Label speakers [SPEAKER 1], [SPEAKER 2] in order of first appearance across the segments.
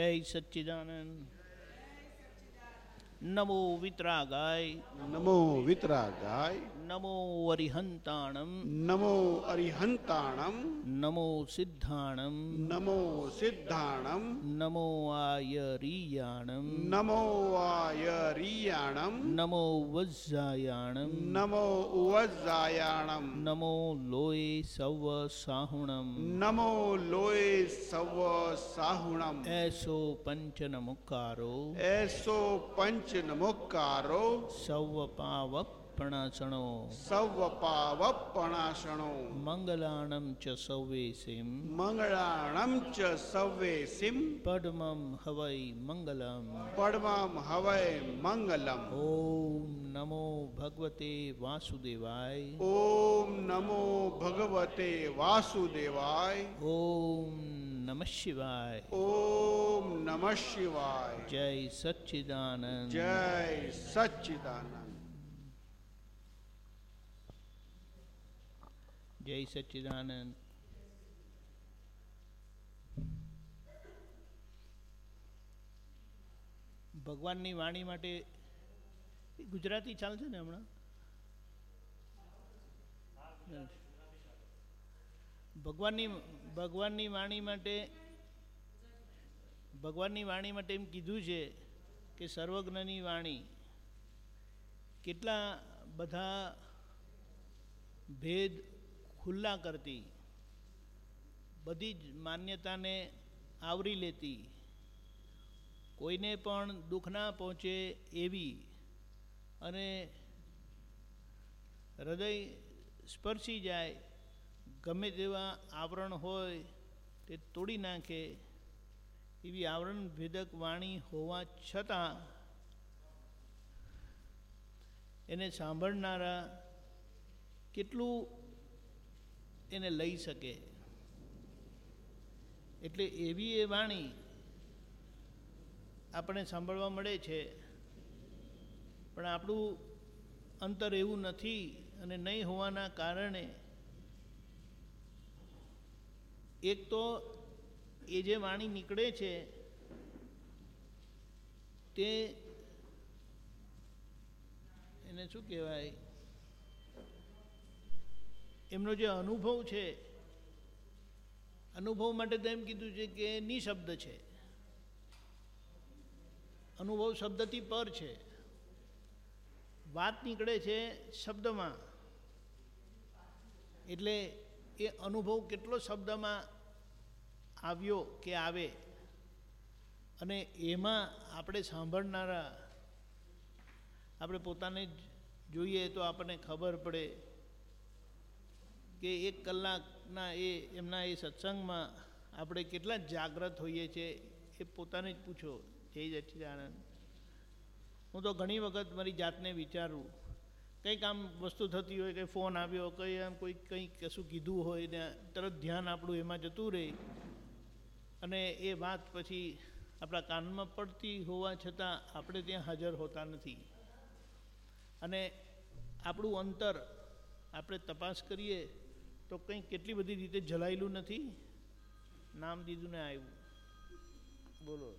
[SPEAKER 1] જય સચ્ચિદાનંદ. નમો વિતરાગાય
[SPEAKER 2] નમો વિતરાગાય
[SPEAKER 1] નમો અરિહંતાણમ
[SPEAKER 2] નમો અરિહંતાણમ
[SPEAKER 1] નમો સિદ્ધાણમ
[SPEAKER 2] નમો સિદ્ધાણમ
[SPEAKER 1] નમો આયરિયાણમ
[SPEAKER 2] નમો આયરિયાણમ
[SPEAKER 1] નમો વજ્જાયાણમ
[SPEAKER 2] નમો ઉવજાયાણમ
[SPEAKER 1] નમો લોય સવ સાહુણમ
[SPEAKER 2] નમો લોય સવ સાહુણમ
[SPEAKER 1] એસો પંચનમુકારો
[SPEAKER 2] એસો પંચ નમોકારો
[SPEAKER 1] સવ પાવપણાસણો
[SPEAKER 2] સવ પાવપણાસણો
[SPEAKER 1] મંગલાણમ ચ સૌવેસિમ
[SPEAKER 2] મંગળાણમ ચ સવે સિમ
[SPEAKER 1] પડમમ હવૈ મંગલમ
[SPEAKER 2] પડમમ હવૈ મંગલમ
[SPEAKER 1] ઓમ નમો ભગવતે વાસુદેવાય
[SPEAKER 2] ઓમ નમો ભગવતે વાસુદેવાય
[SPEAKER 1] ઓમ નમઃ શિવાય
[SPEAKER 2] ઓમ નમઃ શિવાય
[SPEAKER 1] જય સચ્ચિદાનંદ
[SPEAKER 2] જય સચ્ચિદાનંદ
[SPEAKER 1] જય સચ્ચિદાનંદ ભગવાનની વાણી માટે ગુજરાતી ચાલશે ને હમણાં? ભગવાનની ભગવાનની વાણી માટે, ભગવાનની વાણી માટે એમ કીધું છે કે સર્વજ્ઞની વાણી. કેટલા બધા ભેદ ખુલ્લા કરતી, બધી જ માન્યતાને આવરી લેતી, કોઈને પણ દુઃખ ના પહોંચે એવી અને હૃદય સ્પર્શી જાય, ગમે તેવા આવરણ હોય તે તોડી નાખે, એવી આવરણ ભેદક વાણી હોવા છતાં એને સાંભળનારા કેટલું એને લઈ શકે. એટલે એવી એ વાણી આપણે સાંભળવા મળે છે. પણ આપણું અંતર એવું નથી અને નહીં હોવાના કારણે એક તો એ જે વાણી નીકળે છે તે એને શું કહેવાય? એમનો જે અનુભવ છે, અનુભવ માટે તો એમ કીધું છે કે નિશબ્દ છે. અનુભવ શબ્દથી પર છે. વાત નીકળે છે શબ્દમાં. એટલે એ અનુભવ કેટલો શબ્દમાં આવ્યો કે આવે. અને એમાં આપણે સાંભળનારા, આપણે પોતાને જોઈએ તો આપણને ખબર પડે કે એક કલાકના એ એમના એ સત્સંગમાં આપણે કેટલા જાગ્રત હોઈએ છીએ એ પોતાને જ પૂછો. જય સચ્ચિદાનંદ હું તો ઘણી વખત મારી જાતને વિચારું. કંઈક આમ વસ્તુ થતી હોય કે ફોન આવ્યો, કંઈ આમ કોઈ કંઈક કશું કીધું હોય, ને તરત ધ્યાન આપણું એમાં જતું રહે. અને એ વાત પછી આપણા કાનમાં પડતી હોવા છતાં આપણે ત્યાં હાજર હોતા નથી. અને આપણું અંતર આપણે તપાસ કરીએ તો કંઈ કેટલી બધી રીતે જલાયેલું નથી નામ દીધું ને આવ્યું બોલો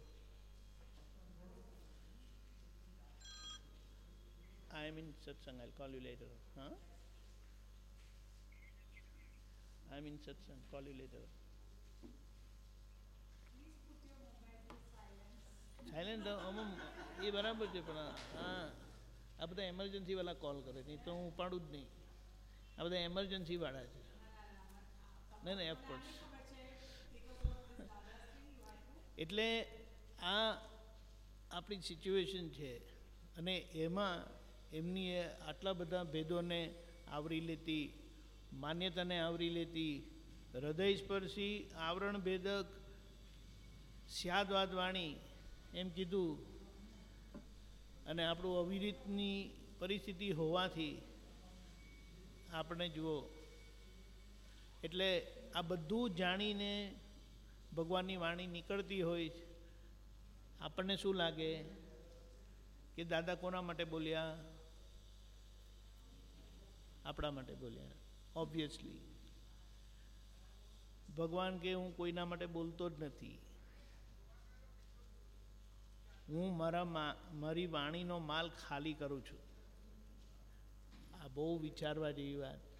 [SPEAKER 1] I am in satsang. I'll call you later. Huh? I'm in satsang. Call. Silent અમુક, એ બરાબર છે, પણ હા આ બધા એમરજન્સીવાળા કોલ કરે નહીં તો હું ઉપાડું જ નહીં આ બધા એમરજન્સીવાળા છે નહીં નહીં એફકોર્સ એટલે આ આપણી સિચ્યુએશન છે અને એમાં એમની આટલા બધા ભેદોને આવરી લેતી, માન્યતાને આવરી લેતી હૃદય સ્પર્શી આવરણ ભેદક સ્યાદવાદ વાણી એમ કીધું અને આપણું અવિરીતની પરિસ્થિતિ હોવાથી આપણે જુઓ એટલે આ બધું જાણીને ભગવાનની વાણી નીકળતી હોય છે. આપણને શું લાગે કે દાદા કોના માટે બોલ્યા? આપણા માટે બોલ્યા ઓબ્વિયસલી ભગવાન કે હું કોઈના માટે બોલતો જ નથી. હું મારા મારી વાણીનો માલ ખાલી કરું છું. આ બહુ વિચારવા જેવી વાત.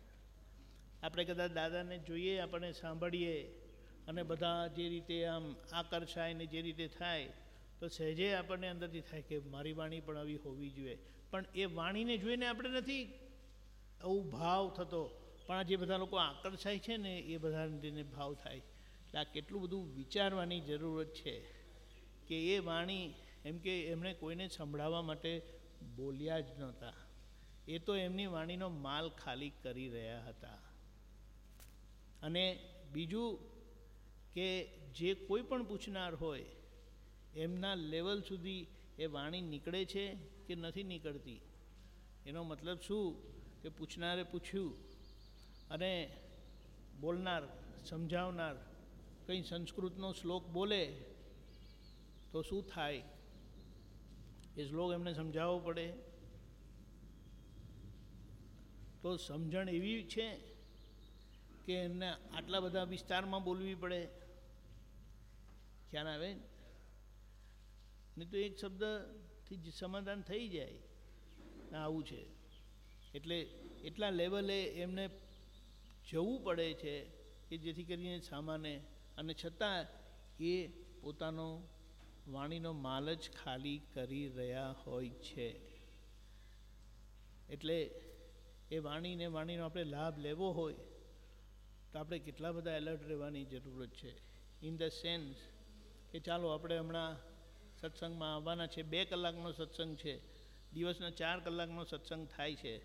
[SPEAKER 1] આપણે કદાચ દાદાને જોઈએ, આપણે સાંભળીએ અને બધા જે રીતે આમ આકર્ષાય ને જે રીતે થાય, તો સહેજે આપણને અંદરથી થાય કે મારી વાણી પણ આવી હોવી જોઈએ. પણ એ વાણીને જોઈને આપણે નથી આવું ભાવ થતો. પણ જે બધા લોકો આકર્ષાય છે ને, એ બધાને ભાવ થાય. એટલે આ કેટલું બધું વિચારવાની જરૂરત છે કે એ વાણી, એમ કે એમણે કોઈને સંભળાવવા માટે બોલ્યા જ નહોતા. એ તો એમની વાણીનો માલ ખાલી કરી રહ્યા હતા. અને બીજું કે જે કોઈ પણ પૂછનાર હોય, એમના લેવલ સુધી એ વાણી નીકળે છે કે નથી નીકળતી? એનો મતલબ શું? કે પૂછનારે પૂછ્યું અને બોલનાર, સમજાવનાર કંઈ સંસ્કૃતનો શ્લોક બોલે તો શું થાય? એ શ્લોક એમને સમજાવવો પડે. તો સમજણ એવી છે કે એમને આટલા બધા વિસ્તારમાં બોલવી પડે? ખ્યાલ આવે? નહીં તો એક શબ્દથી જ સમાધાન થઈ જાય. આવું છે. એટલે એટલા લેવલે એમને જવું પડે છે કે જેથી કરીને સામાને અને છતાં એ પોતાનો વાણીનો માલ જ ખાલી કરી રહ્યા હોય છે. એટલે એ વાણીને વાણીનો આપણે લાભ લેવો હોય તો આપણે કેટલા બધા એલર્ટ રહેવાની જરૂરત છે. ઇન ધ સેન્સ કે ચાલો આપણે હમણાં સત્સંગમાં આવવાના છે. બે કલાકનો સત્સંગ છે. દિવસના ચાર કલાકનો સત્સંગ થાય છે.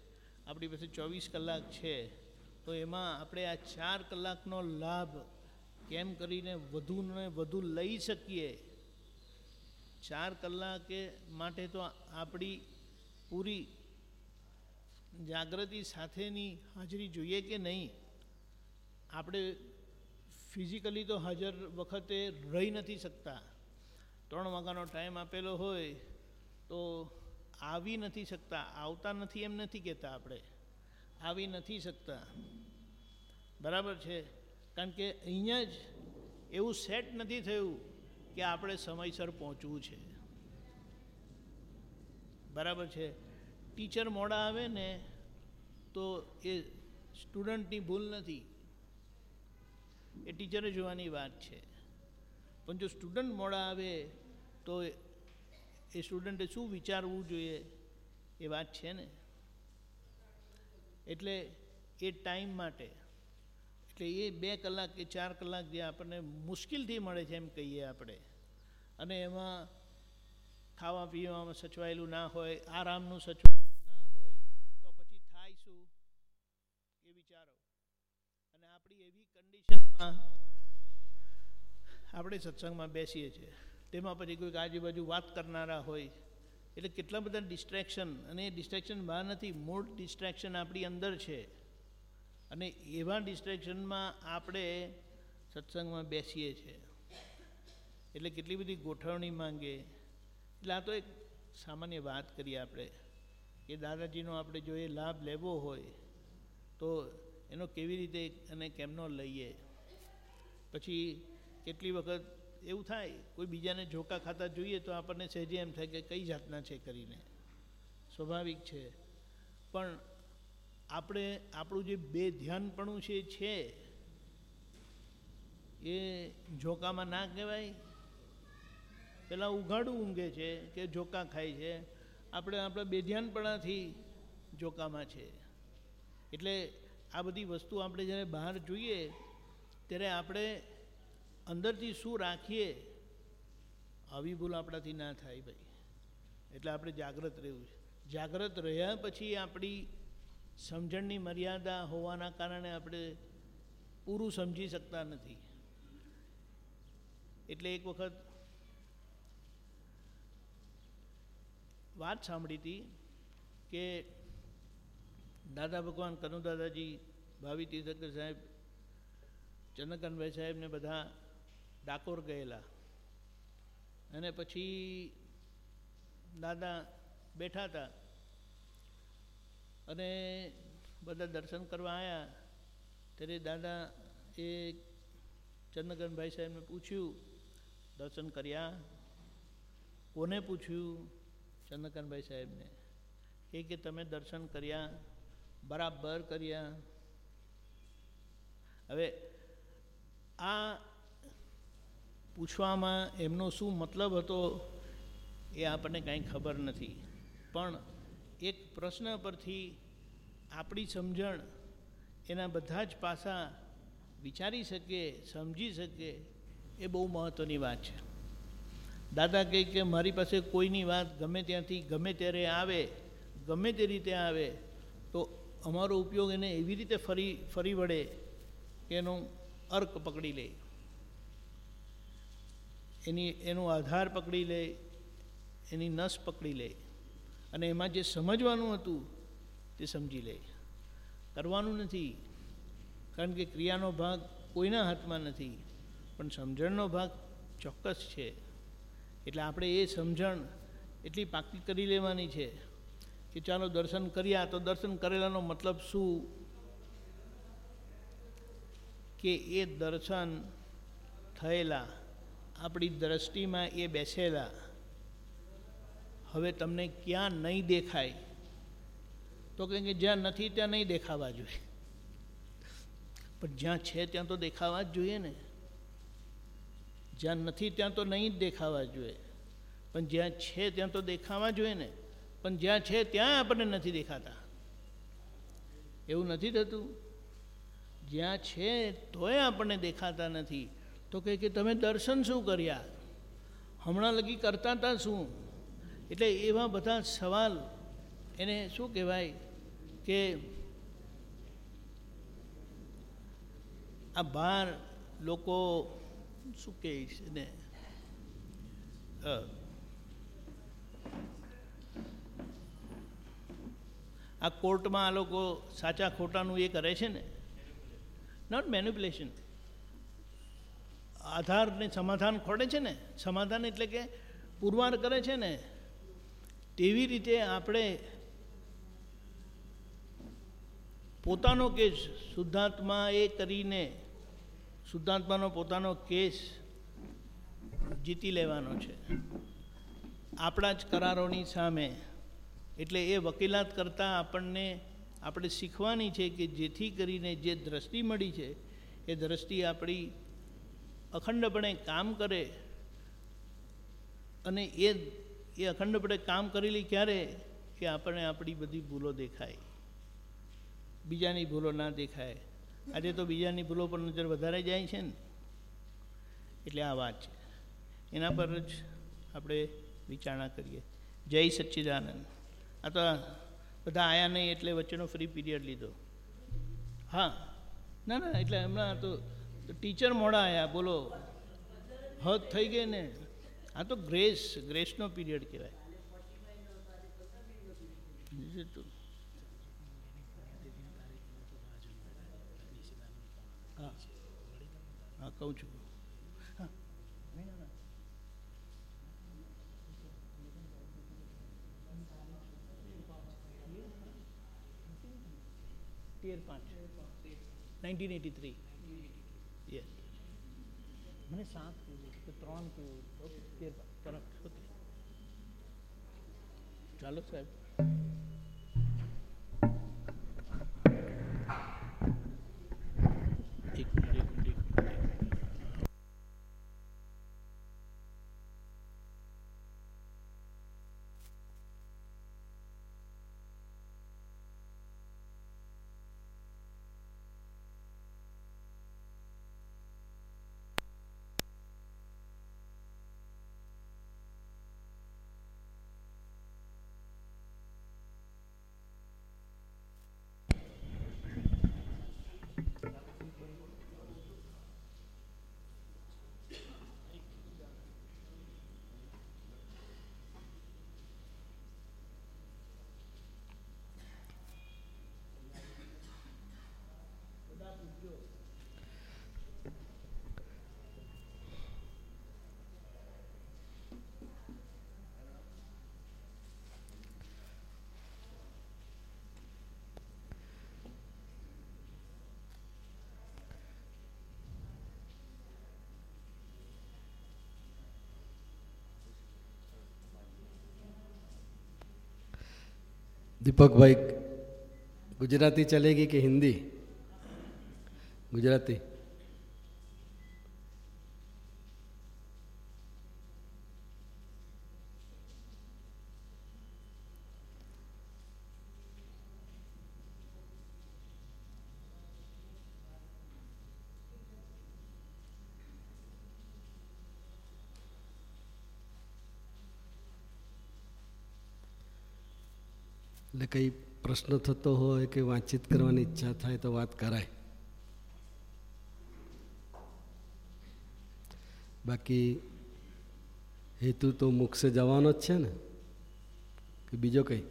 [SPEAKER 1] આપણી પાસે ચોવીસ કલાક છે. તો એમાં આપણે આ ચાર કલાકનો લાભ કેમ કરીને વધુ ને વધુ લઈ શકીએ? ચાર કલાકે માટે તો આપણી પૂરી જાગૃતિ સાથેની હાજરી જોઈએ કે નહીં? આપણે ફિઝિકલી તો હાજર વખતે રહી નથી શકતા. ત્રણ વાગ્યાનો ટાઈમ આપેલો હોય તો આવી નથી શકતા. આવતા નથી એમ નથી કહેતા આપણે. આવી નથી શકતા. બરાબર છે? કારણ કે અહીંયા જ એવું સેટ નથી થયું કે આપણે સમયસર પહોંચવું છે. બરાબર છે? ટીચર મોડા આવે ને તો એ સ્ટુડન્ટની ભૂલ નથી. એ ટીચરે જોવાની વાત છે. પણ જો સ્ટુડન્ટ મોડા આવે તો એ સ્ટુડન્ટે શું વિચારવું જોઈએ એ વાત છે ને? એટલે એ ટાઈમ માટે, એટલે એ બે કલાક કે ચાર કલાક જે આપણને મુશ્કેલથી મળે છે એમ કહીએ આપણે. અને એમાં ખાવા પીવામાં સચવાયેલું ના હોય, આરામનું સચવાયેલું ના હોય તો પછી થાય શું એ વિચારો અને આપણી એવી કન્ડિશનમાં આપણે સત્સંગમાં બેસીએ છીએ. તેમાં પછી કોઈક આજુબાજુ વાત કરનારા હોય, એટલે કેટલા બધા ડિસ્ટ્રેક્શન અને એ ડિસ્ટ્રેક્શન બહાર નથી મૂળ ડિસ્ટ્રેક્શન આપણી અંદર છે. અને એવા ડિસ્ટ્રેક્શનમાં આપણે સત્સંગમાં બેસીએ છીએ. એટલે કેટલી બધી ગોઠવણી માંગે. એટલે આ તો એક સામાન્ય વાત કરીએ આપણે, કે દાદાજીનો આપણે જો એ લાભ લેવો હોય, તો એનો કેવી રીતે અને કેમનો લઈએ? પછી કેટલી વખત એવું થાય, કોઈ બીજાને ઝોકા ખાતા જોઈએ તો આપણને સહેજે એમ થાય કે કઈ જાતના છે કરીને. સ્વાભાવિક છે. પણ આપણે, આપણું જે બે ધ્યાનપણું છે છે, એ ઝોકામાં ના કહેવાય. પહેલાં ઉઘાડું ઊંઘે છે કે ઝોકા ખાય છે. આપણે આપણા બેધ્યાનપણાથી ઝોકામાં છે. એટલે આ બધી વસ્તુ આપણે જ્યારે બહાર જોઈએ ત્યારે આપણે અંદરથી શું રાખીએ, આવી ભૂલ આપણાથી ના થાય ભાઈ. એટલે આપણે જાગ્રત રહેવું છે. જાગ્રત રહ્યા પછી આપણી સમજણની મર્યાદા હોવાના કારણે આપણે પૂરું સમજી શકતા નથી. એટલે એક વખત વાત સાંભળી હતી કે દાદા ભગવાન કનુ દાદાજી ભાવિ તીર્થંકર સાહેબ ચંદ્રકાંતભાઈ સાહેબને બધા ડાકોર ગયેલા. અને પછી દાદા બેઠા હતા. અને બધા દર્શન કરવા આવ્યા ત્યારે દાદા એ ચંદ્રકાંતભાઈ સાહેબને પૂછ્યું, દર્શન કર્યા? કોને પૂછ્યું ચંદ્રકાંતભાઈ સાહેબને? એ કે તમે દર્શન કર્યા, બરાબર કર્યા. હવે આ પૂછવામાં એમનો શું મતલબ હતો એ આપણને કાંઈ ખબર નથી. પણ એક પ્રશ્ન પરથી આપણી સમજણ એના બધા જ પાસા વિચારી શકીએ સમજી શકીએ એ બહુ મહત્ત્વની વાત છે. દાદા કહે કે મારી પાસે કોઈની વાત ગમે ત્યાંથી ગમે ત્યારે આવે, ગમે તે રીતે આવે, તો અમારો ઉપયોગ એને એવી રીતે ફરી ફરી વળે કે એનો અર્ક પકડી લે. એની, એનો આધાર પકડી લે, એની નસ પકડી લે. અને એમાં જે સમજવાનું હતું, તે સમજી લે. કરવાનું નથી, કારણ કે ક્રિયાનો ભાગ કોઈના હાથમાં નથી, પણ સમજણનો ભાગ ચોક્કસ છે. એટલે આપણે એ સમજણ એટલી પાકી કરી લેવાની છે કે ચાલો દર્શન કર્યા તો દર્શન કરેલાનો મતલબ શું? કે એ દર્શન થયેલા, આપણી દ્રષ્ટિમાં એ બેસેલા, હવે તમને ક્યાં નહીં દેખાય? તો કહે કે જ્યાં નથી ત્યાં નહીં દેખાવા જોઈએ. પણ જ્યાં છે ત્યાં તો દેખાવા જ જોઈએ ને. જ્યાં નથી ત્યાં તો નહીં જ દેખાવા જોઈએ. પણ જ્યાં છે ત્યાં તો દેખાવા જોઈએ ને. પણ જ્યાં છે ત્યાં આપણને નથી દેખાતા. એવું નથી થતું? જ્યાં છે તોય આપણને દેખાતા નથી. તો કહે કે તમે દર્શન શું કર્યા? હમણાં લગી કરતા હતા શું? એટલે એવા બધા સવાલ એને શું કહેવાય કે આ બહાર લોકો શું કહે છે ને આ કોર્ટમાં આ લોકો સાચા ખોટાનું એ કરે છે ને? નોટ મેન્યુપ્યુલેશન આધારને સમાધાન ખોડે છે ને? સમાધાન એટલે કે પુરવાર કરે છે ને? તેવી રીતે આપણે પોતાનો કેસ શુદ્ધાત્મા એ કરીને શુદ્ધાત્માનો પોતાનો કેસ જીતી લેવાનો છે. આપણા જ કરારોની સામે. એટલે એ વકીલાત કરતાં આપણને આપણે શીખવાની છે કે જેથી કરીને જે દ્રષ્ટિ મળી છે, એ દ્રષ્ટિ આપણી અખંડપણે કામ કરે અને એ એ અખંડપણે કામ કરેલી ક્યારે? કે આપણને આપણી બધી ભૂલો દેખાય. બીજાની ભૂલો ના દેખાય. આજે તો બીજાની ભૂલો પર નજર વધારે જાય છે ને. એટલે આ વાત છે. એના પર જ આપણે વિચારણા કરીએ. જય સચ્ચિદાનંદ. આ તો બધા આયા નહીં એટલે વચ્ચેનો ફ્રી પીરિયડ લીધો. હા. ના ના, એટલે હમણાં તો ટીચર મોડા આવ્યા બોલો. હદ થઈ ગઈ ને. આ તો ગ્રેસ ગ્રેસનો પીરિયડ કહેવાય. હા. હા, કહું છું હા તેર પાંચ નાઇન્ટીન એટી થ્રી યસ મને સાત કીધું કે ત્રણ કીધું ઓકે તેર પાંચ કરેક્ટ ઓકે ચાલો સાહેબ
[SPEAKER 3] દીપકભાઈ ગુજરાતી ચલેગી કે હિન્દી? ગુજરાતી. એટલે કંઈ પ્રશ્ન થતો હોય કે વાતચીત કરવાની ઈચ્છા થાય તો વાત કરાય. બાકી હેતુ તો મોક્ષે જવાનો જ છે ને? કે બીજો કંઈ?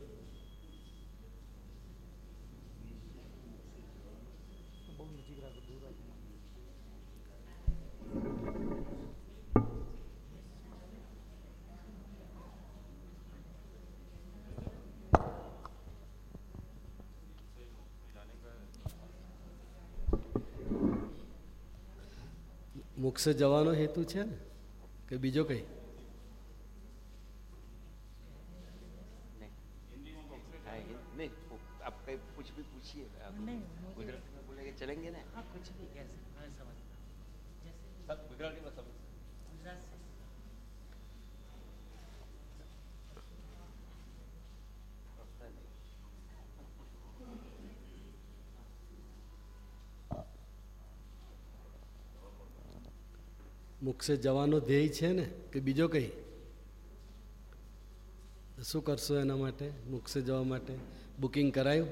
[SPEAKER 3] મોક્ષે જવાનો હેતુ છે ને? કે બીજો કંઈ? મોક્ષે જવાનો ધ્યેય છે ને, કે બીજો કંઈ? શું કરશો એના માટે? મોક્ષે જવા માટે બુકિંગ કરાયું?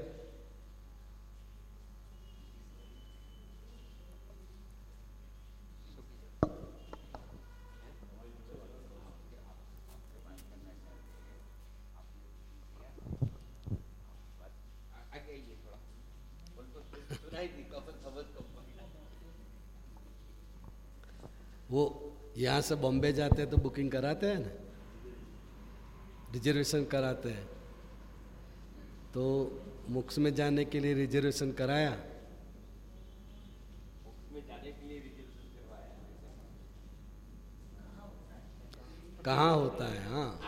[SPEAKER 3] से बॉम्बे जाते हैं तो बुकिंग कराते हैं ना? रिजर्वेशन कराते हैं। तो मुक्स में जाने के लिए रिजर्वेशन कराया? कहाँ होता है? हाँ।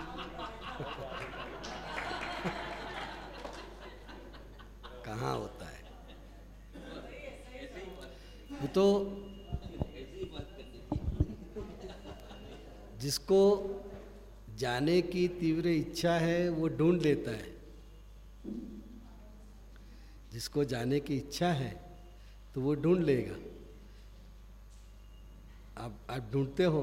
[SPEAKER 3] कहाँ होता है? वो तो जिसको जाने की तीव्र इच्छा है, वो ढूंढ लेता है। जिसको जाने की इच्छा है तो वो ढूंढ लेगा। आप आप ढूंढते हो।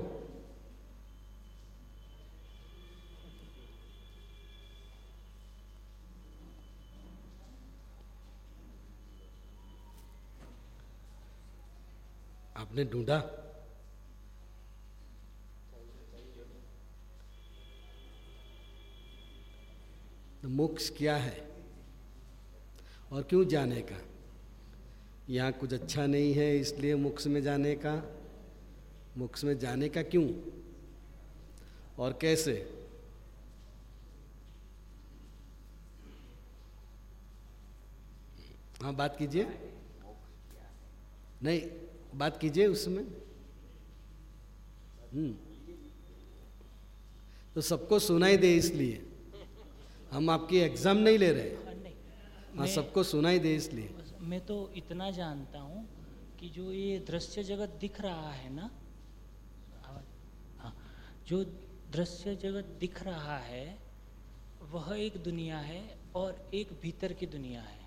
[SPEAKER 3] आपने ढूंढा? तो मोक्ष क्या है? और क्यों जाने का? यहाँ कुछ अच्छा नहीं है, इसलिए मोक्ष में जाने का। मोक्ष में जाने का क्यों? और कैसे? हाँ बात कीजिए। नहीं, बात कीजिए उसमें। हम्म। तो सबको सुनाई दे इसलिए। हम आपकी एग्ज़ाम नहीं ले रहे।
[SPEAKER 4] हाँ,
[SPEAKER 3] हाँ सबको सुनाई दे इसलिए।
[SPEAKER 4] मैं तो इतना जानता हूँ कि जो ये दृश्य जगत दिख रहा है ना हाँ जो दृश्य जगत दिख रहा है वह एक दुनिया है और एक भीतर की दुनिया है।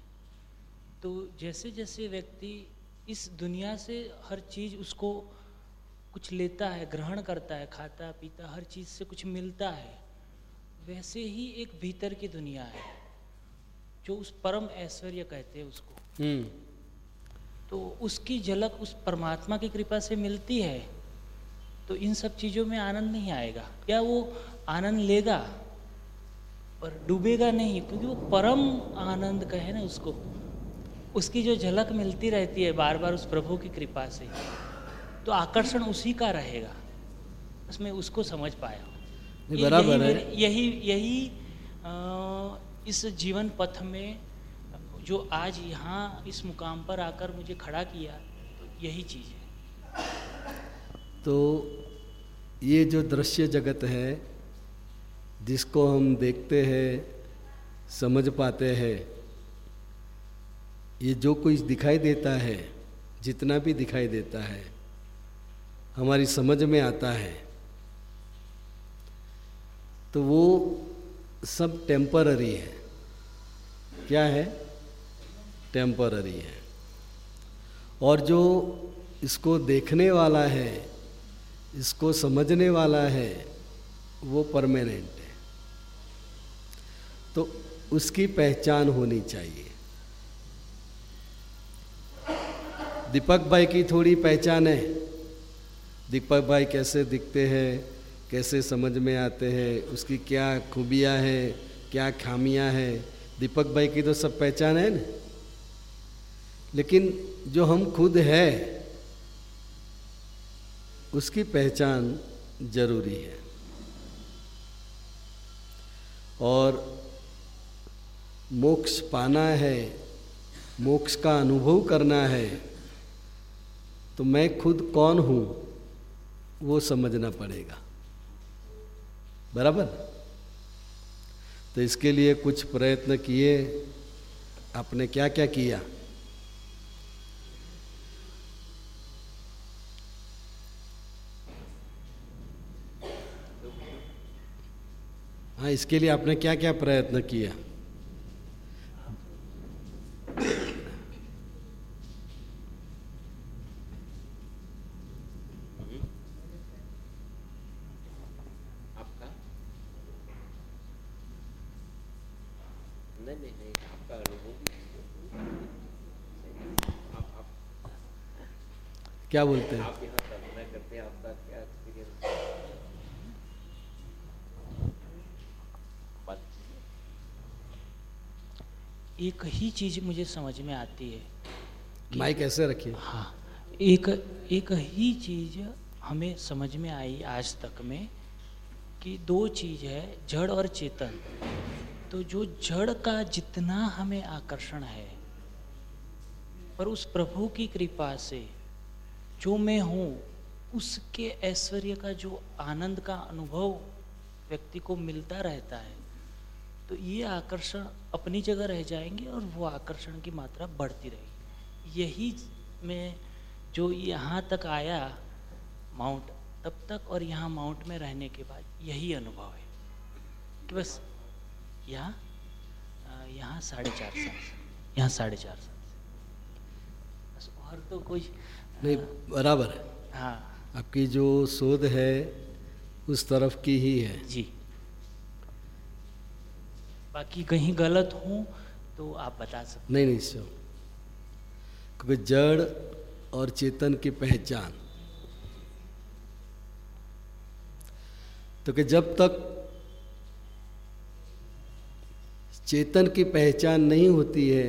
[SPEAKER 4] तो जैसे जैसे व्यक्ति इस दुनिया से हर चीज़ उसको कुछ लेता है ग्रहण करता है खाता पीता हर चीज़ से कुछ मिलता है वैसे ही एक भीतर की दुनिया है जो उस परम ऐश्वर्य कहते हैं उसको।
[SPEAKER 3] हम्म।
[SPEAKER 4] तो उसकी झलक उस परमात्मा की कृपा से मिलती है तो इन सब चीज़ों में आनंद नहीं आएगा। या वो आनंद लेगा पर डूबेगा नहीं क्योंकि वो परम आनंद कहे ना उसको। उसकी जो झलक मिलती रहती है बार बार उस प्रभु की कृपा से तो आकर्षण उसी का रहेगा। बस मैं उसको समझ पाया हूँ।
[SPEAKER 3] नहीं, बराबर
[SPEAKER 4] यही
[SPEAKER 3] है।
[SPEAKER 4] यही यही अ, इस जीवन पथ में जो आज यहाँ इस मुकाम पर आकर मुझे खड़ा किया तो यही चीज़ है
[SPEAKER 3] तो ये जो दृश्य जगत है जिसको हम देखते हैं समझ पाते हैं ये जो कुछ दिखाई देता है जितना भी दिखाई देता है हमारी समझ में आता है तो वो सब टेम्पररी है। क्या है? टेम्पररी है। और जो इसको देखने वाला है, इसको समझने वाला है, वो परमानेंट है। तो उसकी पहचान होनी चाहिए। दीपक भाई की थोड़ी पहचान है। दीपक भाई कैसे दिखते हैं? कैसे समझ में आते हैं, उसकी क्या खूबियाँ हैं, क्या खामियाँ हैं। दीपक भाई की तो सब पहचान है ना? लेकिन जो हम खुद है, उसकी पहचान ज़रूरी है। और मोक्ष पाना है, मोक्ष का अनुभव करना है तो मैं खुद कौन हूँ, वो समझना पड़ेगा। बराबर? तो इसके लिए कुछ प्रयत्न किए, आपने क्या क्या? किया हाँ इसके लिए आपने क्या क्या प्रयत्न किया
[SPEAKER 5] आपका नहीं नहीं नहीं आपका अनुभव भी आप आप
[SPEAKER 3] क्या बोलते हैं?
[SPEAKER 5] हैं
[SPEAKER 4] एक ही चीज़ मुझे समझ में आती है
[SPEAKER 3] माइक ऐसे रखिए।
[SPEAKER 4] हाँ एक एक ही चीज़ हमें समझ में आई आज तक में कि दो चीज़ है जड़ और चेतन। तो जो जड़ का जितना हमें आकर्षण है पर उस प्रभु की कृपा से जो मैं हूँ, उसके ऐश्वर्य का जो आनंद का अनुभव व्यक्ति को मिलता रहता है तो ये आकर्षण अपनी जगह रह जाएँगे और वो आकर्षण की मात्रा बढ़ती रहेगी। यही मैं जो यहाँ तक आया माउंट, तब तक और यहाँ माउंट में रहने के बाद यही अनुभव है कि बस यहाँ यहाँ साढ़े चार साल यहाँ साढ़े चार साल बस और तो कोई
[SPEAKER 3] नहीं बराबर है।
[SPEAKER 4] हाँ।
[SPEAKER 3] आपकी जो शोध है उस तरफ़ की ही है।
[SPEAKER 4] जी। बाकी कहीं गलत हूँ तो आप बता सकते
[SPEAKER 3] नहीं नहीं सो क्योंकि जड़ और चेतन की पहचान। तो कि जब तक चेतन की पहचान नहीं होती है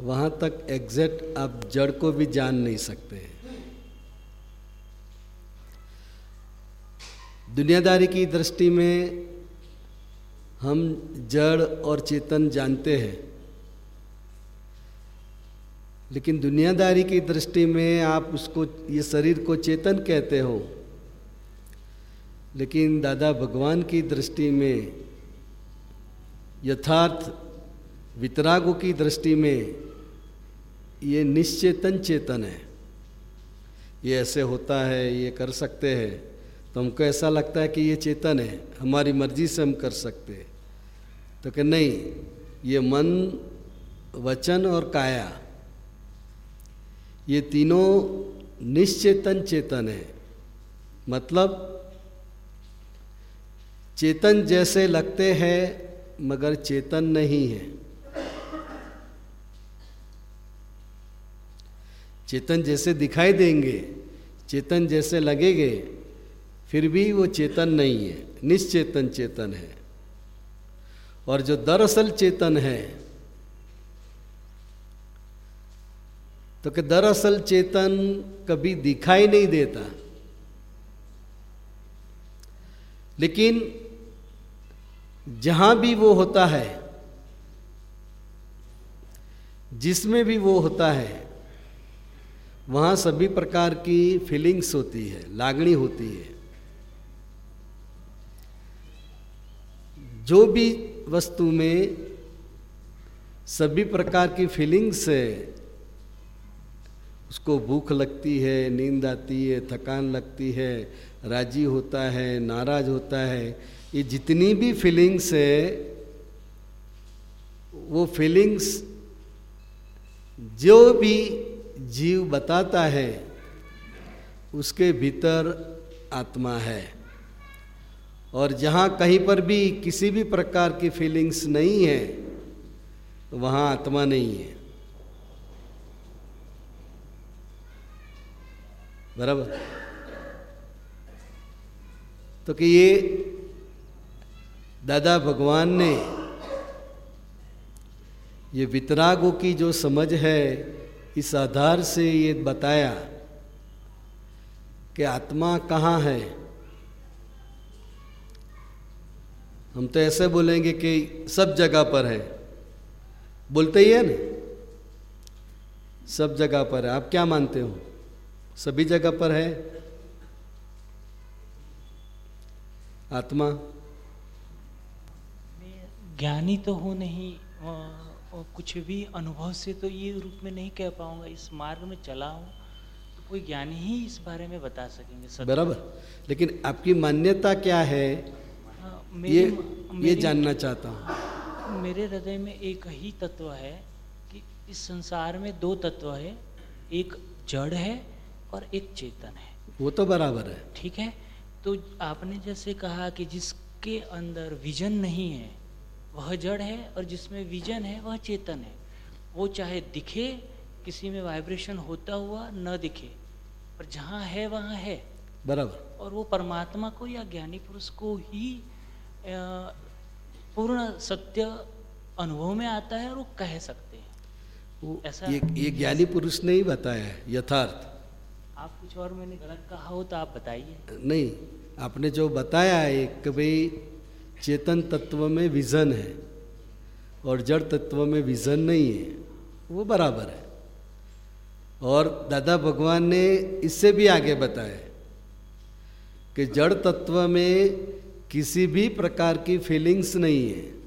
[SPEAKER 3] वहाँ तक एग्जैक्ट आप जड़ को भी जान नहीं सकते। दुनियादारी की दृष्टि में हम जड़ और चेतन जानते हैं। लेकिन दुनियादारी की दृष्टि में आप उसको, ये शरीर को चेतन कहते हो। लेकिन दादा भगवान की दृष्टि में, यथार्थ वितरागों की दृष्टि में ये निश्चेतन चेतन है। ये ऐसे होता है, ये कर सकते हैं। तो हमको ऐसा लगता है कि ये चेतन है, हमारी मर्ज़ी से हम कर सकते हैं। तो कि नहीं, ये मन, वचन और काया, ये तीनों निश्चेतन चेतन है। मतलब चेतन जैसे लगते हैं, मगर चेतन नहीं है। चेतन जैसे दिखाई देंगे, चेतन जैसे लगेंगे, फिर भी वो चेतन नहीं है, निश्चेतन चेतन है। और जो दरअसल चेतन है तो कि दरअसल चेतन कभी दिखाई नहीं देता। लेकिन जहाँ भी वो होता है, जिसमें भी वो होता है वहाँ सभी प्रकार की फीलिंग्स होती है, लागणी होती है। जो भी वस्तु में सभी प्रकार की फीलिंग्स है, उसको भूख लगती है, नींद आती है, थकान लगती है, राज़ी होता है, नाराज़ होता है, ये जितनी भी फीलिंग्स है, वो फीलिंग्स जो भी जीव बताता है, उसके भीतर आत्मा है। और जहाँ कहीं पर भी किसी भी प्रकार की फीलिंग्स नहीं है, वहाँ आत्मा नहीं है। बराबर? तो कि ये दादा भगवान ने, ये वितरागों की जो समझ है इस आधार से ये बताया कि आत्मा कहाँ है। हम तो ऐसे बोलेंगे कि सब जगह पर है। बोलते ही है ना? सब जगह पर है। आप क्या मानते हो? सभी जगह पर है? आत्मा?
[SPEAKER 4] ज्ञानी तो हो नहीं और कुछ भी अनुभव से तो ये रूप में नहीं कह पाऊँगा इस मार्ग में चला हूँ तो कोई ज्ञानी ही इस बारे में बता सकेंगे।
[SPEAKER 3] बराबर। लेकिन आपकी मान्यता क्या है?
[SPEAKER 4] हाँ,
[SPEAKER 3] ये
[SPEAKER 4] मेरी-
[SPEAKER 3] ये जानना चाहता हूँ।
[SPEAKER 4] मेरे हृदय में एक ही तत्व है कि इस संसार में दो तत्व है एक जड़ है और एक चेतन है।
[SPEAKER 3] वो तो बराबर है।
[SPEAKER 4] ठीक है? तो आपने जैसे कहा कि जिसके अंदर विजन नहीं है वह जड़ है और जिसमें विजन है वह चेतन है। वो चाहे दिखे किसी में वाइब्रेशन होता हुआ न दिखे पर जहाँ है वहाँ है।
[SPEAKER 3] बराबर।
[SPEAKER 4] और वो परमात्मा को या ज्ञानी पुरुष को ही पूर्ण सत्य अनुभव में आता है और वो कह सकते हैं।
[SPEAKER 3] वो
[SPEAKER 4] ऐसा-
[SPEAKER 3] ये ये ज्ञानी पुरुष ने ही बताया है यथार्थ।
[SPEAKER 4] आप कुछ और मैंने गलत कहा हो तो आप बताइए।
[SPEAKER 3] नहीं आपने जो बताया है कि भाई चेतन तत्व में विजन है और जड़ तत्व में विजन नहीं है, वो बराबर है। और दादा भगवान ने इससे भी आगे बताया कि जड़ तत्व में किसी भी प्रकार की फीलिंग्स नहीं है।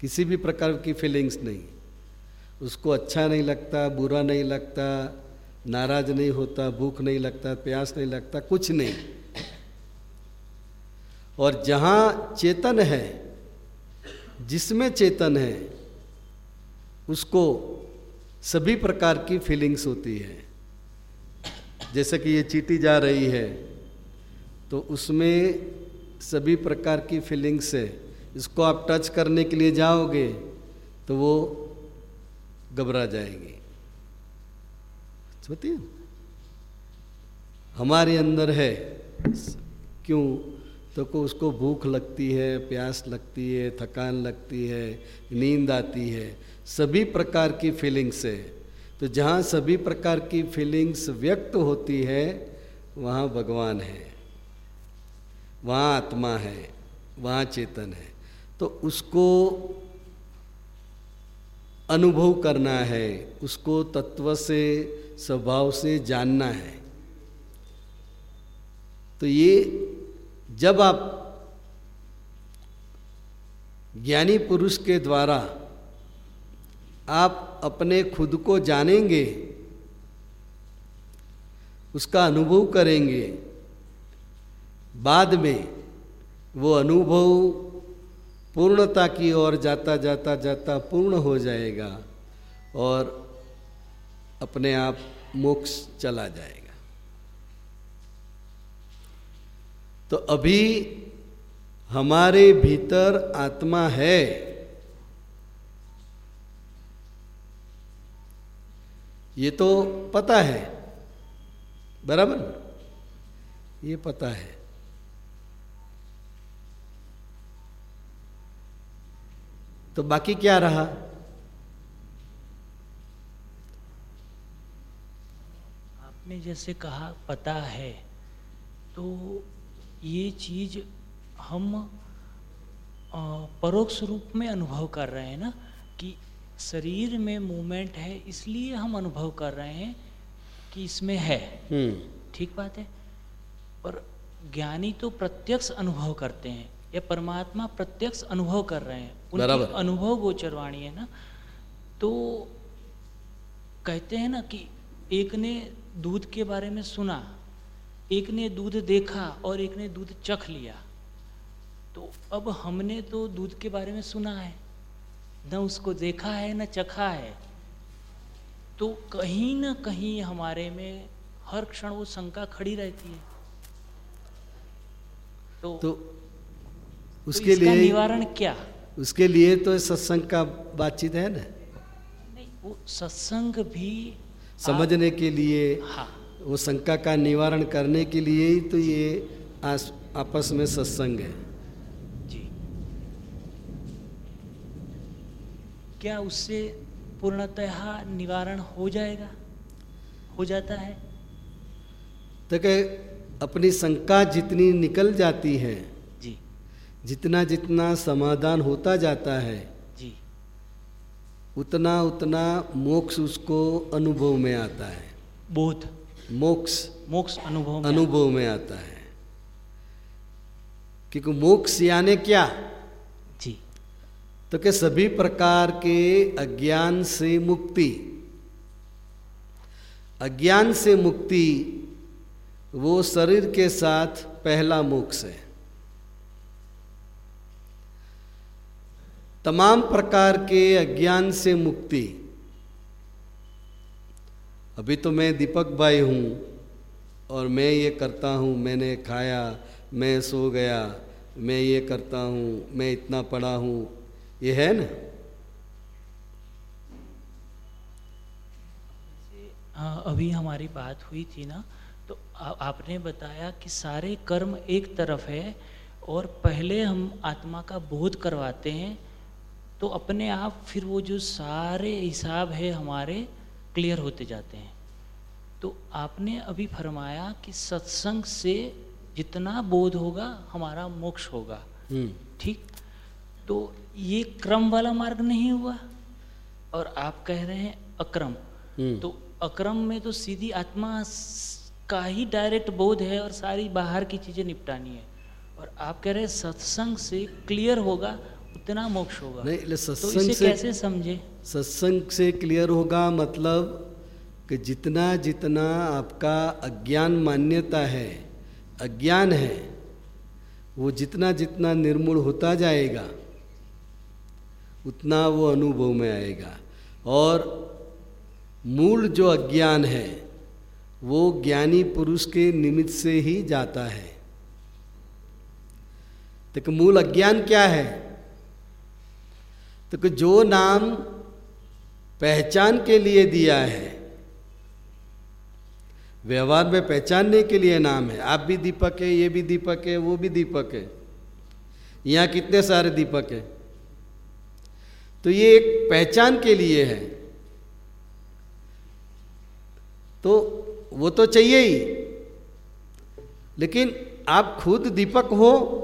[SPEAKER 3] किसी भी प्रकार की फीलिंग्स नहीं। उसको अच्छा नहीं लगता, बुरा नहीं लगता, नाराज़ नहीं होता, भूख नहीं लगता, प्यास नहीं लगता, कुछ नहीं। और जहाँ चेतन है, जिसमें चेतन है, उसको सभी प्रकार की फीलिंग्स होती है। जैसे कि ये चीटी जा रही है तो उसमें सभी प्रकार की फीलिंग्स है। इसको आप टच करने के लिए जाओगे तो वो घबरा जाएगी। होती है? हमारे अंदर है, क्यों? तो को उसको भूख लगती है, प्यास लगती है, थकान लगती है, नींद आती है। सभी प्रकार की फीलिंग्स है। तो जहाँ सभी प्रकार की फीलिंग्स व्यक्त होती है, वहाँ भगवान है। वहाँ आत्मा है, वहाँ चेतन है। तो उसको अनुभव करना है, उसको तत्व से, स्वभाव से जानना है। तो ये जब आप ज्ञानी पुरुष के द्वारा आप अपने खुद को जानेंगे, उसका अनुभव करेंगे, बाद में वो अनुभव पूर्णता की ओर जाता जाता जाता पूर्ण हो जाएगा और अपने आप मोक्ष चला जाएगा। तो अभी हमारे भीतर आत्मा है। ये तो पता है। बराबर? ये पता है। तो बाकी क्या रहा?
[SPEAKER 4] आपने जैसे कहा पता है तो ये चीज़ हम परोक्ष रूप में अनुभव कर रहे हैं ना कि शरीर में मूवमेंट है इसलिए हम अनुभव कर रहे हैं कि इसमें है।
[SPEAKER 3] हम्म।
[SPEAKER 4] ठीक बात है? पर ज्ञानी तो प्रत्यक्ष अनुभव करते हैं या परमात्मा प्रत्यक्ष अनुभव कर रहे हैं। उनकी अनुभव गोचरवाणी है ना। तो कहते हैं ना कि एक ने दूध के बारे में सुना एक ने दूध देखा और एक ने दूध चख लिया। तो अब हमने तो दूध के बारे में सुना है न उसको देखा है न चखा है। तो कहीं ना कहीं हमारे में हर क्षण वो शंका खड़ी रहती है। तो,
[SPEAKER 3] तो
[SPEAKER 4] तो
[SPEAKER 3] उसके
[SPEAKER 4] इसका
[SPEAKER 3] लिए
[SPEAKER 4] निवारण क्या?
[SPEAKER 3] उसके लिए तो सत्संग का बातचीत है ना?
[SPEAKER 4] नहीं वो सत्संग भी
[SPEAKER 3] समझने के लिए
[SPEAKER 4] हाँ।
[SPEAKER 3] वो शंका का निवारण करने के लिए ही तो ये आस, आपस में सत्संग है।
[SPEAKER 4] जी। क्या उससे पूर्णतः निवारण हो जाएगा? हो जाता है?
[SPEAKER 3] तो अपनी शंका जितनी निकल जाती है
[SPEAKER 4] जी।
[SPEAKER 3] जितना जितना समाधान होता जाता है
[SPEAKER 4] जी।
[SPEAKER 3] उतना उतना मोक्ष उसको अनुभव में आता है।
[SPEAKER 4] बोध
[SPEAKER 3] मोक्ष
[SPEAKER 4] मोक्ष अनुभव
[SPEAKER 3] अनुभव में आता है। क्योंकि मोक्ष यानी क्या?
[SPEAKER 4] जी।
[SPEAKER 3] तो कि सभी प्रकार के अज्ञान से मुक्ति। अज्ञान से मुक्ति वो शरीर के साथ पहला मोक्ष है। तमाम प्रकार के अज्ञान से मुक्ति। अभी तो मैं दीपक भाई हूँ और मैं ये करता हूँ मैंने खाया मैं सो गया मैं ये करता हूँ मैं इतना पढ़ा हूँ। ये है ना?
[SPEAKER 4] अभी हमारी बात हुई थी ना तो आ, आपने बताया कि सारे कर्म एक तरफ़ है और पहले हम आत्मा का बोध करवाते हैं तो अपने आप फिर वो जो सारे हिसाब है हमारे क्लियर होते जाते हैं। तो आपने अभी फरमाया कि सत्संग से जितना बोध होगा हमारा मोक्ष होगा।
[SPEAKER 3] हम्म,
[SPEAKER 4] ठीक? तो ये क्रम वाला मार्ग नहीं हुआ? और आप कह रहे हैं अक्रम।
[SPEAKER 3] हम्म।
[SPEAKER 4] तो अक्रम में तो सीधी आत्मा का ही डायरेक्ट बोध है और सारी बाहर की चीज़ें निपटानी है। और आप कह रहे हैं सत्संग से क्लियर होगा उतना मोक्ष होगा।
[SPEAKER 3] नहीं ले
[SPEAKER 4] तो
[SPEAKER 3] सत्संग
[SPEAKER 4] इसे
[SPEAKER 3] से
[SPEAKER 4] कैसे समझे?
[SPEAKER 3] सत्संग से क्लियर होगा मतलब कि जितना जितना आपका अज्ञान मान्यता है अज्ञान है वो जितना जितना निर्मूल होता जाएगा उतना वो अनुभव में आएगा। और मूल जो अज्ञान है वो ज्ञानी पुरुष के निमित्त से ही जाता है। तो मूल अज्ञान क्या है? तो जो नाम पहचान के लिए दिया है, व्यवहार में पहचानने के लिए नाम है। आप भी दीपक है, ये भी दीपक है, वो भी दीपक है। यहाँ कितने सारे दीपक है? तो ये एक पहचान के लिए है। तो वो तो चाहिए ही। लेकिन आप खुद दीपक हो,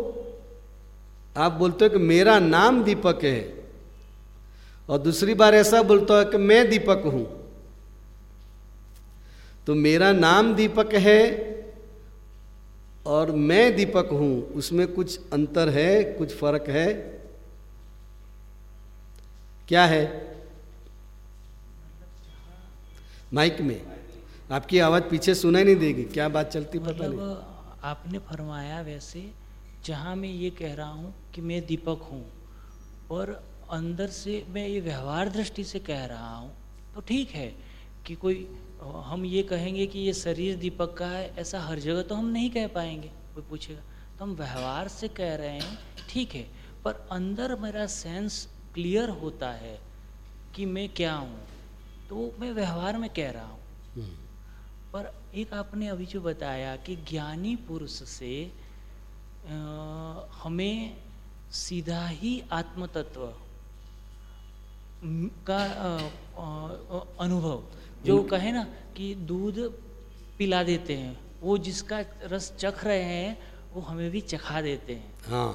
[SPEAKER 3] आप बोलते हो कि मेरा नाम दीपक है। और दूसरी बार ऐसा बोलता है कि मैं दीपक हूँ। तो मेरा नाम दीपक है और मैं दीपक हूँ। उसमें कुछ अंतर है, कुछ फ़र्क है। क्या है? माइक में। आपकी आवाज़ पीछे सुनाई नहीं देगी। क्या बात चलती पता नहीं।
[SPEAKER 4] मतलब आपने फरमाया वैसे, जहाँ मैं ये कह रहा हूँ कि मैं दीपक हूँ। और अंदर से मैं ये व्यवहार दृष्टि से कह रहा हूँ तो ठीक है कि कोई हम ये कहेंगे कि ये शरीर दीपक का है ऐसा हर जगह तो हम नहीं कह पाएँगे। कोई पूछेगा तो हम व्यवहार से कह रहे हैं ठीक है पर अंदर मेरा सेंस क्लियर होता है कि मैं क्या हूँ तो मैं व्यवहार में कह रहा हूँ।
[SPEAKER 3] हम्म,
[SPEAKER 4] पर एक आपने अभी जो बताया कि ज्ञानी पुरुष से अ, हमें सीधा ही आत्म तत्व म, का अनुभव। जो कहे ना कि दूध पिला देते हैं वो जिसका रस चख रहे हैं वो हमें भी चखा देते हैं।
[SPEAKER 3] हाँ।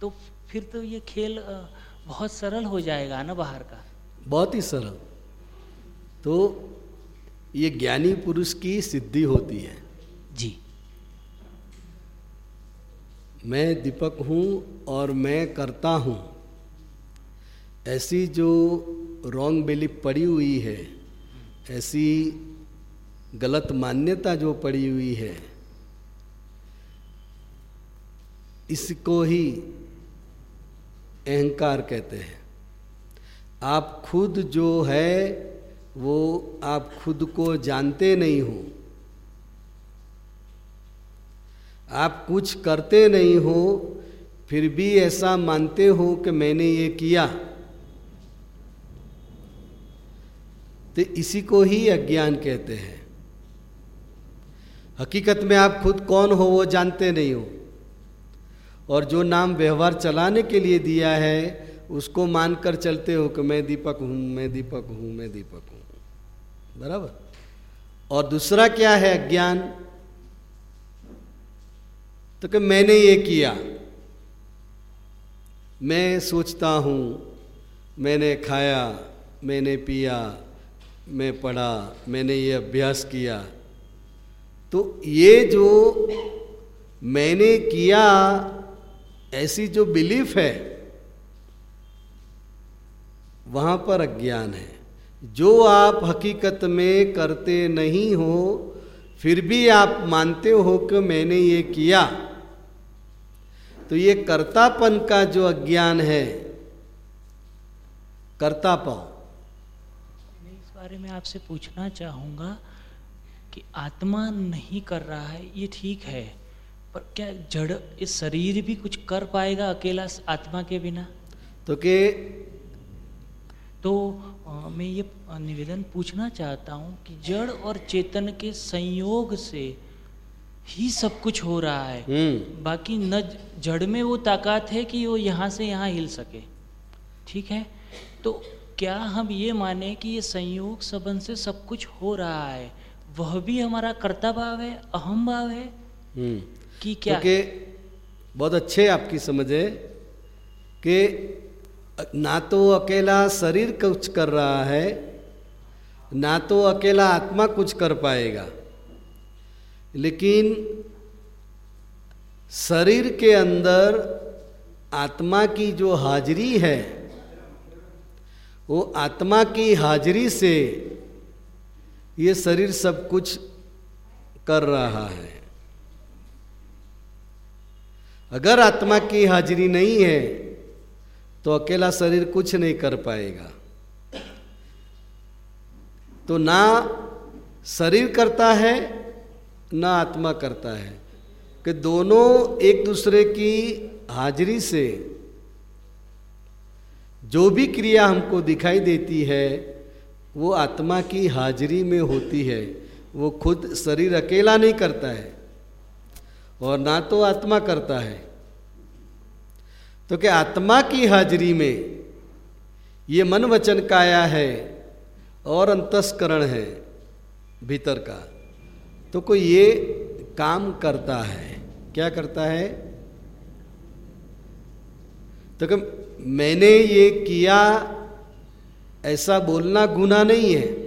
[SPEAKER 4] तो फिर तो ये खेल बहुत सरल हो जाएगा ना बाहर का?
[SPEAKER 3] बहुत ही सरल। तो ये ज्ञानी पुरुष की सिद्धि होती है।
[SPEAKER 4] जी।
[SPEAKER 3] मैं दीपक हूँ और मैं करता हूँ। ऐसी जो रॉन्ग बिलीफ पड़ी हुई है, ऐसी गलत मान्यता जो पड़ी हुई है, इसको ही अहंकार कहते हैं। आप खुद जो है, वो आप खुद को जानते नहीं हो। आप कुछ करते नहीं हो, फिर भी ऐसा मानते हो कि मैंने ये किया। तो इसी को ही अज्ञान कहते हैं। हकीकत में आप खुद कौन हो वो जानते नहीं हो। और जो नाम व्यवहार चलाने के लिए दिया है, उसको मानकर चलते हो कि मैं दीपक हूँ, मैं दीपक हूँ, मैं दीपक हूँ। बराबर? और दूसरा क्या है अज्ञान? तो कि मैंने ये किया। मैं सोचता हूँ, मैंने खाया, मैंने पिया मैं पढ़ा, मैंने ये अभ्यास किया। तो ये जो मैंने किया, ऐसी जो बिलीफ है, वहाँ पर अज्ञान है। जो आप हकीकत में करते नहीं हो, फिर भी आप मानते हो कि मैंने ये किया। तो ये कर्तापन का जो अज्ञान है
[SPEAKER 4] इस बारे में आपसे पूछना चाहूँगा कि आत्मा नहीं कर रहा है ये ठीक है पर क्या जड़ इस शरीर भी कुछ कर पाएगा अकेला आत्मा के बिना?
[SPEAKER 3] तो के
[SPEAKER 4] तो अ, मैं ये निवेदन पूछना चाहता हूँ कि जड़ और चेतन के संयोग से ही सब कुछ हो रहा है।
[SPEAKER 3] हम्म।
[SPEAKER 4] बाकी न जड़ में वो ताकत है कि वो यहाँ से यहाँ हिल सके। ठीक है? तो क्या हम ये माने कि ये संयोग संबंध से सब कुछ हो रहा है? वह भी हमारा कर्ता भाव है अहम भाव है?
[SPEAKER 3] हम्म।
[SPEAKER 4] कि क्या?
[SPEAKER 3] क्योंकि बहुत अच्छे आपकी समझ है कि ना तो अकेला शरीर कुछ कर रहा है ना तो अकेला आत्मा कुछ कर पाएगा। लेकिन शरीर के अंदर आत्मा की जो हाजिरी है वो आत्मा की हाजिरी से ये शरीर सब कुछ कर रहा है। अगर आत्मा की हाजिरी नहीं है तो अकेला शरीर कुछ नहीं कर पाएगा। तो ना शरीर करता है, ना आत्मा करता है। कि दोनों एक दूसरे की हाजिरी से जो भी क्रिया हमको दिखाई देती है, वो आत्मा की हाजिरी में होती है। वो खुद शरीर अकेला नहीं करता है और ना तो आत्मा करता है। तो क्या आत्मा की हाजिरी में ये मन वचन काया है और अंतस्करण है भीतर का? तो कोई ये काम करता है। क्या करता है? तो कि मैंने ये किया ऐसा बोलना गुना नहीं है।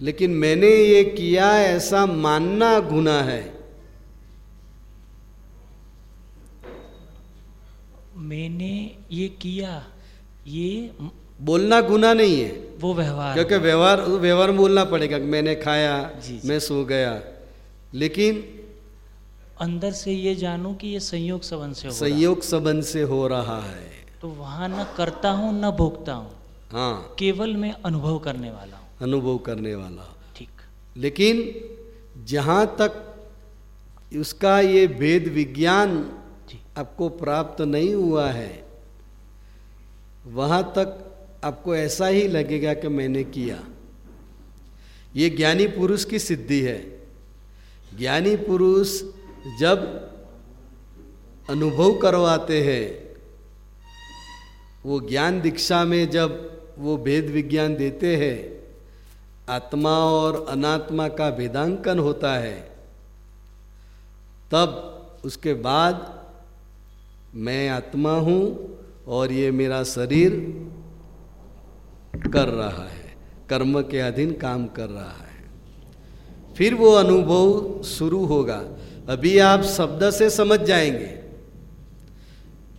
[SPEAKER 3] लेकिन मैंने ये किया ऐसा मानना गुना है।
[SPEAKER 4] मैंने ये किया ये
[SPEAKER 3] बोलना गुना नहीं है।
[SPEAKER 4] वो व्यवहार
[SPEAKER 3] क्योंकि व्यवहार व्यवहार में बोलना पड़ेगा मैंने खाया
[SPEAKER 4] जी, जी।
[SPEAKER 3] मैं सो गया। लेकिन
[SPEAKER 4] अंदर से ये जानूं कि ये संयोग संबंध से हो
[SPEAKER 3] संयोग संबंध से हो रहा है।
[SPEAKER 4] तो वहाँ न करता हूँ न भोगता हूँ।
[SPEAKER 3] हाँ।
[SPEAKER 4] केवल मैं अनुभव करने वाला हूँ।
[SPEAKER 3] अनुभव करने वाला।
[SPEAKER 4] ठीक।
[SPEAKER 3] लेकिन जहाँ तक उसका ये भेद विज्ञान आपको प्राप्त नहीं हुआ है वहाँ तक आपको ऐसा ही लगेगा कि मैंने किया। ये ज्ञानी पुरुष की सिद्धि है। ज्ञानी पुरुष जब अनुभव करवाते हैं, वो ज्ञान दीक्षा में जब वो भेद विज्ञान देते हैं, आत्मा और अनात्मा का भेदांकन होता है, तब उसके बाद मैं आत्मा हूँ और ये मेरा शरीर कर रहा है, कर्म के अधीन काम कर रहा है। फिर वो अनुभव शुरू होगा। अभी आप शब्द से समझ जाएँगे।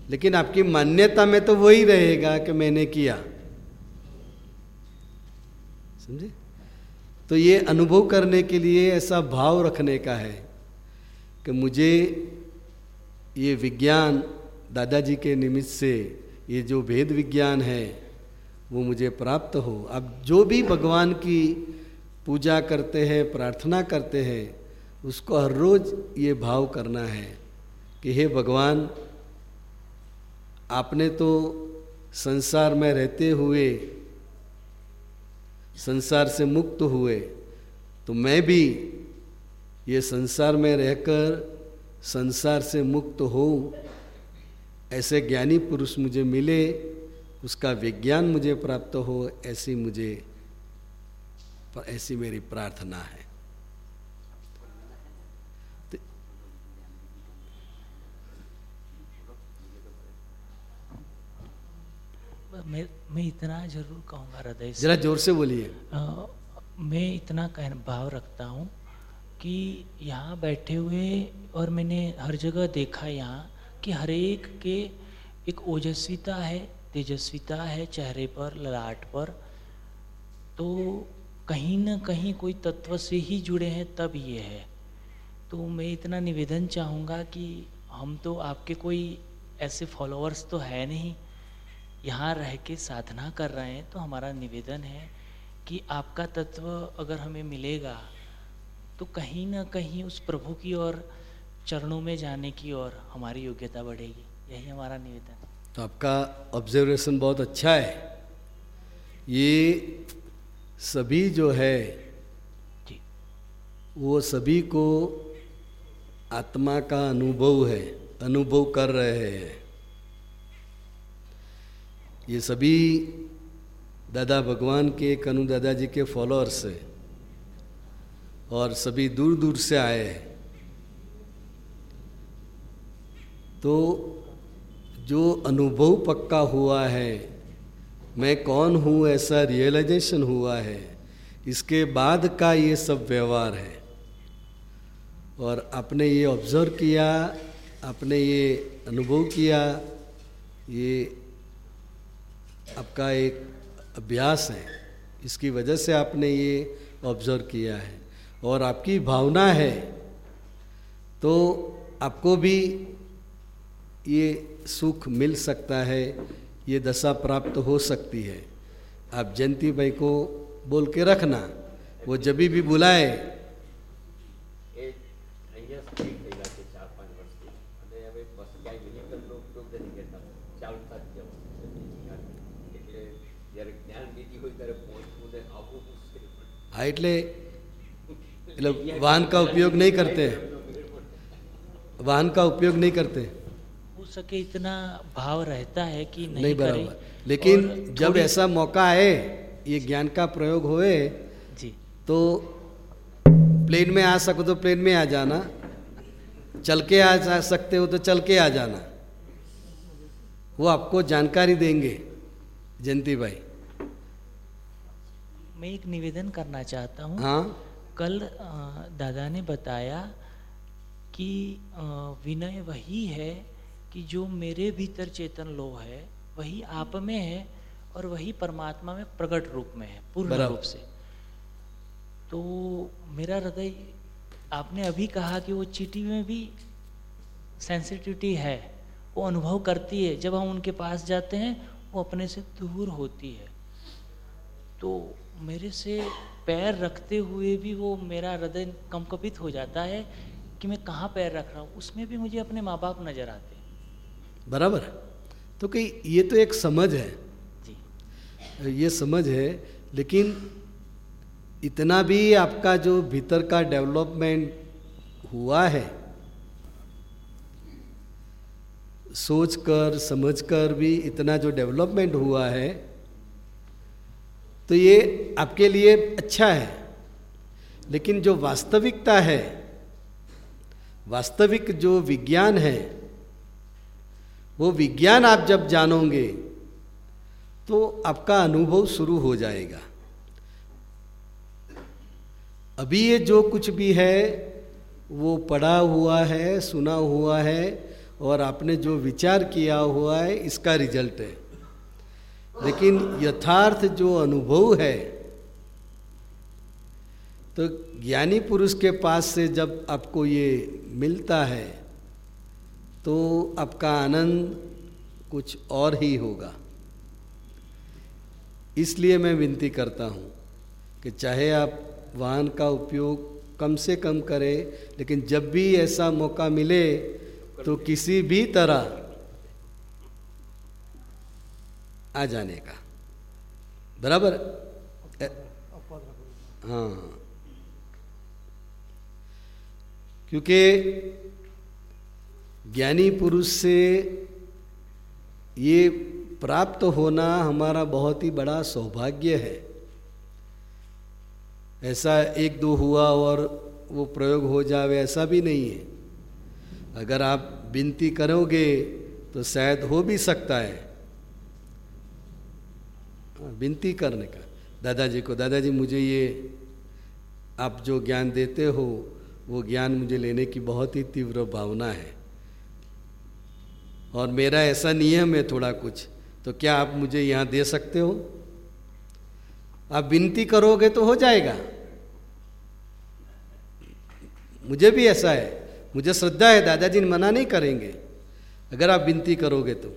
[SPEAKER 3] लेकिन आपकी मान्यता में तो वही रहेगा कि मैंने किया। समझे? तो ये अनुभव करने के लिए ऐसा भाव रखने का है कि मुझे ये विज्ञान दादाजी के निमित्त से ये जो भेद विज्ञान है, वो मुझे प्राप्त हो। अब जो भी भगवान की पूजा करते हैं, प्रार्थना करते हैं उसको हर रोज ये भाव करना है कि हे भगवान, आपने तो संसार में रहते हुए, संसार से मुक्त हुए तो मैं भी ये संसार में रहकर संसार से मुक्त हो ऐसे ज्ञानी पुरुष मुझे मिले, उसका विज्ञान मुझे प्राप्त हो, ऐसी मुझे, ऐसी मेरी प्रार्थना है।
[SPEAKER 4] मैं मैं इतना ज़रूर कहूँगा हृदय से।
[SPEAKER 3] जरा ज़ोर से बोलिए।
[SPEAKER 4] मैं इतना कह भाव रखता हूँ कि यहाँ बैठे हुए और मैंने हर जगह देखा यहाँ कि हर एक के एक ओजस्विता है तेजस्विता है चेहरे पर ललाट पर। तो कहीं ना कहीं कोई तत्व से ही जुड़े हैं तब ये है। तो मैं इतना निवेदन चाहूँगा कि हम तो आपके कोई ऐसे फॉलोअर्स तो है नहीं यहाँ रह के साधना कर रहे हैं तो हमारा निवेदन है कि आपका तत्व अगर हमें मिलेगा तो कहीं ना कहीं उस प्रभु की ओर चरणों में जाने की ओर हमारी योग्यता बढ़ेगी। यही हमारा निवेदन
[SPEAKER 3] तो आपका ऑब्जर्वेशन बहुत अच्छा है। ये सभी जो है
[SPEAKER 4] जी।
[SPEAKER 3] वो सभी को आत्मा का अनुभव है अनुभव कर रहे हैं। ये सभी दादा भगवान के, कनु दादाजी के फॉलोअर्स हैं और सभी दूर दूर से आए हैं। तो जो अनुभव पक्का हुआ है, मैं कौन हूँ, ऐसा रियलाइजेशन हुआ है, इसके बाद का ये सब व्यवहार है। और आपने ये ऑब्ज़र्व किया, आपने ये अनुभव किया, ये आपका एक अभ्यास है। इसकी वजह से आपने ये ऑब्ज़र्व किया है। और आपकी भावना है। तो आपको भी ये सुख मिल सकता है, ये दशा प्राप्त हो सकती है। आप जयंती भाई को बोल के रखना। वो जब भी बुलाए
[SPEAKER 5] પડે
[SPEAKER 3] हाँ એટલે એટલે वाहन का उपयोग नहीं करते वाहन का उपयोग नहीं करते
[SPEAKER 4] हो सके इतना भाव रहता है कि नहीं,
[SPEAKER 3] नहीं
[SPEAKER 4] करें
[SPEAKER 3] बराबर लेकिन
[SPEAKER 4] और
[SPEAKER 3] जब
[SPEAKER 4] थोड़ी-
[SPEAKER 3] ऐसा मौका आए ये ज्ञान का प्रयोग होए
[SPEAKER 4] जी
[SPEAKER 3] तो प्लेन में आ सको तो प्लेन में आ जाना चल के आ जा सकते हो तो चल के आ जाना वो आपको जानकारी देंगे जयंती भाई
[SPEAKER 4] मैं एक निवेदन करना चाहता हूँ।
[SPEAKER 3] हाँ।
[SPEAKER 4] कल दादा ने बताया कि विनय वही है कि जो मेरे भीतर चेतन लो है वही आप में है और वही परमात्मा में प्रकट रूप में है पूर्ण रूप से। तो मेरा हृदय आपने अभी कहा कि वो चीटी में भी सेंसिटिविटी है वो अनुभव करती है जब हम उनके पास जाते हैं वो अपने से दूर होती है। तो मेरे से पैर रखते हुए भी वो मेरा हृदय कंपकपित हो जाता है कि मैं कहाँ पैर रख रहा हूँ? उसमें भी मुझे अपने माँ बाप नज़र आते
[SPEAKER 3] बराबर। तो कि ये तो एक समझ है।
[SPEAKER 4] जी।
[SPEAKER 3] ये समझ है लेकिन इतना भी आपका जो भीतर का डेवलपमेंट हुआ है सोच कर समझ कर भी इतना जो डेवलपमेंट हुआ है तो ये आपके लिए अच्छा है। लेकिन जो वास्तविकता है, वास्तविक जो विज्ञान है, वो विज्ञान आप जब जानोगे तो आपका अनुभव शुरू हो जाएगा। अभी ये जो कुछ भी है, वो पढ़ा हुआ है, सुना हुआ है, और आपने जो विचार किया हुआ है, इसका रिज़ल्ट है। लेकिन यथार्थ जो अनुभव है तो ज्ञानी पुरुष के पास से जब आपको ये मिलता है तो आपका आनंद कुछ और ही होगा। इसलिए मैं विनती करता हूँ कि चाहे आप वाहन का उपयोग कम से कम करें, लेकिन जब भी ऐसा मौका मिले तो किसी भी तरह आ जाने का। बराबर? हाँ। क्योंकि ज्ञानी पुरुष से ये प्राप्त होना हमारा बहुत ही बड़ा सौभाग्य है। ऐसा एक दो हुआ और वो प्रयोग हो जावे ऐसा भी नहीं है। अगर आप विनती करोगे तो शायद हो भी सकता है हाँ, विनती करने का। दादाजी को, दादाजी, मुझे ये आप जो ज्ञान देते हो, वो ज्ञान मुझे लेने की बहुत ही तीव्र भावना है। और मेरा ऐसा नियम है थोड़ा कुछ तो क्या आप मुझे यहाँ दे सकते हो? आप विनती करोगे तो हो जाएगा। मुझे भी ऐसा है। मुझे श्रद्धा है, दादाजी मना नहीं करेंगे। अगर आप विनती करोगे तो।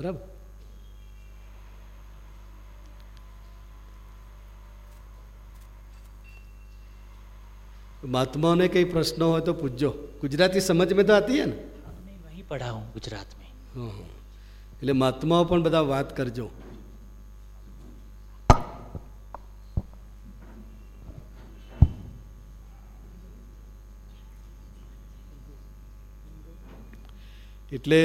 [SPEAKER 3] बराबर महात्माओं ने कई प्रश्न हो तो पूछो गुजराती समझ में तो आती है ને
[SPEAKER 4] हमने वहीं पढ़ा हूँ गुजरात में
[SPEAKER 3] હં, હં. એટલે મહાત્માઓ પણ બધા વાત કરજો એટલે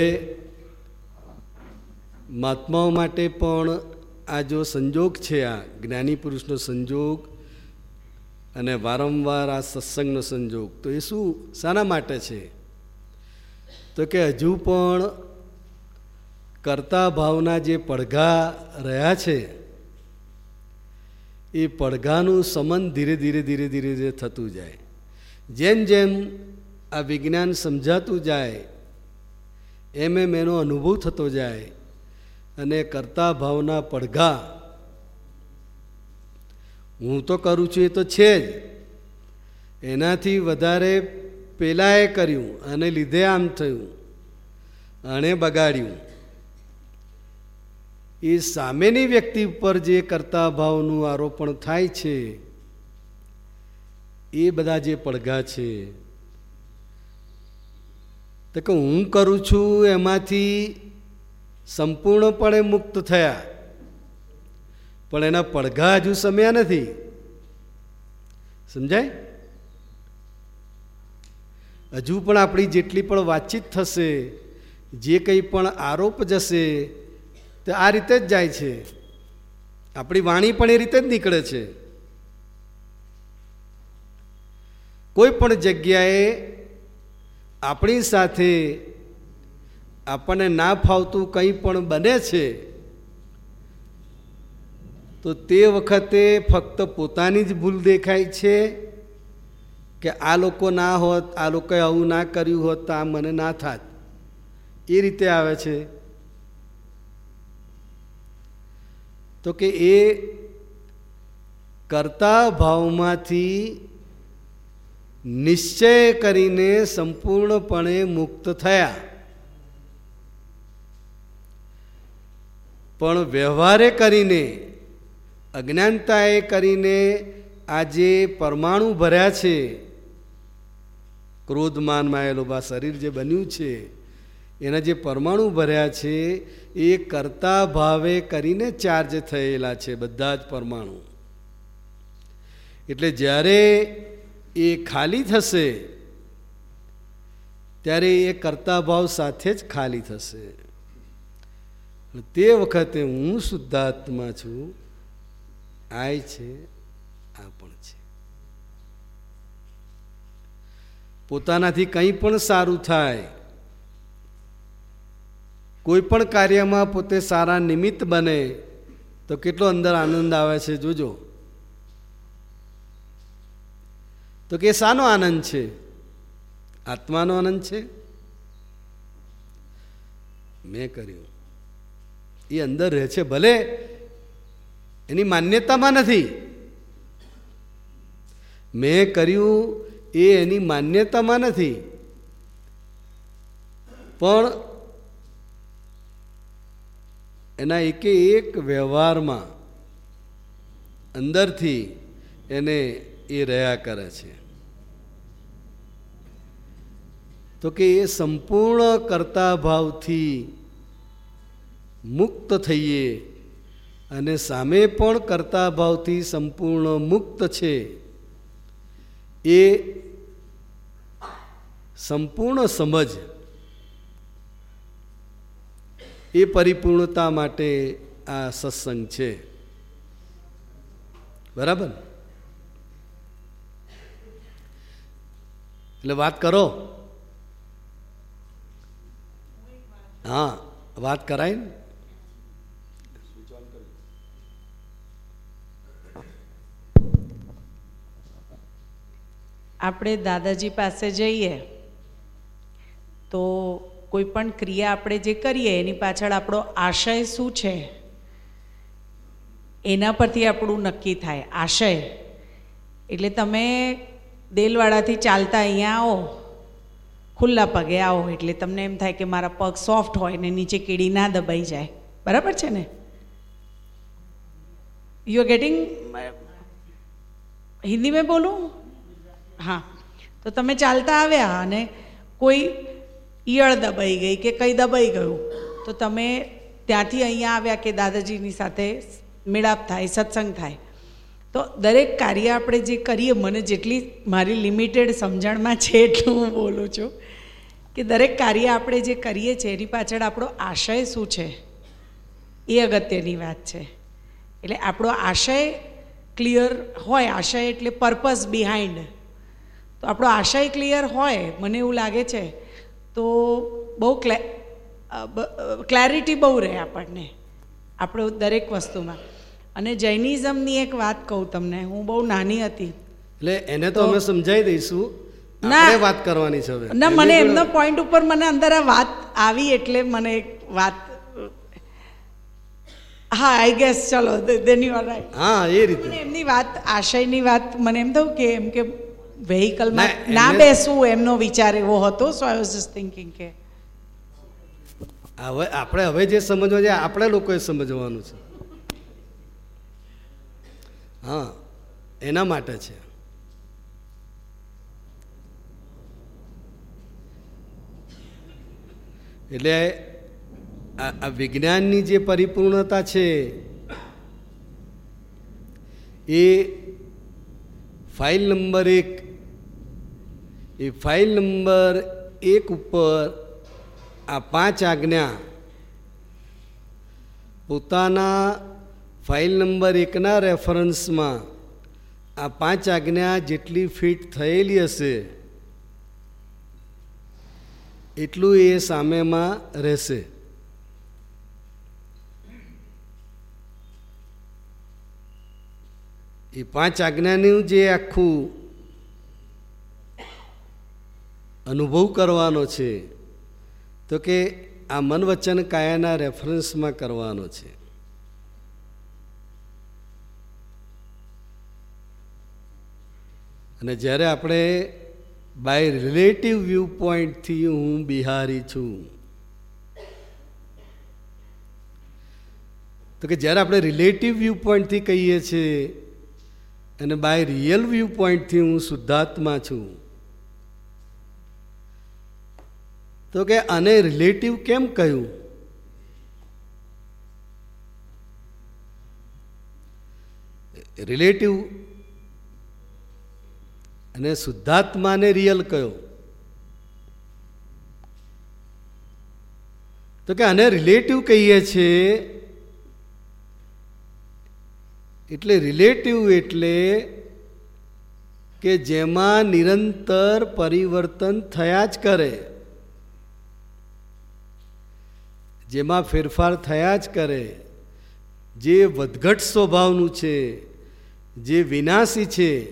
[SPEAKER 3] મહાત્માઓ માટે પણ આ જો સંજોગ છે આ જ્ઞાની પુરુષનો સંજોગ અને વારંવાર આ સત્સંગનો સંજોગ. તો એ શું, શાના માટે છે? તો કે હજુ પણ કરતા ભાવના જે પડઘા રહ્યા છે, એ પડઘાનું સમન ધીરે ધીરે ધીરે ધીરે ધીરે થતું જાય. જેમ જેમ આ વિજ્ઞાન સમજાતું જાય, એમ એમ એનો અનુભવ થતો જાય અને કરતા ભાવના પડઘા હું તો કરું છું એ તો છે જ. એનાથી વધારે પેલાએ કર્યું અને લીધે આમ થયું. આણે બગાડ્યું. એ સામેની વ્યક્તિ ઉપર જે કરતા ભાવનું આરોપણ થાય છે, એ બધા જે પડઘા છે. તો કે હું કરું છું એમાંથી સંપૂર્ણપણે મુક્ત થયા. પણ એના પડઘા હજુ સમ્યા નથી. સમજાય? હજુ પણ આપણી જેટલી પણ વાતચીત થશે, જે કંઈ પણ આરોપ જશે, તે આ રીતે જ જાય છે. આપણી વાણી પણ એ રીતે જ નીકળે છે. કોઈ પણ જગ્યાએ આપણી સાથે આપણને ના ફાવતું કંઈ પણ બને છે તો તે વખતે ફક્ત પોતાની જ ભૂલ દેખાય છે કે આ લોકો ના હોત, આ લોકોએ આવું ના કર્યું હોત તો આ મને ના થાત. એ રીતે આવે છે. તો કે એ કરતા ભાવમાંથી નિશ્ચય કરીને સંપૂર્ણપણે મુક્ત થયા. પણ વ્યવહારે કરીને અજ્ઞાનતાએ કરીને આ જે પરમાણુ ભર્યા છે, ક્રોધમાન માયેલું શરીર જે બન્યું છે, એના જે પરમાણુ ભર્યા છે, એ કરતા ભાવે કરીને ચાર્જ થયેલા છે બધા જ પરમાણુ. એટલે જ્યારે એ ખાલી થશે, ત્યારે એ કરતા ભાવ સાથે જ ખાલી થશે. તે વખતે હું શુદ્ધાત્મા છું. આય છે, આ પણ છે. પોતાનાથી કંઈ પણ સારું થાય, કોઈ પણ કાર્યમાં પોતે સારા નિમિત્ત બને, તો કેટલો અંદર આનંદ આવે છે જોજો. તો કે શાનો આનંદ છે? આત્માનો આનંદ છે? મેં કર્યું. એ અંદર રહે છે ભલે એની માન્યતામાં નથી. મેં કર્યું એ એની માન્યતામાં નથી. પણ એના એકે એક વ્યવહારમાં અંદરથી એને એ રહ્યા કરે છે. તો કે એ સંપૂર્ણ કરતા ભાવથી મુક્ત થઈએ અને સામે પણ કરતા ભાવથી સંપૂર્ણ મુક્ત છે. એ સંપૂર્ણ સમજ એ પરિપૂર્ણતા માટે આ સત્સંગ છે. બરાબર? એટલે વાત કરો. હા, વાત કરાય ને?
[SPEAKER 6] આપણે દાદાજી પાસે જઈએ, તો કોઈ પણ ક્રિયા આપણે જે કરીએ, એની પાછળ આપણો આશય શું છે? એના પરથી આપણું નક્કી થાય, આશય. એટલે તમે દેલવાડાથી ચાલતા અહીંયા આવો, ખુલ્લા પગે આવો, એટલે તમને એમ થાય કે મારા પગ સોફ્ટ હોય ને નીચે કીડી ના દબાઈ જાય. બરાબર છે ને? યુ આર ગેટિંગ હિન્દી મેં બોલું? હા. તો તમે ચાલતા આવ્યા અને કોઈ ઈયળ દબાઈ ગઈ કે કંઈ દબાઈ ગયું, તો તમે ત્યાંથી અહીંયા આવ્યા કે દાદાજીની સાથે મેળાપ થાય, સત્સંગ થાય. તો દરેક કાર્ય આપણે જે કરીએ, મને જેટલી મારી લિમિટેડ સમજણમાં છે એટલું હું બોલું છું કે દરેક કાર્ય આપણે જે કરીએ છીએ, એની પાછળ આપણો આશય શું છે? એ અગત્યની વાત છે. એટલે આપણો આશય ક્લિયર હોય, આશય એટલે પર્પઝ બિહાઇન્ડ તો આપણો આશય ક્લિયર હોય મને એવું લાગે છે તો બહુ ક્લે ક્લેરિટી બહુ રહે આપણને આપણો દરેક વસ્તુમાં. અને જૈનિઝમની એક વાત કહું તમને હું બહુ નાની હતી.
[SPEAKER 3] એટલે એને તો અમે સમજાવી દઈશું.
[SPEAKER 6] ના.
[SPEAKER 3] વાત કરવાની છે હવે.
[SPEAKER 6] ના મને એમનો પોઈન્ટ ઉપર મને અંદર આ વાત આવી એટલે મને એક વાત હા આઈ ગેસ ચલો દેન યુ આર રાઈટ
[SPEAKER 3] હા એ રીતે.
[SPEAKER 6] એમની વાત આશયની વાત મને એમ થયું કે એમ કે વેહિકલમાં
[SPEAKER 3] ના,
[SPEAKER 6] બેસવું એમનો વિચાર એવો હતો so I was just thinking કે
[SPEAKER 3] હવે આપણે હવે જે સમજવા છે આપણે લોકોએ સમજવાનું છે. હા એના માટે છે. એટલે આ વિજ્ઞાનની જે પરિપૂર્ણતા છે એ ફાઇલ નંબર એક એ ફાઇલ નંબર એક ઉપર આ પાંચ આજ્ઞા પોતાના ફાઇલ નંબર એકના રેફરન્સમાં આ પાંચ આજ્ઞા જેટલી ફિટ થયેલી હશે, એટલું એ સામેમાં રહેશે. એ પાંચ આજ્ઞાનું જે આખું અનુભવ કરવાનો છે. તો કે આ મન વચન કાયાના રેફરન્સમાં કરવાનો છે. અને જ્યારે આપણે બાય રિલેટિવ વ્યૂ પોઈન્ટથી હું બિહારી છું, તો કે જ્યારે આપણે રિલેટિવ વ્યૂ પોઈન્ટથી કહીએ છીએ, અને બાય રિયલ વ્યૂ પોઈન્ટથી હું શુદ્ધાત્મા છું તો કે આને રિલેટિવ કેમ કહ્યું? રિલેટિવ અને શુદ્ધાત્માને રિયલ કયો? તો કે આને રિલેટિવ કહીએ છીએ એટલે રિલેટિવ એટલે કે જેમાં નિરંતર પરિવર્તન થયા જ કરે. જેમાં ફેરફાર થયા જ કરે. જે વધઘટ સ્વભાવનું છે, જે વિનાશી છે,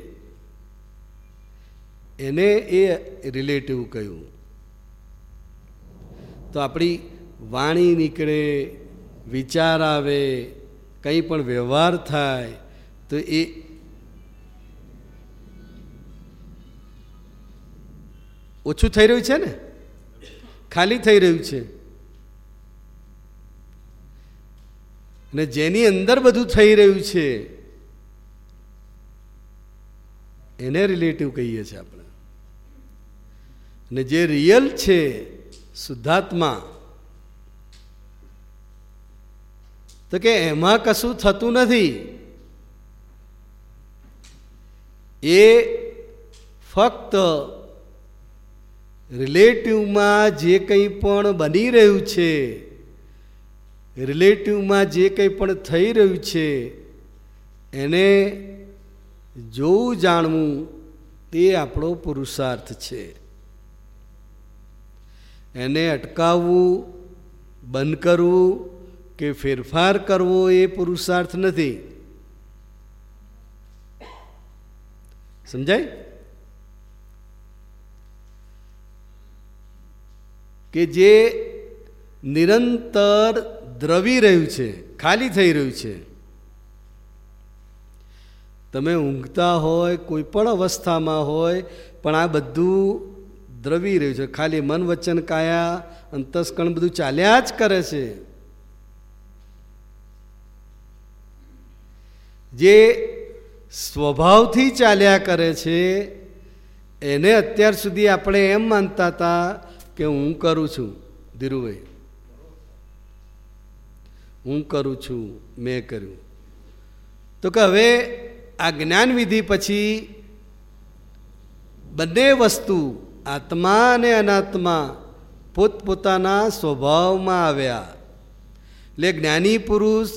[SPEAKER 3] એને એ રિલેટિવ કહ્યું. તો આપણી વાણી નીકળે, વિચાર આવે, કંઈ પણ વ્યવહાર થાય, તો એ ઓછું થઈ રહ્યું છે ને? ખાલી થઈ રહ્યું છે. અને જેની અંદર બધું થઈ રહ્યું છે, એને રિલેટિવ કહીએ છીએ આપણે. અને જે રિયલ છે, શુદ્ધાત્મા, તો કે એમાં કશું થતું નથી. એ ફક્ત રિલેટિવમાં જે કંઈ પણ બની રહ્યું છે રિલેટિવમાં જે કંઈ પણ થઈ રહ્યું છે, એને જોવું જાણવું તે આપણો પુરુષાર્થ છે. એને અટકાવવું, બંધ કરવું કે ફેરફાર કરવો એ પુરુષાર્થ નથી. સમજાય? કે જે નિરંતર દ્રવી રહ્યું છે, ખાલી થઈ રહ્યું છે. તમે ઊંઘતા હોય, કોઈ પણ અવસ્થામાં હોય, પણ આ બધું દ્રવી રહ્યું છે. ખાલી મન વચન કાયા અંતસ્કણ બધું ચાલ્યા જ કરે છે. જે સ્વભાવથી ચાલ્યા કરે છે, એને અત્યાર સુધી આપણે એમ માનતા હતા કે હું કરું છું, ધીરુભાઈ. હું કરું છું, મેં કર્યું. તો કે હવે આ જ્ઞાન વિધિ પછી બંને વસ્તુ આત્મા અને અનાત્મા પોતપોતાના સ્વભાવમાં આવ્યા. એટલે જ્ઞાની પુરુષ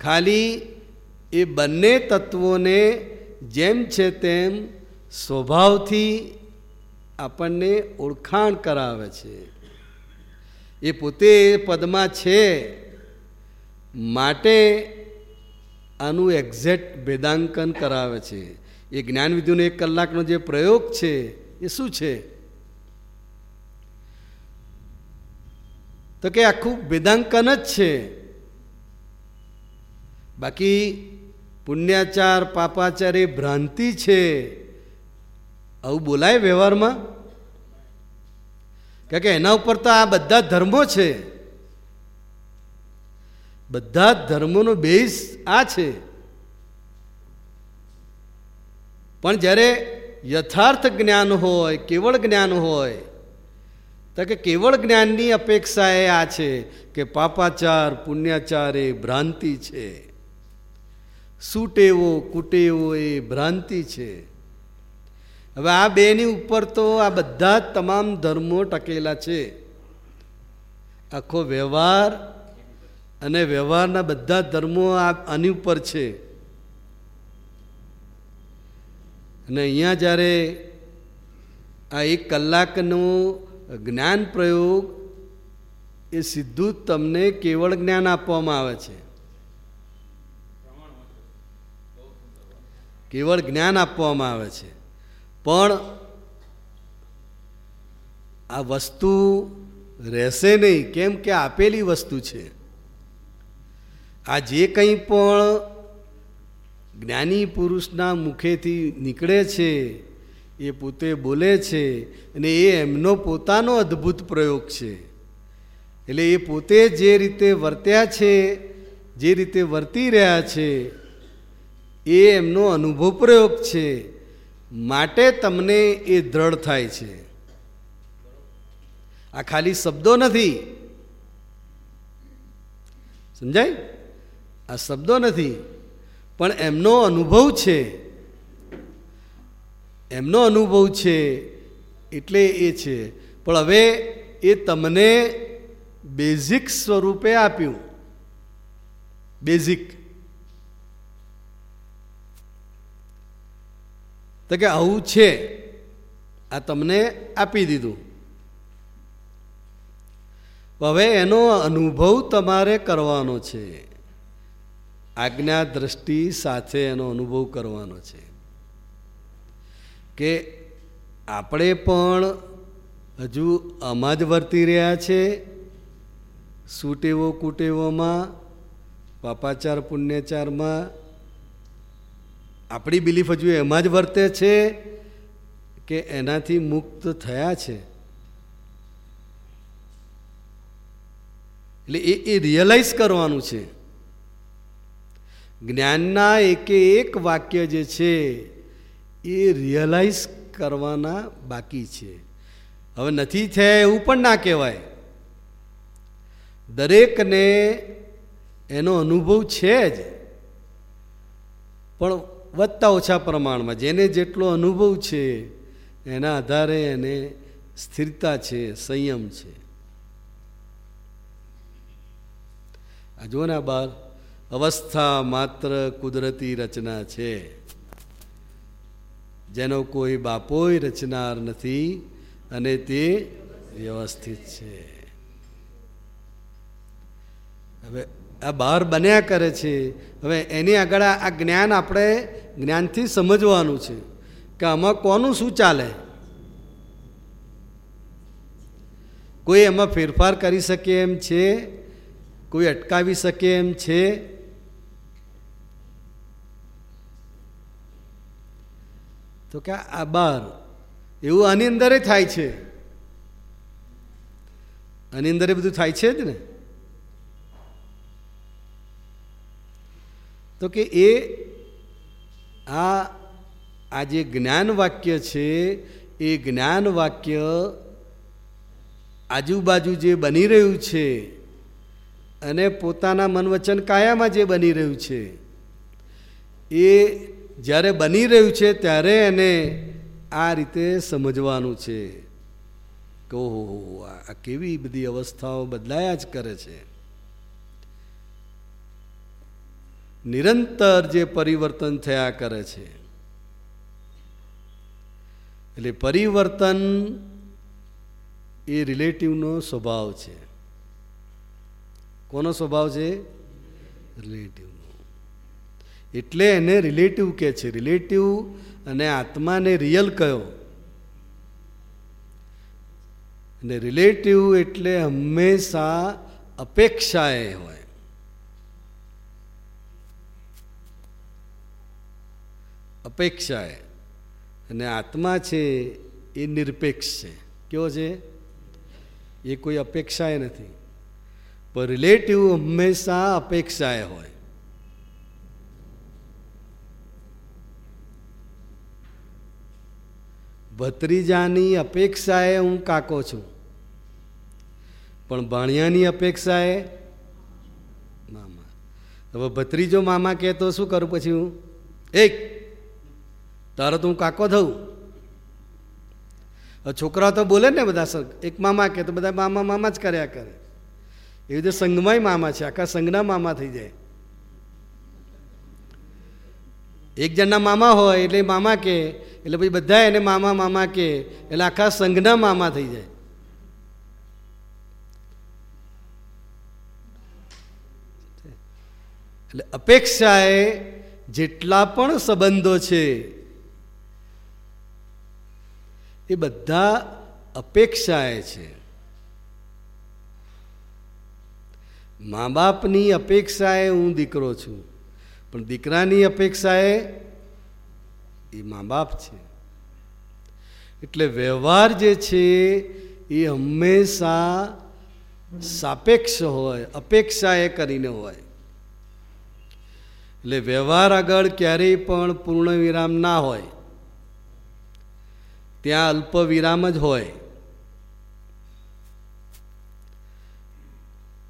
[SPEAKER 3] ખાલી એ બંને તત્વોને જેમ છે તેમ સ્વભાવથી આપણને ઓળખાણ કરાવે છે. એ પોતે પદમાં છે. માટે આનું એક્ઝેક્ટ ભેદાંકન કરાવે છે. એ જ્ઞાનવિધિનો એક કલાકનો જે પ્રયોગ છે, એ શું છે? તો કે આખું વેદાંકન જ છે. બાકી પુણ્યાચાર, પાપાચાર એ ભ્રાંતિ છે. આવું બોલાય વ્યવહારમાં? કારણ કે એના ઉપર તો આ બધા ધર્મો છે. બધા જ ધર્મોનો બેઝ આ છે. પણ જ્યારે યથાર્થ જ્ઞાન હોય, કેવળ જ્ઞાન હોય, તો કે કેવળ જ્ઞાનની અપેક્ષા એ આ છે કે પાપાચાર, પુણ્યાચાર એ ભ્રાંતિ છે. સુટેવો, કુટેવો એ ભ્રાંતિ છે. હવે આ બેની ઉપર તો આ બધા તમામ ધર્મો ટકેલા છે. આખો વ્યવહાર અને વ્યવહારના બધા ધર્મો આ આની ઉપર છે. અને અહીંયા જ્યારે આ એક કલાકનો જ્ઞાન પ્રયોગ એ સીધું તમને કેવળ જ્ઞાન આપવામાં આવે છે. કેવળ જ્ઞાન આપવામાં આવે છે. પણ આ વસ્તુ રહેશે નહીં. કેમ કે આપેલી વસ્તુ છે. આ જે કંઈ પણ જ્ઞાની પુરુષના મુખેથી નીકળે છે, એ પોતે બોલે છે અને એ એમનો પોતાનો અદ્ભુત પ્રયોગ છે. એટલે એ પોતે જે રીતે વર્ત્યા છે, જે રીતે વર્તી રહ્યા છે, એ એમનો અનુભવ પ્રયોગ છે. માટે તમને એ દ્રઢ થાય છે. આ ખાલી શબ્દો નથી. સમજાય? આ શબ્દો નથી, પણ એમનો અનુભવ છે. એમનો અનુભવ છે એટલે એ છે. પણ હવે એ તમને બેઝિક સ્વરૂપે આપ્યું. બેઝિક. તો કે આવું છે. આ તમને આપી દીધું. હવે એનો અનુભવ તમારે કરવાનો છે. આજ્ઞા દ્રષ્ટિ સાથે એનો અનુભવ કરવાનો છે. કે આપણે પણ હજુ આમાં જ વર્તી રહ્યા છે, સુટેવો કુટેવોમાં, પાપાચાર પુણ્યચારમાં. આપણી બિલીફ હજુ એમાં જ વર્તે છે કે એનાથી મુક્ત થયા છે. એટલે એ એ રિયલાઇઝ કરવાનું છે. જ્ઞાનના એકે એક વાક્ય જે છે, એ રિયલાઇઝ કરવાના બાકી છે. હવે નથી થયા એવું પણ ના કહેવાય. દરેકને એનો અનુભવ છે જ, પણ વધતા ઓછા પ્રમાણમાં. જેને જેટલો અનુભવ છે, એના આધારે એને સ્થિરતા છે, સંયમ છે. આ જુઓ ને આ બાર અવસ્થા માત્ર કુદરતી રચના છે. જેનો કોઈ બાપોય રચનાર નથી અને તે વ્યવસ્થિત છે. હવે આ બહાર બન્યા કરે છે. હવે એની આગળ આ જ્ઞાન આપણે જ્ઞાનથી સમજવાનું છે કે આમાં કોનું શું ચાલે? કોઈ એમાં ફેરફાર કરી શકે એમ છે? કોઈ અટકાવી શકે એમ છે? તો કે આ બાર. એવું આની અંદર થાય છે. આની અંદર બધું થાય છે જ ને. તો કે એ આ આ જે જ્ઞાન વાક્ય છે, એ જ્ઞાન વાક્ય આજુબાજુ જે બની રહ્યું છે અને પોતાના મન વચન કાયામાં જે બની રહ્યું છે, એ જ્યારે બની રહ્યું છે, ત્યારે એને આ રીતે સમજવાનું છે કે ઓહો આ કેવી બધી અવસ્થાઓ બદલાયા જ કરે છે. નિરંતર જે પરિવર્તન થયા કરે છે. એટલે પરિવર્તન એ રિલેટિવનો સ્વભાવ છે. કોનો સ્વભાવ છે? રિલેટિવનો એટલે એને રિલેટિવ કહે છે. રિલેટિવ અને આત્માને રિયલ કયો? અને રિલેટિવ એટલે હંમેશા અપેક્ષાએ હોય. અપેક્ષાએ. અને આત્મા છે એ નિરપેક્ષ છે. કેવો છે? એ કોઈ અપેક્ષાએ નથી. પણ રિલેટિવ હંમેશા અપેક્ષાએ હોય. ભત્રીજાની અપેક્ષાએ હું કાકો છું. પણ ભાણિયાની અપેક્ષાએ મામા. હવે ભત્રીજો મામા કહે તો શું કરું પછી હું? એક, તારો તો હું કાકો થઉં. છોકરા તો બોલે ને બધા એક મામા કે તો બધા મામા મામા જ કર્યા કરે. એવી રીતે સંઘમાંય મામા છે. આખા સંઘના મામા થઈ જાય. એક જણના મામા હોય એટલે મામા કે, એટલે પછી બધા એને મામા મામા કે, એટલે આખા સંઘના મામા થઈ જાય. એટલે અપેક્ષાએ જેટલા પણ સંબંધો છે, એ બધા અપેક્ષાએ છે. મા બાપની અપેક્ષાએ હું દીકરો છું. પણ દીકરાની અપેક્ષાએ એ મા બાપ છે. એટલે વ્યવહાર જે છે, એ હંમેશા સાપેક્ષ હોય અપેક્ષાએ કરીને હોય. એટલે વ્યવહાર આગળ ક્યારેય પણ પૂર્ણ વિરામ ના હોય. ત્યાં અલ્પ વિરામ જ હોય.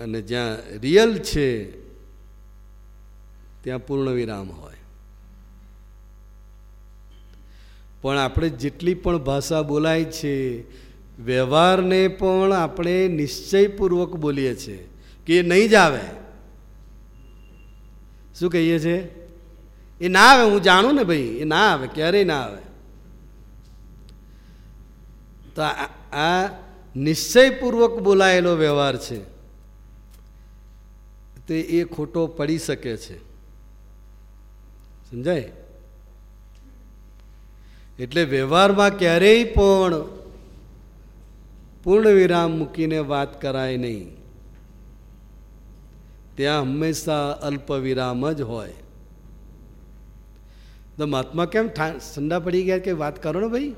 [SPEAKER 3] અને જ્યાં રિયલ છે ત્યાં પૂર્ણ વિરામ હોય. પણ આપણે જેટલી પણ ભાષા બોલાય છે, વ્યવહારને પણ આપણે નિશ્ચયપૂર્વક બોલીએ છીએ કે એ નહીં જ આવે. શું કહીએ છીએ એ ના આવે, હું જાણું ને ભાઈ, એ ના આવે, ક્યારેય ના આવે. તો આ નિશ્ચયપૂર્વક બોલાયેલો વ્યવહાર છે. તે એ ખોટો પડી શકે છે. સમજાય? એટલે વ્યવહારમાં ક્યારેય પણ પૂર્ણ વિરામ મૂકીને વાત કરાય નહીં. ત્યાં હંમેશા અલ્પ વિરામ જ હોય. તો મહાત્મા કેમ ઠંડા પડી ગયા કે વાત કરો ને ભાઈ?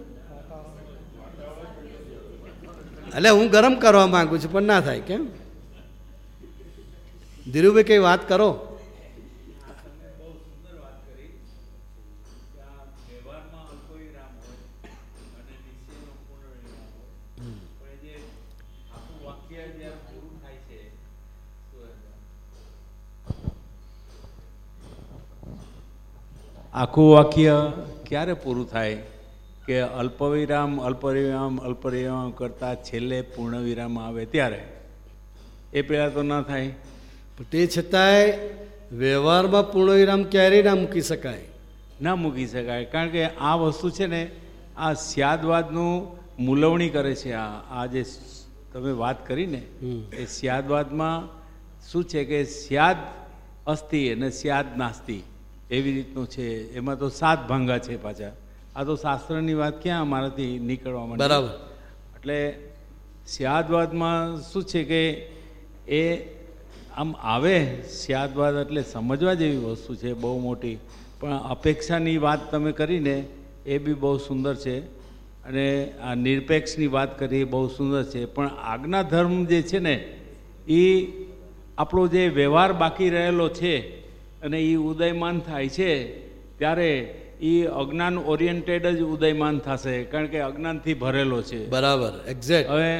[SPEAKER 3] એટલે હું ગરમ કરવા માંગુ છું, પણ ના થાય, કેમ? ધીરુભાઈ, કઈ વાત કરો?
[SPEAKER 7] આખું વાક્ય ક્યારે પૂરું થાય? કે અલ્પવિરામ અલ્પવિરામ અલ્પવિરામ કરતાં છેલ્લે પૂર્ણ વિરામ આવે ત્યારે? એ પહેલાં તો ના થાય.
[SPEAKER 3] પણ તે છતાંય વ્યવહારમાં પૂર્ણ વિરામ ક્યારેય ના મૂકી શકાય.
[SPEAKER 7] ના મૂકી શકાય. કારણ કે આ વસ્તુ છે ને આ સ્યાદવાદનું મૂલવણી કરે છે. આ આ જે તમે વાત
[SPEAKER 3] કરીને
[SPEAKER 7] એ સ્યાદવાદમાં શું છે કે સ્યાદ અસ્તિ અને સ્યાદ નાસ્તિ. એવી રીતનું છે. એમાં તો સાત ભાંગા છે પાછા. આ તો શાસ્ત્રની વાત ક્યાં અમારાથી નીકળવા માંડી?
[SPEAKER 3] બરાબર.
[SPEAKER 7] એટલે સ્યાદવાદમાં શું છે કે એ આમ આવે સ્યાદવાદ એટલે સમજવા જેવી વસ્તુ છે બહુ મોટી. પણ અપેક્ષાની વાત તમે કરીને એ બી બહુ સુંદર છે અને આ નિરપેક્ષની વાત કરી એ બહુ સુંદર છે. પણ આજ્ઞા ધર્મ જે છે ને એ આપણો જે વ્યવહાર બાકી રહેલો છે અને એ ઉદયમાન થાય છે ત્યારે એ અજ્ઞાન ઓરિએન્ટેડ જ ઉદયમાન થશે કારણ કે અજ્ઞાનથી ભરેલો છે.
[SPEAKER 3] બરાબર એક્ઝેક્ટ
[SPEAKER 7] હવે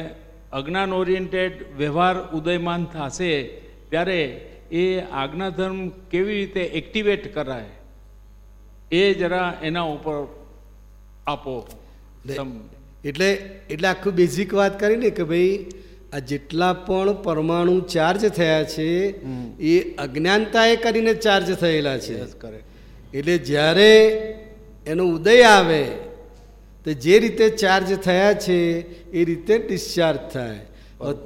[SPEAKER 7] અજ્ઞાન ઓરિએન્ટેડ વ્યવહાર ઉદયમાન થશે ત્યારે એ આજ્ઞાધર્મ કેવી રીતે એક્ટિવેટ કરાય એ જરા એના ઉપર આપો.
[SPEAKER 3] એટલે એટલે આખું બેઝિક વાત કરી ને કે ભાઈ આ જેટલા પણ પરમાણુ ચાર્જ થયા છે એ અજ્ઞાનતાએ કરીને ચાર્જ થયેલા છે. એટલે જ્યારે એનો ઉદય આવે તો જે રીતે ચાર્જ થયા છે એ રીતે ડિસ્ચાર્જ થાય.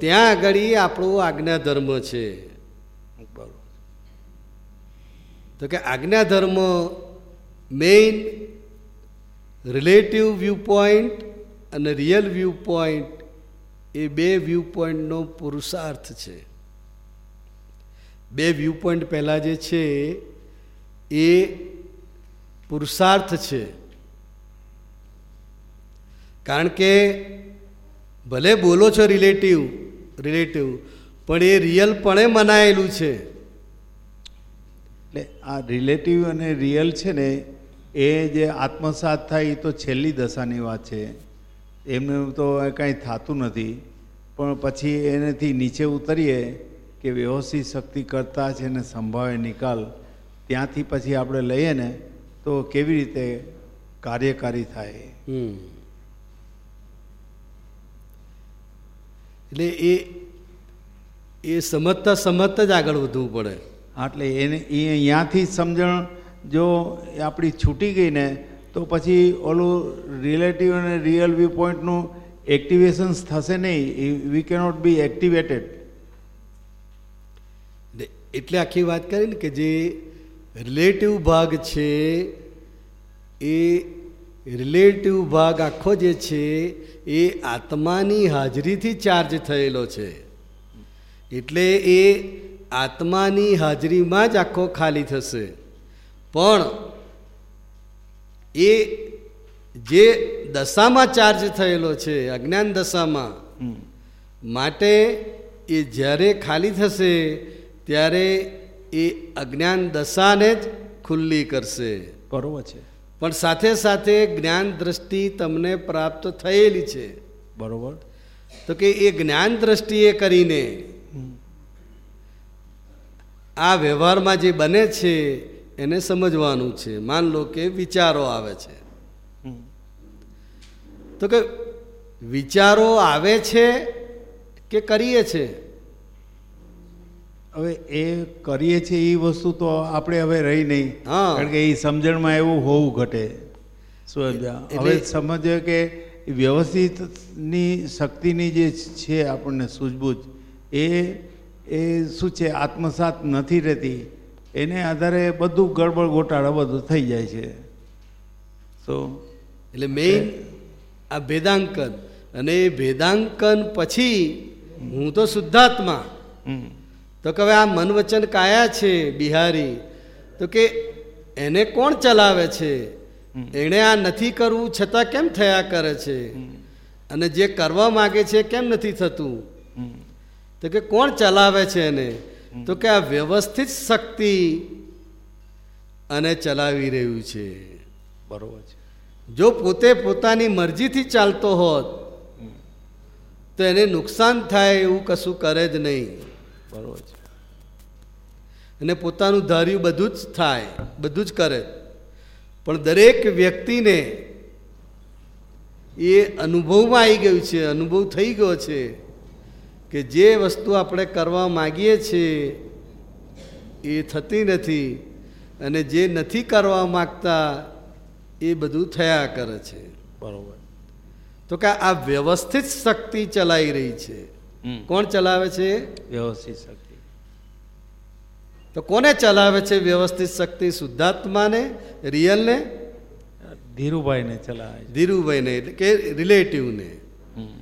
[SPEAKER 3] ત્યાં આગળ આપણો આજ્ઞા ધર્મ છે તો કે આજ્ઞા ધર્મ મેઇન રિલેટિવ વ્યૂ પોઈન્ટ અને રિયલ વ્યૂ પોઈન્ટ એ બે વ્યૂ પોઈન્ટનો પુરુષાર્થ છે. બે વ્યૂ પોઈન્ટ પહેલાં જે છે, એ પુરુષાર્થ છે. કારણ કે ભલે બોલો છો રિલેટિવ રિલેટિવ પણ એ રિયલપણે મનાયેલું છે.
[SPEAKER 7] એટલે આ રિલેટિવ અને રિયલ છે ને, એ જે આત્મસાત થાય એ તો છેલ્લી દશાની વાત છે. એમને તો કાંઈ થતું નથી. પણ પછી એનાથી નીચે ઉતરીએ કે વ્યવસ્થિત શક્તિ કરતા છે ને સંભાવે નિકાલ. ત્યાંથી પછી આપણે લઈએ ને તો કેવી રીતે કાર્યકારી થાય?
[SPEAKER 3] એટલે એ એ સમજતા સમજતા જ આગળ વધવું પડે.
[SPEAKER 7] એટલે એને એ અહીંયાથી સમજણ જો આપણી છૂટી ગઈ ને તો પછી ઓલું રિલેટિવ અને રિયલ વ્યૂ પોઈન્ટનું એક્ટિવેશન્સ થશે નહીં વી કેનોટ બી એક્ટિવેટેડ
[SPEAKER 3] એટલે- આખી વાત કરી ને કે જે રિલેટિવ ભાગ છે, એ રિલેટિવ ભાગ આખો જે છે, એ આત્માની હાજરીથી ચાર્જ થયેલો છે. એટલે એ આત્માની હાજરીમાં જ આખો ખાલી થશે. પણ એ જે દશામાં ચાર્જ થયેલો છે અજ્ઞાન દશામાં માટે એ જ્યારે ખાલી થશે ત્યારે એ અજ્ઞાન દશાને જ ખુલ્લી કરશે.
[SPEAKER 7] બરોબર છે.
[SPEAKER 3] પણ સાથે સાથે જ્ઞાન દ્રષ્ટિ તમને પ્રાપ્ત થયેલી છે.
[SPEAKER 7] બરોબર.
[SPEAKER 3] તો કે એ જ્ઞાન દ્રષ્ટિએ કરીને આ વ્યવહારમાં જે બને છે એને સમજવાનું છે. માન લો કે વિચારો આવે છે. તો કે વિચારો આવે છે કે કરીએ છે?
[SPEAKER 7] હવે એ કરીએ છીએ એ વસ્તુ તો આપણે હવે રહી નહીં.
[SPEAKER 3] હા.
[SPEAKER 7] કારણ કે એ સમજણમાં એવું હોવું ઘટે. શું હવે
[SPEAKER 3] એટલે-
[SPEAKER 7] સમજ્યો કે વ્યવસ્થિતની શક્તિની જે છે આપણને સૂઝબૂઝ એ એ શું છે? આત્મસાત નથી રહેતી. એને આધારે બધું ગડબડ ગોટાળા બધું થઈ જાય છે. તો
[SPEAKER 3] એટલે મેઇન આ ભેદાંકન અને એ ભેદાંકન પછી હું તો શુદ્ધાત્મા. તો કે હવે આ મન વચન કાયા છે બિહારી? તો કે એને કોણ ચલાવે છે? એણે આ નથી કરવું છતાં કેમ થયા કરે છે? અને જે કરવા માગે છે કેમ નથી થતું? તો કે કોણ ચલાવે છે એને? તો કે આ વ્યવસ્થિત શક્તિ અને ચલાવી રહ્યું છે.
[SPEAKER 7] બરોબર છે.
[SPEAKER 3] જો પોતે પોતાની મરજીથી ચાલતો હોત તો એને નુકસાન થાય એવું કશું કરે જ નહીં.
[SPEAKER 7] બરોબર છે.
[SPEAKER 3] અને પોતાનું ધાર્યું બધું જ થાય બધું જ કરે. પણ દરેક વ્યક્તિને એ અનુભવમાં આવી ગયું છે અનુભવ થઈ ગયો છે. કે જે વસ્તુ આપણે કરવા માગીએ છીએ એ થતી નથી અને જે નથી કરવા માગતા એ બધું થયા કરે છે.
[SPEAKER 7] બરોબર.
[SPEAKER 3] તો કે આ વ્યવસ્થિત શક્તિ ચલાવી રહી છે. કોણ ચલાવે છે?
[SPEAKER 7] વ્યવસ્થિત શક્તિ.
[SPEAKER 3] તો કોને ચલાવે છે વ્યવસ્થિત શક્તિ? શુદ્ધાત્માને? રિયલને?
[SPEAKER 7] ધીરુભાઈને ચલાવે
[SPEAKER 3] ધીરુભાઈને એટલે કે રિલેટિવને
[SPEAKER 7] હમ.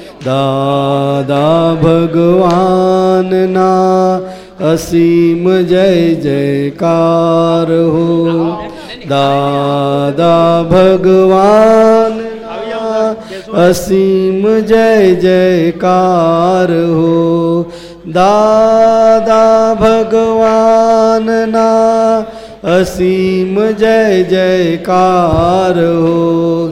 [SPEAKER 3] દાદા ભગવાનના અસીમ જય જયકાર હો. દાદા ભગવાન અસીમ જય જયકાર હો. દાદા ભગવાનના અસીમ જય જયકાર હો.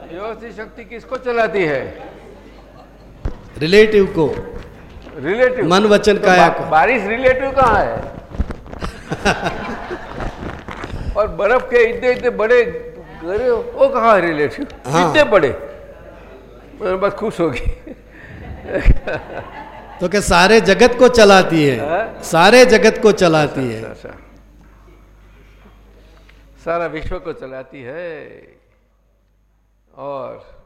[SPEAKER 8] व्यवस्थित शक्ति किसको चलाती है?
[SPEAKER 3] रिलेटिव को।
[SPEAKER 8] रिलेटिव
[SPEAKER 3] मन वचन
[SPEAKER 8] तो
[SPEAKER 3] काया को।
[SPEAKER 8] बारिश रिलेटिव कहाँ है? और बर्फ़ के इतने इतने बड़े गरे वो कहाँ है रिलेटिव
[SPEAKER 3] हाँ।
[SPEAKER 8] इतने बड़े। मैं बस खुश होगी
[SPEAKER 3] तो क्या सारे जगत को चलाती है?
[SPEAKER 8] हाँ?
[SPEAKER 3] सारे जगत को चलाती है।
[SPEAKER 8] अच्छा। सारा विश्व को चलाती है। और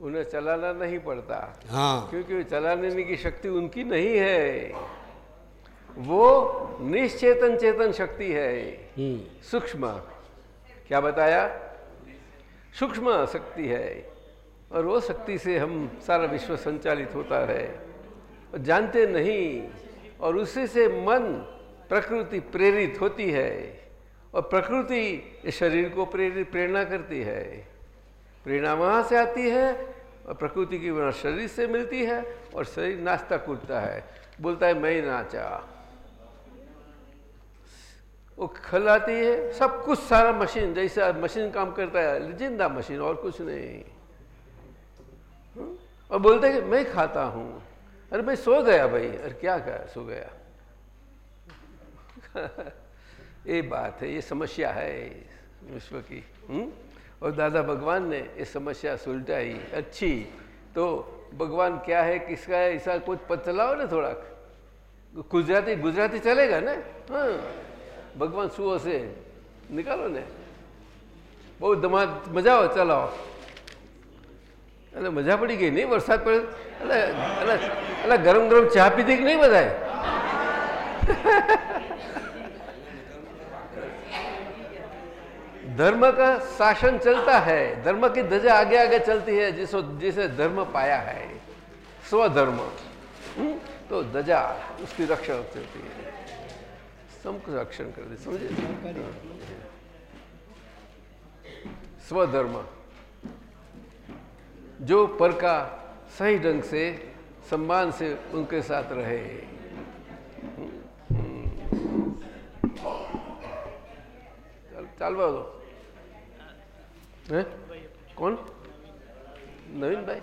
[SPEAKER 8] उन्हें चलाना नहीं पड़ता।
[SPEAKER 3] हाँ।
[SPEAKER 8] क्योंकि चलाने की शक्ति उनकी नहीं है। वो निश्चेतन चेतन शक्ति है।
[SPEAKER 3] हम्म,
[SPEAKER 8] सूक्ष्म। क्या बताया? सूक्ष्म शक्ति है। और वो शक्ति से हम सारा विश्व संचालित होता है। और जानते नहीं। और उसी से मन प्रकृति प्रेरित होती है। और प्रकृति शरीर को प्रेरित प्रेरणा करती है। प्रेरणा वहाँ से आती है और प्रकृति की वहाँ शरीर से मिलती है और शरीर नाचता कूदता है। बोलता है, मैं ही नाचा। वो खिलाती है, सब कुछ सारा मशीन, जैसा मशीन काम करता है, ज़िंदा मशीन, और कुछ नहीं। हम्म? और बोलते हैं मैं खाता हूँ। अरे भाई, सो गया भाई। अरे क्या कहा सो गया। ये बात है ये समस्या है विश्व की हुँ? और दादा भगवान ने ये समस्या सुलझाई अच्छी तो भगवान क्या है किसका है ऐसा कुछ पता चलाओ ना थोड़ा गुजराती गुजराती चलेगा ना हाँ ભગવાન શું હશે નિકાલો ને બહુ ધમા મજા આવે ચલાવો એટલે મજા પડી ગઈ નહીં વરસાદ પડે એટલે એટલે એટલે ગરમ ગરમ ચા પીધી કે નહીં બધાએ धर्म का शासन चलता है, धर्म की ध्वजा आगे आगे चलती है, जिसो जिसे धर्म पाया है, स्वधर्म। हम्म? तो ध्वजा उसकी रक्षा चलती है। रक्षण कर दी, समझे? हाँ। स्वधर्म। जो पर का सही ढंग से, सम्मान से उनके साथ रहे। हम्म। चाल दो। હે? કોણ? નવીનભાઈ?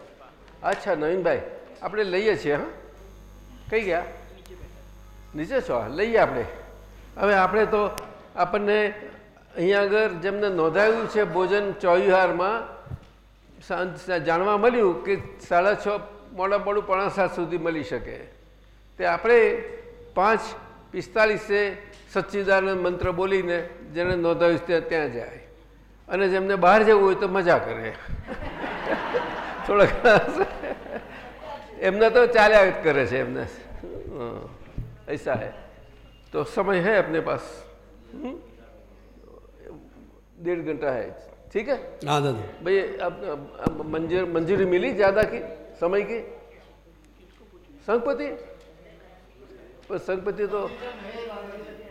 [SPEAKER 8] અચ્છા, નવીનભાઈ. આપણે લઈએ છીએ, હા? કઈ ગયા? નીચે છો? લઈએ આપણે. હવે આપણે તો આપણને અહીંયા આગળ જેમને નોંધાયું છે ભોજન ચોવીહારમાં જાણવા મળ્યું કે સાડા છ મોડા મોડું પોણા સાત સુધી મળી શકે. તે આપણે પાંચ પિસ્તાલીસે સચ્ચિદાનંદ મંત્ર બોલીને જેને નોંધાયું ત્યાં ત્યાં જાય. અને જેમને બહાર જવું હોય તો મજા કરે થોડા ઘણા એમને તો ચાલ્યા જ કરે છે એમને हाँ, ऐसा है तो समय है अपने पास हम्म? डेढ़ घंटा है ठीक है
[SPEAKER 3] हाँ दादा
[SPEAKER 8] भाई अब अब- अब मंजूर मंजूरी मिली ज़्यादा की समय की संघपति पर संघपति तो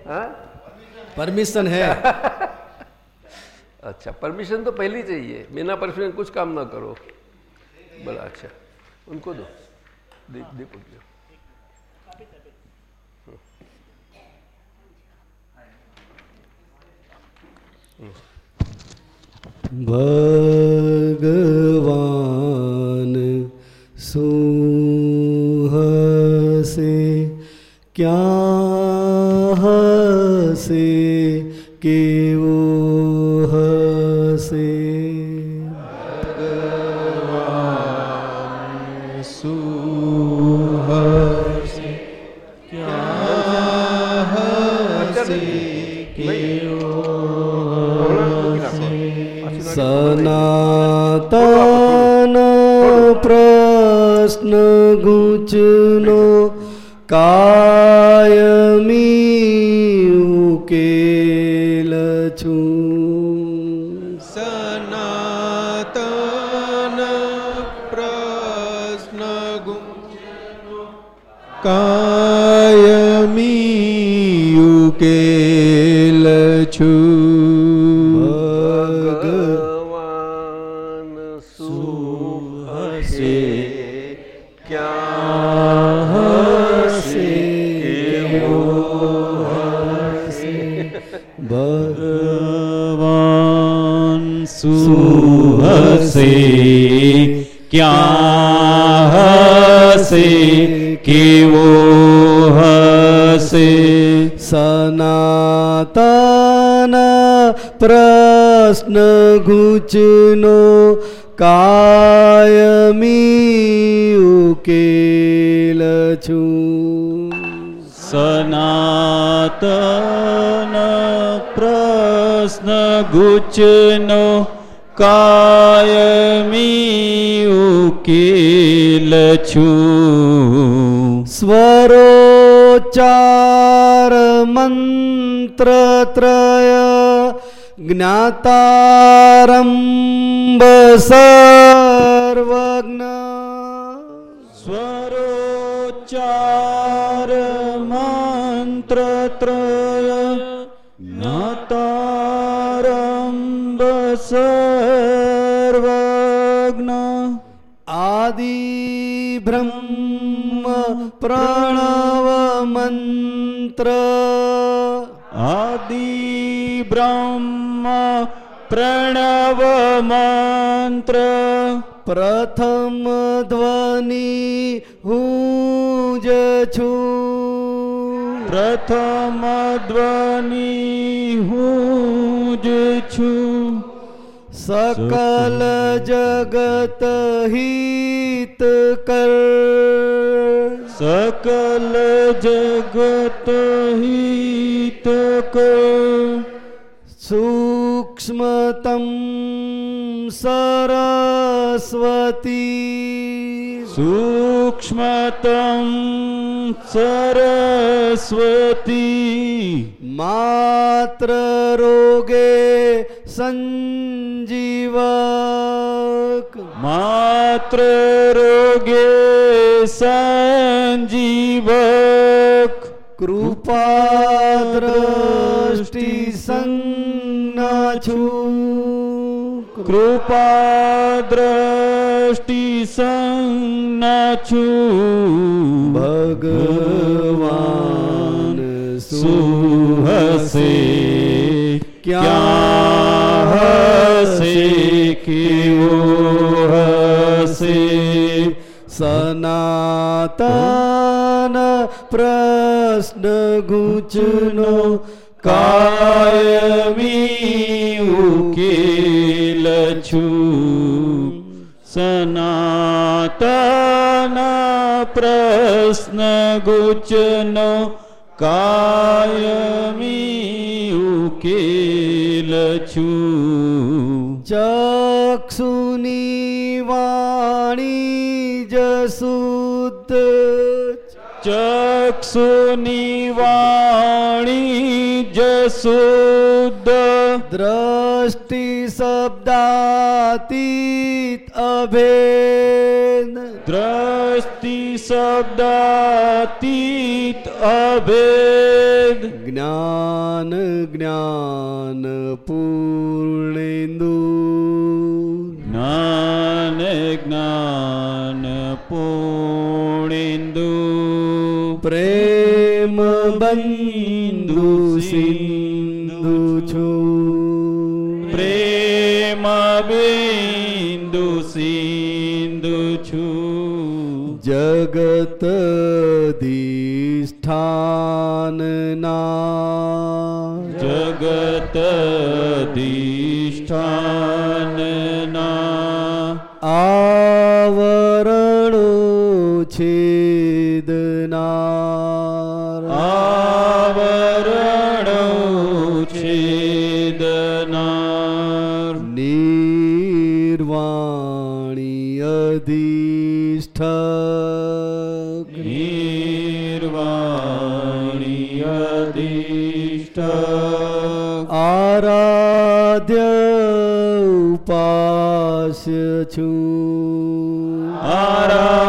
[SPEAKER 8] हाँ
[SPEAKER 3] परमिशन है
[SPEAKER 8] अच्छा परमिशन तो पहली चाहिए। बिना परमिशन कुछ काम ना करो। बड़ा अच्छा। उनको दो। दीप दो
[SPEAKER 3] भगवान सुहसे क्या हसे के કાયમી ઉકેલ છું.
[SPEAKER 9] સનાતન પ્રશ્ન કાયમી ઉકેલ છું.
[SPEAKER 8] ક્યાં હસે
[SPEAKER 9] કેવો હશે?
[SPEAKER 3] સનાતન પ્રશ્ન ગુચનો કાયમી ઉકેલ છું.
[SPEAKER 9] સનાતન પ્રશ્ન ગુચનો કાયમી ઉકેલ છું.
[SPEAKER 3] સ્વરોચાર મંત્ર ત્રય જ્ઞાતારંભ સર્વજ્ઞ.
[SPEAKER 9] સ્વરોચાર મંત્ર
[SPEAKER 3] બ્રહ્મ પ્રણવ મંત્ર
[SPEAKER 9] આદિ બ્રહ્મ પ્રણવ મંત્ર
[SPEAKER 3] પ્રથમ ધ્વનિ હું જ છું
[SPEAKER 9] પ્રથમ ધ્વનિ હું જ છું
[SPEAKER 3] સકલ જગત હિત કર
[SPEAKER 9] સકલ જગત હિત કર
[SPEAKER 3] સૂક્ષ્મતમ સરસ્વતી
[SPEAKER 9] સૂક્ષ્મતમ સરસ્વતી
[SPEAKER 3] માત્ર રોગે સંજીવક.
[SPEAKER 9] માત્ર રોગે સંજીવક.
[SPEAKER 3] કૃપા દ્રષ્ટિ સંજ્ઞા છું.
[SPEAKER 9] કૃપા દ્રષ્ટિ સંજ્ઞા છું.
[SPEAKER 3] ભગવાન
[SPEAKER 9] સુહસે ક્યાં કેવો હસે
[SPEAKER 3] સનાતન પ્રશ્ન ગુચનો
[SPEAKER 9] કાયમી ઉકેલ છું સનાતન પ્રશ્ન ગુચનો કાયમી ઉકેલ છું
[SPEAKER 3] ચક્ષુની શુદ્ધ
[SPEAKER 9] ચક્ષુની વાણી જસુદ્ધ
[SPEAKER 3] દ્રષ્ટિ શબ્દાતીત અભેદ.
[SPEAKER 9] દ્રષ્ટિ શબ્દાતીત અભેદ.
[SPEAKER 3] જ્ઞાન જ્ઞાન પૂર્ણેન્દુ.
[SPEAKER 9] જ્ઞાન જ્ઞાન
[SPEAKER 3] બંધુ સિંધુ છું
[SPEAKER 9] પ્રેમ બિંદુ સિંધુ છું
[SPEAKER 3] જગત દિષ્ઠાનના
[SPEAKER 9] જગત દિષ્ઠાનના
[SPEAKER 3] આવરણો છેદનાર અધિષ્ઠક
[SPEAKER 9] નિર્વાણી અધિષ્ઠ.
[SPEAKER 3] આરાધ્ય ઉપાસ્ય છું.
[SPEAKER 9] આરાધ્ય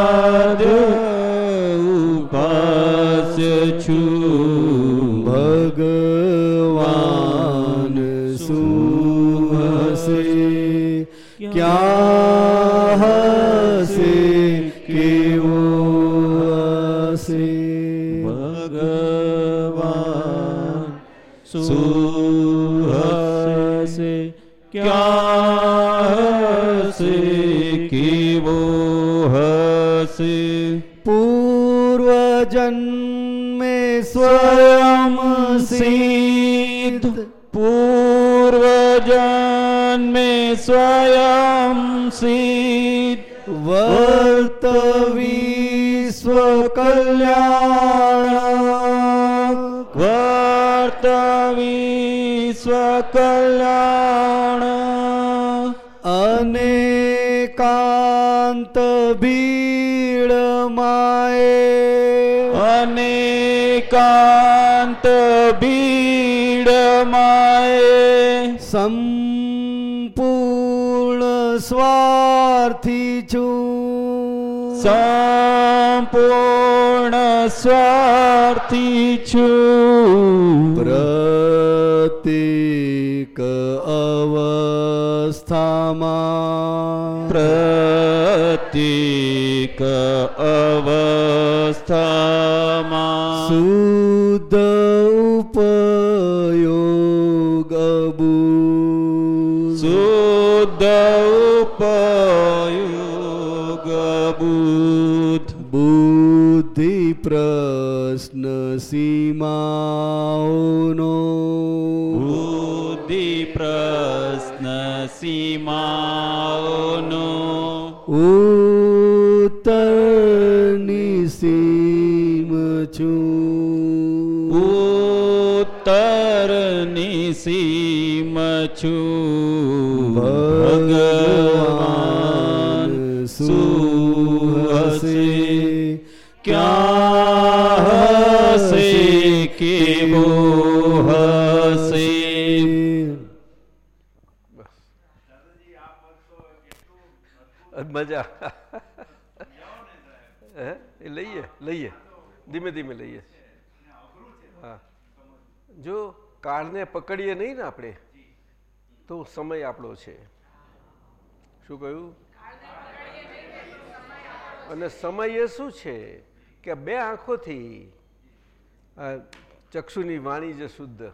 [SPEAKER 3] ક્યાં હસે કેવો
[SPEAKER 9] હશે
[SPEAKER 3] પૂર્વ જન્મે સ્વયં સિદ્ધ
[SPEAKER 9] પૂર્વ જન્મે સ્વયં સિદ્ધ
[SPEAKER 3] વર્તવી વિશ્વ કલ્યાણ
[SPEAKER 9] વર્ત
[SPEAKER 3] અનેકાંત ભીડ માએ
[SPEAKER 9] અનેકાંત ભીડ માએ
[SPEAKER 3] સંપૂર્ણ સ્વાર્થી છું
[SPEAKER 9] સંપૂર્ણ સ્વાર્થી છું
[SPEAKER 3] પ્રતિક અવસ્થામાં
[SPEAKER 9] પ્રત્યેક અવસ્થામાં
[SPEAKER 3] શુદ્ધ ઉપયોગ
[SPEAKER 9] શુદ્ધ ઉપયોગ બુદ્ધ બુદ્ધિ
[SPEAKER 3] પ્રશ્ન સીમાઓનો
[SPEAKER 9] બુદ્ધિ પ્રશ્ન સીમાઓનો
[SPEAKER 3] ઉત્તરની સીમ છું.
[SPEAKER 9] ઉત્તરની સીમ છું.
[SPEAKER 8] લઈએ. ધીમે ધીમે લઈએ. હા. જો કાળને પકડીએ નહીં ને આપણે, તો સમય આપણો છે. શું કહ્યું? અને સમય એ શું છે કે બે આંખોથી ચક્ષુની વાણી જે શુદ્ધ.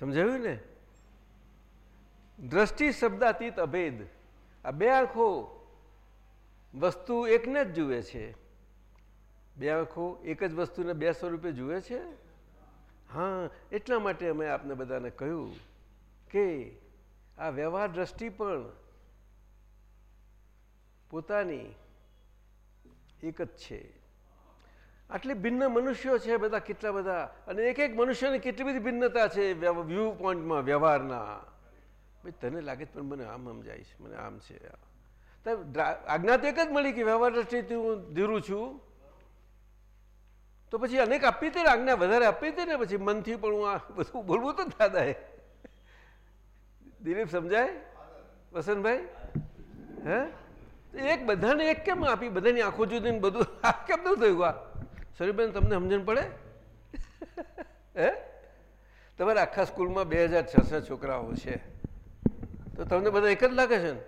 [SPEAKER 8] સમજાયું ને? દ્રષ્ટિ શબ્દાતીત અભેદ. આ બે આંખો વસ્તુ એકને જ જુએ છે. બે આંખો એક જ વસ્તુને બે સ્વરૂપે જુએ છે? હા, એટલા માટે અમે આપને બધાને કહ્યું કે આ વ્યવહાર દ્રષ્ટિ પણ પોતાની એક જ છે. આટલી ભિન્ન મનુષ્યો છે બધા, કેટલા બધા? અને એક એક મનુષ્યની કેટલી બધી ભિન્નતા છે વ્યૂ પોઈન્ટમાં વ્યવહારના. ભાઈ, તને લાગે પણ મને આમ આમ જાય છે, મને આમ છે. આજ્ઞા તો એક જ મળી કે વ્યવહાર દ્રષ્ટિથી હું ધીરું છું. તો પછી અનેક આપી હતી આજ્ઞા વધારે આપી હતી ને પછી મનથી પણ હું આ બધું બોલવું તો દાદાએ દિલીપ સમજાય? વસંતભાઈ? હે? એક બધાને એક કેમ આપી? બધાની આંખો જુદી ને બધું? આ કેમ ન થયું? આ સરીબેન તમને સમજણ પડે? હે? તમારા આખા સ્કૂલમાં બે હજાર છસો છોકરાઓ છે. તો તમને બધા એક જ લાગે છે ને?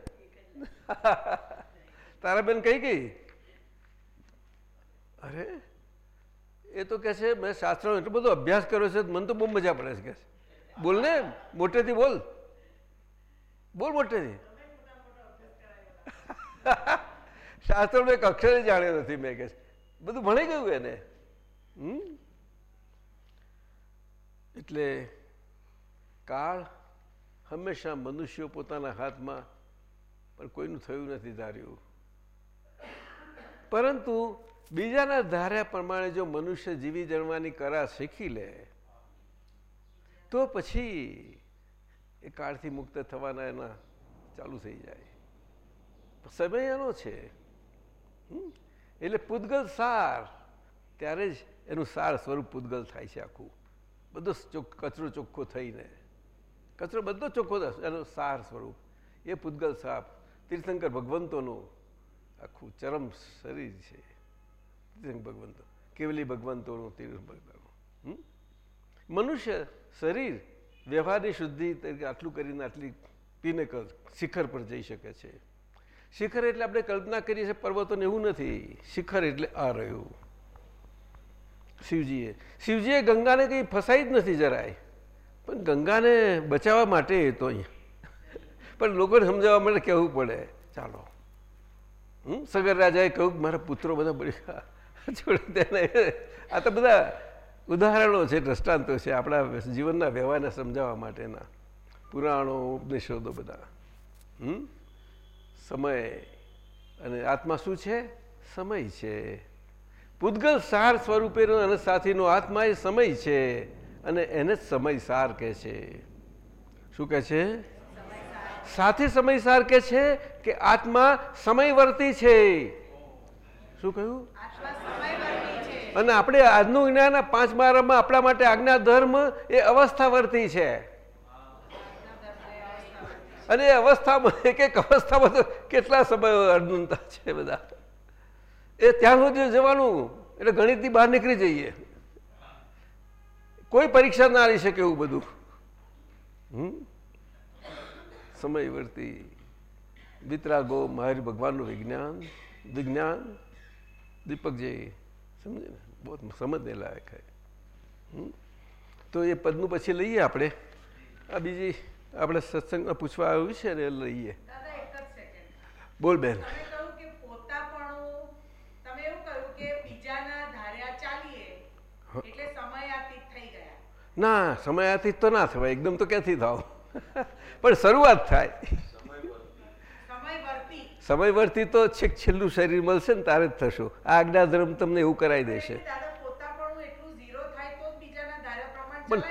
[SPEAKER 8] તારાબેન કઈ ગઈ અરે એ તો કહે છે, મેં શાસ્ત્રનો એટલો બધો અભ્યાસ કર્યો છે, મને તો બહુ મજા પડે છે કે બોલ ને, મોટેથી બોલ. બોલ મોટેથી. શાસ્ત્ર એક અક્ષરે જાણ્યો નથી, મેં કે બધું ભણી ગયું એને. એટલે કાળ હંમેશા મનુષ્યો પોતાના હાથમાં, પણ કોઈનું થયું નથી ધાર્યું. પરંતુ બીજાના ધાર્યા પ્રમાણે જો મનુષ્ય જીવી જણવાની કરા શીખી લે, તો પછી એ કાળથી મુક્ત થવાના એના ચાલુ થઈ જાય. સમય એનો છે એટલે પૂતગલ સાર, ત્યારે જ એનું સાર સ્વરૂપ પૂતગલ થાય છે આખું. બધો કચરો ચોખ્ખો થઈને. કચરો બધો ચોખ્ખો એનો સાર સ્વરૂપ. એ પૂતગલ સાપ, તીર્થંકર ભગવંતોનું આખું ચરમ શરીર છે. ભગવંતો. કેવલી ભગવંતોનું મનુષ્ય શરીર વ્યવહારની શુદ્ધિ તરીકે આટલું કરીને આટલી પીને શિખર પર જઈ શકે છે. શિખર એટલે આપણે કલ્પના કરીએ છીએ પર્વતોને એવું નથી. શિખર એટલે આ રહ્યું. શિવજીએ. શિવજીએ ગંગાને કંઈ ફસાઈ જ નથી જરાય. પણ ગંગાને બચાવવા માટે તો અહીંયા. પણ લોકોને સમજાવવા માટે કહેવું પડે. ચાલો. હમ? સગર રાજાએ કહ્યું મારા પુત્રો બધા બળી તેને આ તો બધા ઉદાહરણો છે, દ્રષ્ટાંતો છે, આપણા જીવનના વ્યવહારને સમજાવવા માટેના. પુરાણો, ઉપનિષદો બધા. સમય અને આત્મા શું છે? સમય છે. પૂદગલ સાર સ્વરૂપેનો અને સાથીનો આત્મા એ સમય છે અને એને જ સમય સાર કહે છે. શું કહે છે? સાથે સમય સાર કે છે કે આત્મા સમયવર્તી છે. શું કહ્યું? અને આપણે આજનું જ્ઞાન પાંચ બારમાં આપણા માટે આજ્ઞા ધર્મ એ અવસ્થાવર્તી છે. અને એ અવસ્થામાં એક એક અવસ્થામાં તો કેટલા સમય અર્જુનતા છે બધા. એ ત્યાં સુધી જવાનું, એટલે ગણિતથી બહાર નીકળી જઈએ. કોઈ પરીક્ષા ના આવી શકે એવું બધું. હમ? સમયવર્તી. વિતરાગો મહારી ભગવાનનું વિજ્ઞાન વિજ્ઞાન. દીપકજી સમજે ને? બહુ સમજને લાયક હે તો એ પદનું પછી લઈએ આપણે. આ બીજી આપણે સત્સંગમાં પૂછવા આવ્યું છે ને લઈએ. બોલ બેન. ના સમયાથી તો ના થવાય એકદમ તો ક્યાંથી થાવ? પણ શરૂઆત થાય.
[SPEAKER 6] સમય વર્તી
[SPEAKER 8] તો છેક છેલ્લું શરીર મળશે ને તારે જ થશો. આ આજ્ઞા ધર્મ તમને એવું કરાવી દેશે. પણ-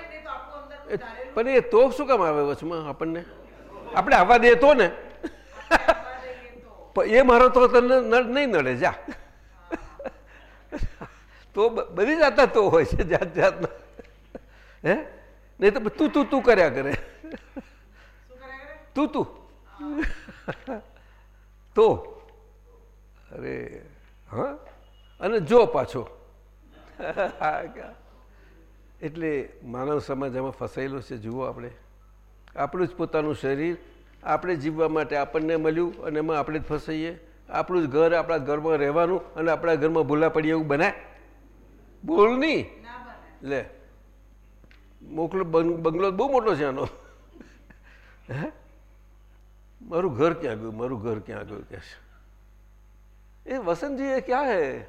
[SPEAKER 8] એ- પણ એ તો શું કામ આવે વચમાં આપણને? આપણે આવવા દે તો ને? એ મારો તો તને નહીં નડે જા. તો બધી જાતના તો હોય છે જાત જાતના. હે? નહીં તો તું તું તું કર્યા કરે. તું તું. તો, અરે, હા? અને જો પાછો. એટલે માનવ સમાજ આમાં ફસાયેલો છે, જુઓ આપણે. આપણું જ પોતાનું શરીર, આપણે જીવવા માટે આપણને મળ્યું અને એમાં આપણે જ ફસાઈએ. આપણું જ ઘર આપણા ઘરમાં રહેવાનું અને આપણા ઘરમાં ભૂલા પડીએ એવું બનાય? બોલ નહીં. લે, મોકલો, બંગ- બંગલો બહુ મોટો છે આનો. હે? મારું ઘર ક્યાં ગયું મારું ઘર ક્યાં ગયું કે છે એ वसंत ये क्या है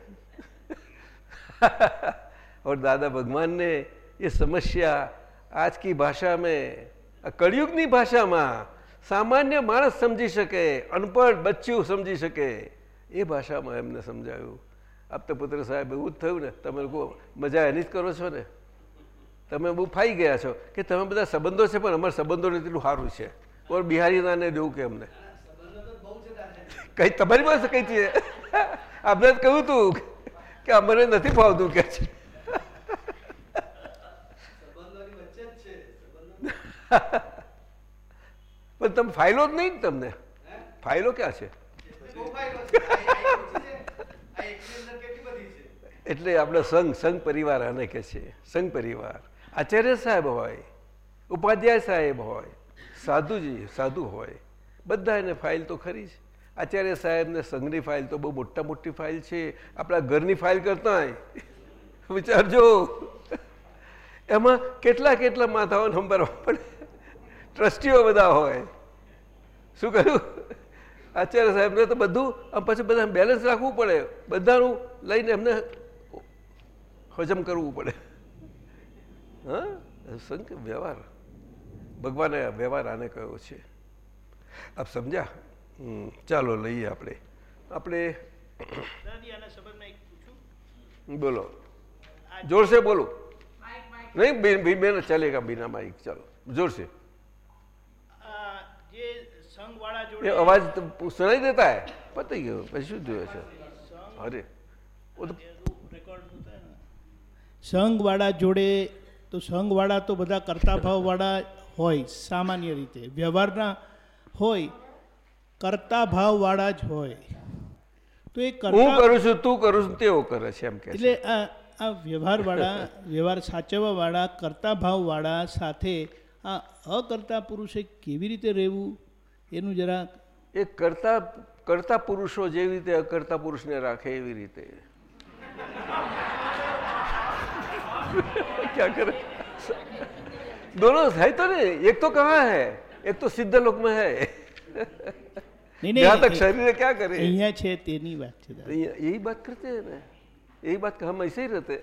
[SPEAKER 8] और दादा भगवान ने ये समस्या आज की भाषा में આ કળિયુગની ભાષામાં સામાન્ય માણસ સમજી શકે અનપઢ બચ્ચું સમજી શકે એ ભાષામાં એમને સમજાવ્યું આપતા પુત્ર સાહેબ એવું જ થયું ને તમે લોકો મજા એની જ કરો છો ને તમે બહુ ફાઈ ગયા છો કે તમે બધા સંબંધો છે પણ અમારા સંબંધો એટલું સારું છે ઓર બિહારીના ને દેવું કે અમને? કઈ તમારી પાસે કઈ છે? આપણે કહ્યું તું કે અમને નથી ફાવતું કે છે. પણ તમે ફાઇલો જ નહીં તમને? ફાઇલો ક્યાં છે? એટલે આપણે સંઘ સંઘ પરિવાર આને કે છે. સંઘ પરિવાર. આચાર્ય સાહેબ હોય, ઉપાધ્યાય સાહેબ હોય સાધુજી સાધુ હોય. બધા એને ફાઇલ તો ખરી જ. આચાર્ય સાહેબને સંઘની ફાઇલ તો બહુ મોટા મોટી ફાઇલ છે. આપણા ઘરની ફાઇલ કરતા વિચારજો. એમાં કેટલા કેટલા માથાઓ નંબર પડે. ટ્રસ્ટીઓ બધા હોય. શું કહ્યું? આચાર્ય સાહેબને તો બધું, આમ પછી બધા બેલેન્સ રાખવું પડે. બધાનું લઈને એમને હજમ કરવું પડે. હા? વ્યવહાર. ભગવાને વ્યવહાર આને કયો છે? આપ સમજ્યા? ચાલો લઈએ આપણે. આપણે બોલો. જોરશે બોલો. નહીં
[SPEAKER 1] બેન ચાલેગા બિના
[SPEAKER 8] માઇક
[SPEAKER 1] ચાલો.
[SPEAKER 8] જોરશે એ અવાજ સુનાઈ દેતા હે પતી ગયો. પછી શું જોયે છે અરે.
[SPEAKER 1] સંઘવાળા જોડે તો સંઘવાળા તો બધા કરતા ભાવવાળા હોય સામાન્ય રીતે. વ્યવહારના હોય કરતા ભાવવાળા જ હોય. તો એ
[SPEAKER 8] હું કરું છું તું કરું છું તેઓ કરે છે એમ કે
[SPEAKER 1] એટલે આ આ વ્યવહારવાળા વ્યવહાર સાચવવાવાળા કરતા ભાવવાળા સાથે આ અકર્તા પુરુષે કેવી રીતે રહેવું એનું જરા
[SPEAKER 8] એ કરતા કરતા પુરુષો જેવી રીતે અકર્તા પુરુષને રાખે એવી રીતે. ક્યાં કરે? दोनों है तो नहीं एक तो कहाँ है? एक तो सिद्ध लोक में है।
[SPEAKER 1] नहीं
[SPEAKER 8] नहीं तक शरीर क्या करे?
[SPEAKER 1] यहाँ छे तेनी बात
[SPEAKER 8] तो यही बात करते हैं ना। यही बात हम ऐसे ही रहते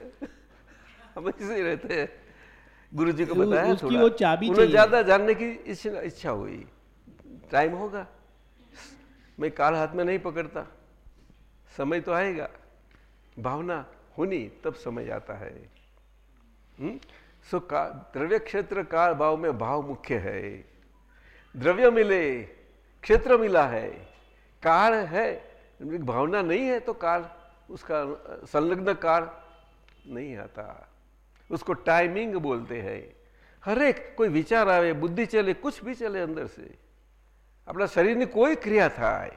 [SPEAKER 8] हम ऐसे ही रहते हैं। गुरु जी को बताया थोड़ा।
[SPEAKER 1] वो चाबी
[SPEAKER 8] उन्हें ज़्यादा जानने की इच्छा हुई। टाइम होगा। मैं काल हाथ में नहीं पकड़ता। समय तो आएगा। भावना होनी तब समय आता है। हुँ? सो का द्रव्य क्षेत्र काल भाव में भाव मुख्य है द्रव्य मिले क्षेत्र मिला है काल है भावना नहीं है तो काल उसका संलग्न काल नहीं आता उसको टाइमिंग बोलते हैं हर एक कोई विचार आवे बुद्धि चले कुछ भी चले अंदर से આપણા શરીરની કોઈ ક્રિયા થાય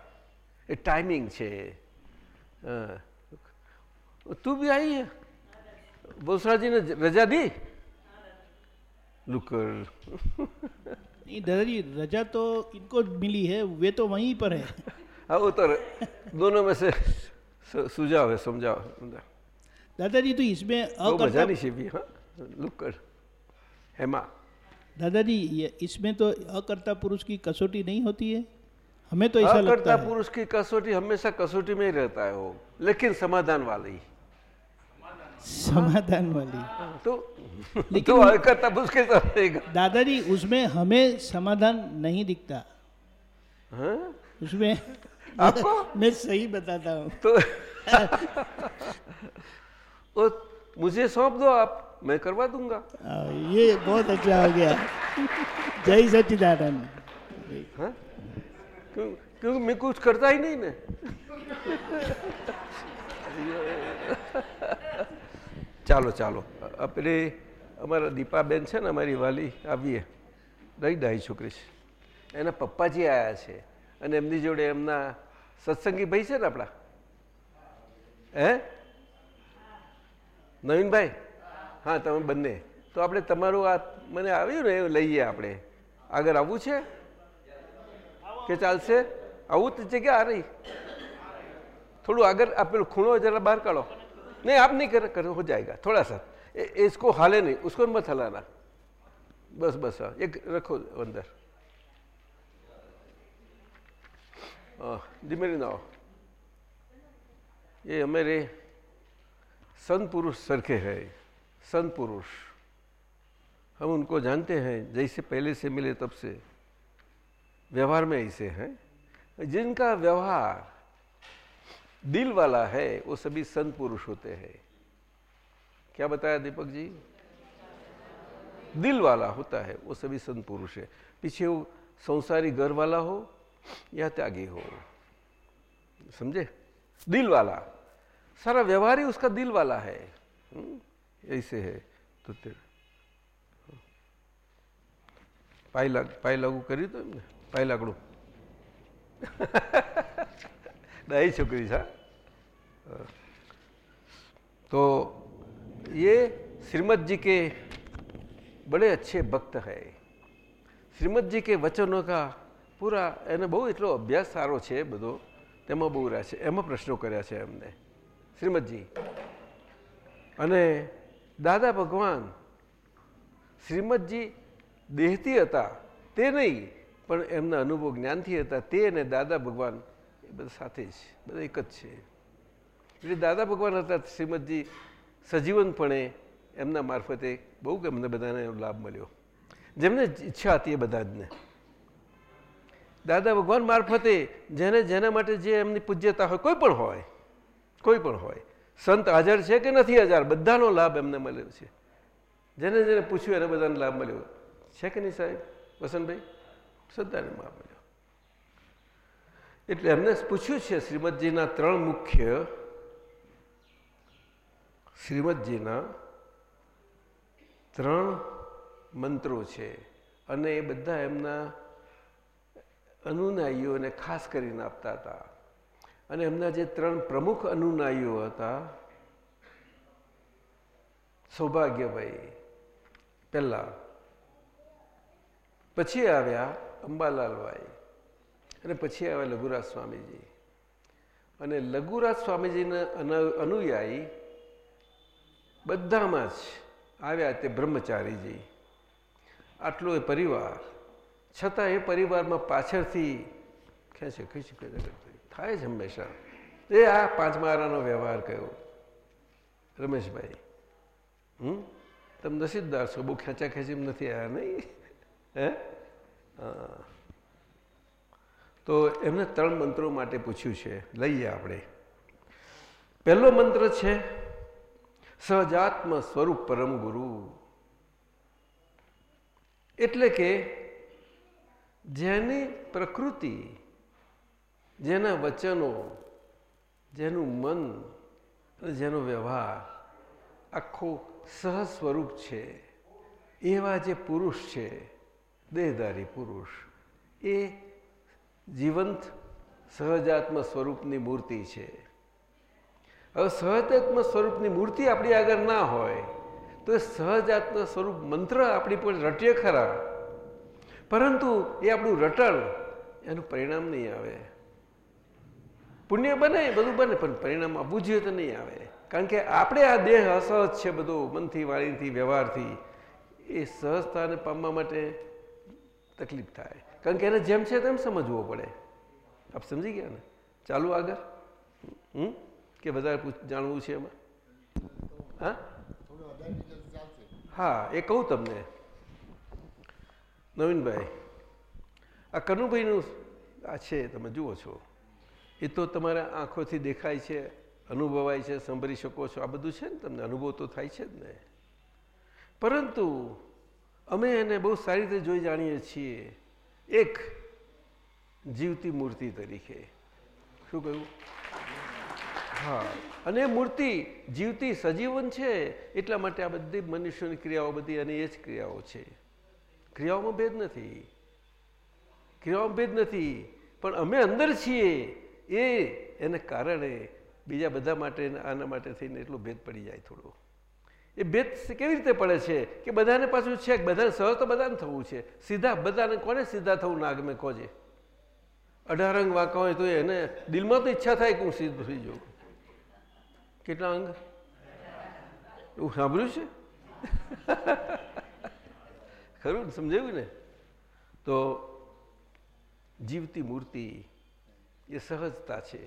[SPEAKER 8] એ ટાઈમિંગ છે હા. તું બી આવી है બોસરાજીને રજા दी लुकर uh,
[SPEAKER 1] नहीं दादा जी रजा तो इनको मिली है वे तो वहीं पर है।
[SPEAKER 8] हाँ वो तो दोनों में से सुझाव है समझाओ
[SPEAKER 1] दादाजी तो इसमें अकर्ता
[SPEAKER 8] भी हाँ लुक्कर uh, हेमा।
[SPEAKER 1] दादाजी इसमें तो अकर्ता पुरुष की कसौटी नहीं होती है? हमें तो ऐसा लगता है।
[SPEAKER 8] पुरुष की कसौटी हमेशा कसौटी में ही रहता है वो लेकिन समाधान वाली।
[SPEAKER 1] समाधान वाली।
[SPEAKER 8] तो
[SPEAKER 1] लेकिन-
[SPEAKER 8] तो और करता मुश्किल तो रहेगा
[SPEAKER 1] दादाजी उसमें हमें समाधान नहीं दिखता।
[SPEAKER 8] हाँ?
[SPEAKER 1] उसमें
[SPEAKER 8] आपको?
[SPEAKER 1] मैं सही बताता हूँ।
[SPEAKER 8] तो मुझे सौंप दो आप मैं करवा दूँगा।
[SPEAKER 1] आ, ये बहुत अच्छा हो गया। जय सच्चिदानंद।
[SPEAKER 8] हाँ? क्यों क्योंकि मैं कुछ करता ही नहीं ना ચાલો ચાલો. આપણે અમારા દીપાબેન છે ને, અમારી વાલી, આવીએ. દઈ ડાહી છોકરી છે. એના પપ્પાજી આવ્યા છે. અને એમની જોડે એમના સત્સંગી ભાઈ છે ને આપણા? હે? નવીનભાઈ? હા, તમે બંને. તો આપણે તમારું આ મને આવ્યું ને એ લઈએ આપણે. આગળ આવવું છે? કે ચાલશે? આવું જ જગ્યા આ રહી? થોડું આગળ આ ખૂણો જરા બહાર કાઢો. नहीं आप नहीं कर कर हो जाएगा थोड़ा सा। ए, इसको हाले नहीं उसको मत हलाना। बस बस हाँ, एक रखो अंदर। जी मेरे नाव। ये हमारे संत पुरुष सरखे हैं संत पुरुष। हम उनको जानते हैं जैसे पहले से मिले तब से। व्यवहार में ऐसे हैं। जिनका व्यवहार दिल वाला है, वो सभी संत पुरुष होते हैं। क्या बताया दीपक जी? दिल वाला होता है, वो सभी संत पुरुष है। पीछे वो संसारी घर वाला हो या त्यागी हो? समझे? दिल वाला। सारा व्यवहार ही उसका दिल वाला है। हम्म, ऐसे है तो पाई लग पाई लागू करी तो पाई लगड़ू લાકડું ડાઈ છોકરી છે હા. तो ये श्रीमद जी के बड़े अच्छे भक्त है શ્રીમદ જી કે વચનો કા પૂરા એને બહુ એટલો અભ્યાસ સારો છે બધો તેમાં બહુ રહ્યા છે એમાં પ્રશ્નો કર્યા છે એમને શ્રીમદજી અને દાદા ભગવાન શ્રીમદજી દેહથી હતા તે નહીં પણ એમના અનુભવ જ્ઞાનથી હતા તે અને દાદા ભગવાન બધા સાથે જ બધા એક જ છે. એટલે દાદા ભગવાન હતા, શ્રીમદજી સજીવનપણે એમના મારફતે બહુ એમને બધાને લાભ મળ્યો. જેમને ઈચ્છા હતી એ બધા જને દાદા ભગવાન મારફતે જેને જેના માટે જે એમની પૂજ્યતા હોય, કોઈ પણ હોય, કોઈ પણ હોય, સંત હાજર છે કે નથી હાજર, બધાનો લાભ એમને મળ્યો છે. જેને જેને પૂછ્યું એને બધાને લાભ મળ્યો. છે કે નહીં સાહેબ? વસંતભાઈ? શ્રદ્ધાને લાભ એટલે એમને પૂછ્યું છે, શ્રીમદજીના ત્રણ મુખ્ય શ્રીમદજીના ત્રણ મંત્રો છે. અને એ બધા એમના અનુનાયીઓને ખાસ કરીને આપતા હતા. અને એમના જે ત્રણ પ્રમુખ અનુનાયીઓ હતા, સૌભાગ્યભાઈ પહેલા, પછી આવ્યા અંબાલાલભાઈ. અને પછી આવ્યા લઘુરાજ સ્વામીજી. અને લઘુરાજ સ્વામીજીના અનુ- અનુયાયી બધામાં જ આવ્યા તે બ્રહ્મચારીજી. આટલો એ પરિવાર. છતાં એ પરિવારમાં પાછળથી ખેંચે ખેંચી થાય જ હંમેશા. એ આ પાંચમારાનો વ્યવહાર કયો? રમેશભાઈ. હમ? તમે નસીબદાર છો, બહુ ખેંચા ખેંચી નથી આવ્યા નહીં? હે? હા. તો એમને ત્રણ મંત્રો માટે પૂછ્યું છે, લઈએ આપણે. પહેલો મંત્ર છે સહજાત્મ સ્વરૂપ પરમ ગુરુ. એટલે કે, જેની પ્રકૃતિ, જેના વચનો, જેનું મન જેનો વ્યવહાર આખો સહ સ્વરૂપ છે. એવા જે પુરુષ છે, દેહધારી પુરુષ, એ જીવંત સહજાત્મ સ્વરૂપની મૂર્તિ છે. હવે સહજાત્મ સ્વરૂપની મૂર્તિ આપણી આગળ ના હોય, તો એ સહજાત્મ સ્વરૂપ મંત્ર આપણી પર રટીએ ખરા. પરંતુ એ આપણું રટણ, એનું પરિણામ નહીં આવે. પુણ્ય બને, બધું બને, પણ પરિણામ જોઈએ તો નહીં આવે. કારણ કે આપણે આ દેહ અસહજ છે બધું, મનથી, વાણીથી, વ્યવહારથી, એ સહજતાને પામવા માટે તકલીફ થાય. કારણ કે એને જેમ છે તેમ સમજવો પડે. આપ સમજી ગયા ને? ચાલુ આગળ. હમ? કે વધારે જાણવું છે એમાં? હા? હા, એ કહું તમને. નવીનભાઈ, આ કનુભાઈનું આ છે, તમે જુઓ છો. એ તો તમારા આંખોથી દેખાય છે, અનુભવાય છે, સાંભળી શકો છો. આ બધું છે ને તમને? અનુભવ તો થાય છે જ ને. પરંતુ અમે એને બહુ સારી રીતે જોઈ જાણીએ છીએ. એક જીવતી મૂર્તિ તરીકે. શું કહ્યું? હા. અને મૂર્તિ જીવતી સજીવન છે, એટલા માટે આ બધી મનુષ્યની ક્રિયાઓ બધી અને એ જ ક્રિયાઓ છે. ક્રિયાઓમાં ભેદ નથી. ક્રિયાઓમાં ભેદ નથી. પણ અમે અંદર છીએ એ એને કારણે બીજા બધા માટે આના માટે થઈને એટલો ભેદ પડી જાય થોડો. એ ભેદ કેવી રીતે પડે છે કે બધાને પાછું છે બધાને સહજ તો બધાને થવું છે. સીધા બધાને કોને સીધા થવું ના ગમે કોજે અઢાર અંગ વાંકા હોય તો એને દિલમાં તો ઈચ્છા થાય કે હું સીધું થઈ જાઉં. કેટલા અંગ? એવું સાંભળ્યું છે? ખરું ને, સમજાયું ને? તો જીવતી મૂર્તિ એ સહજતા છે.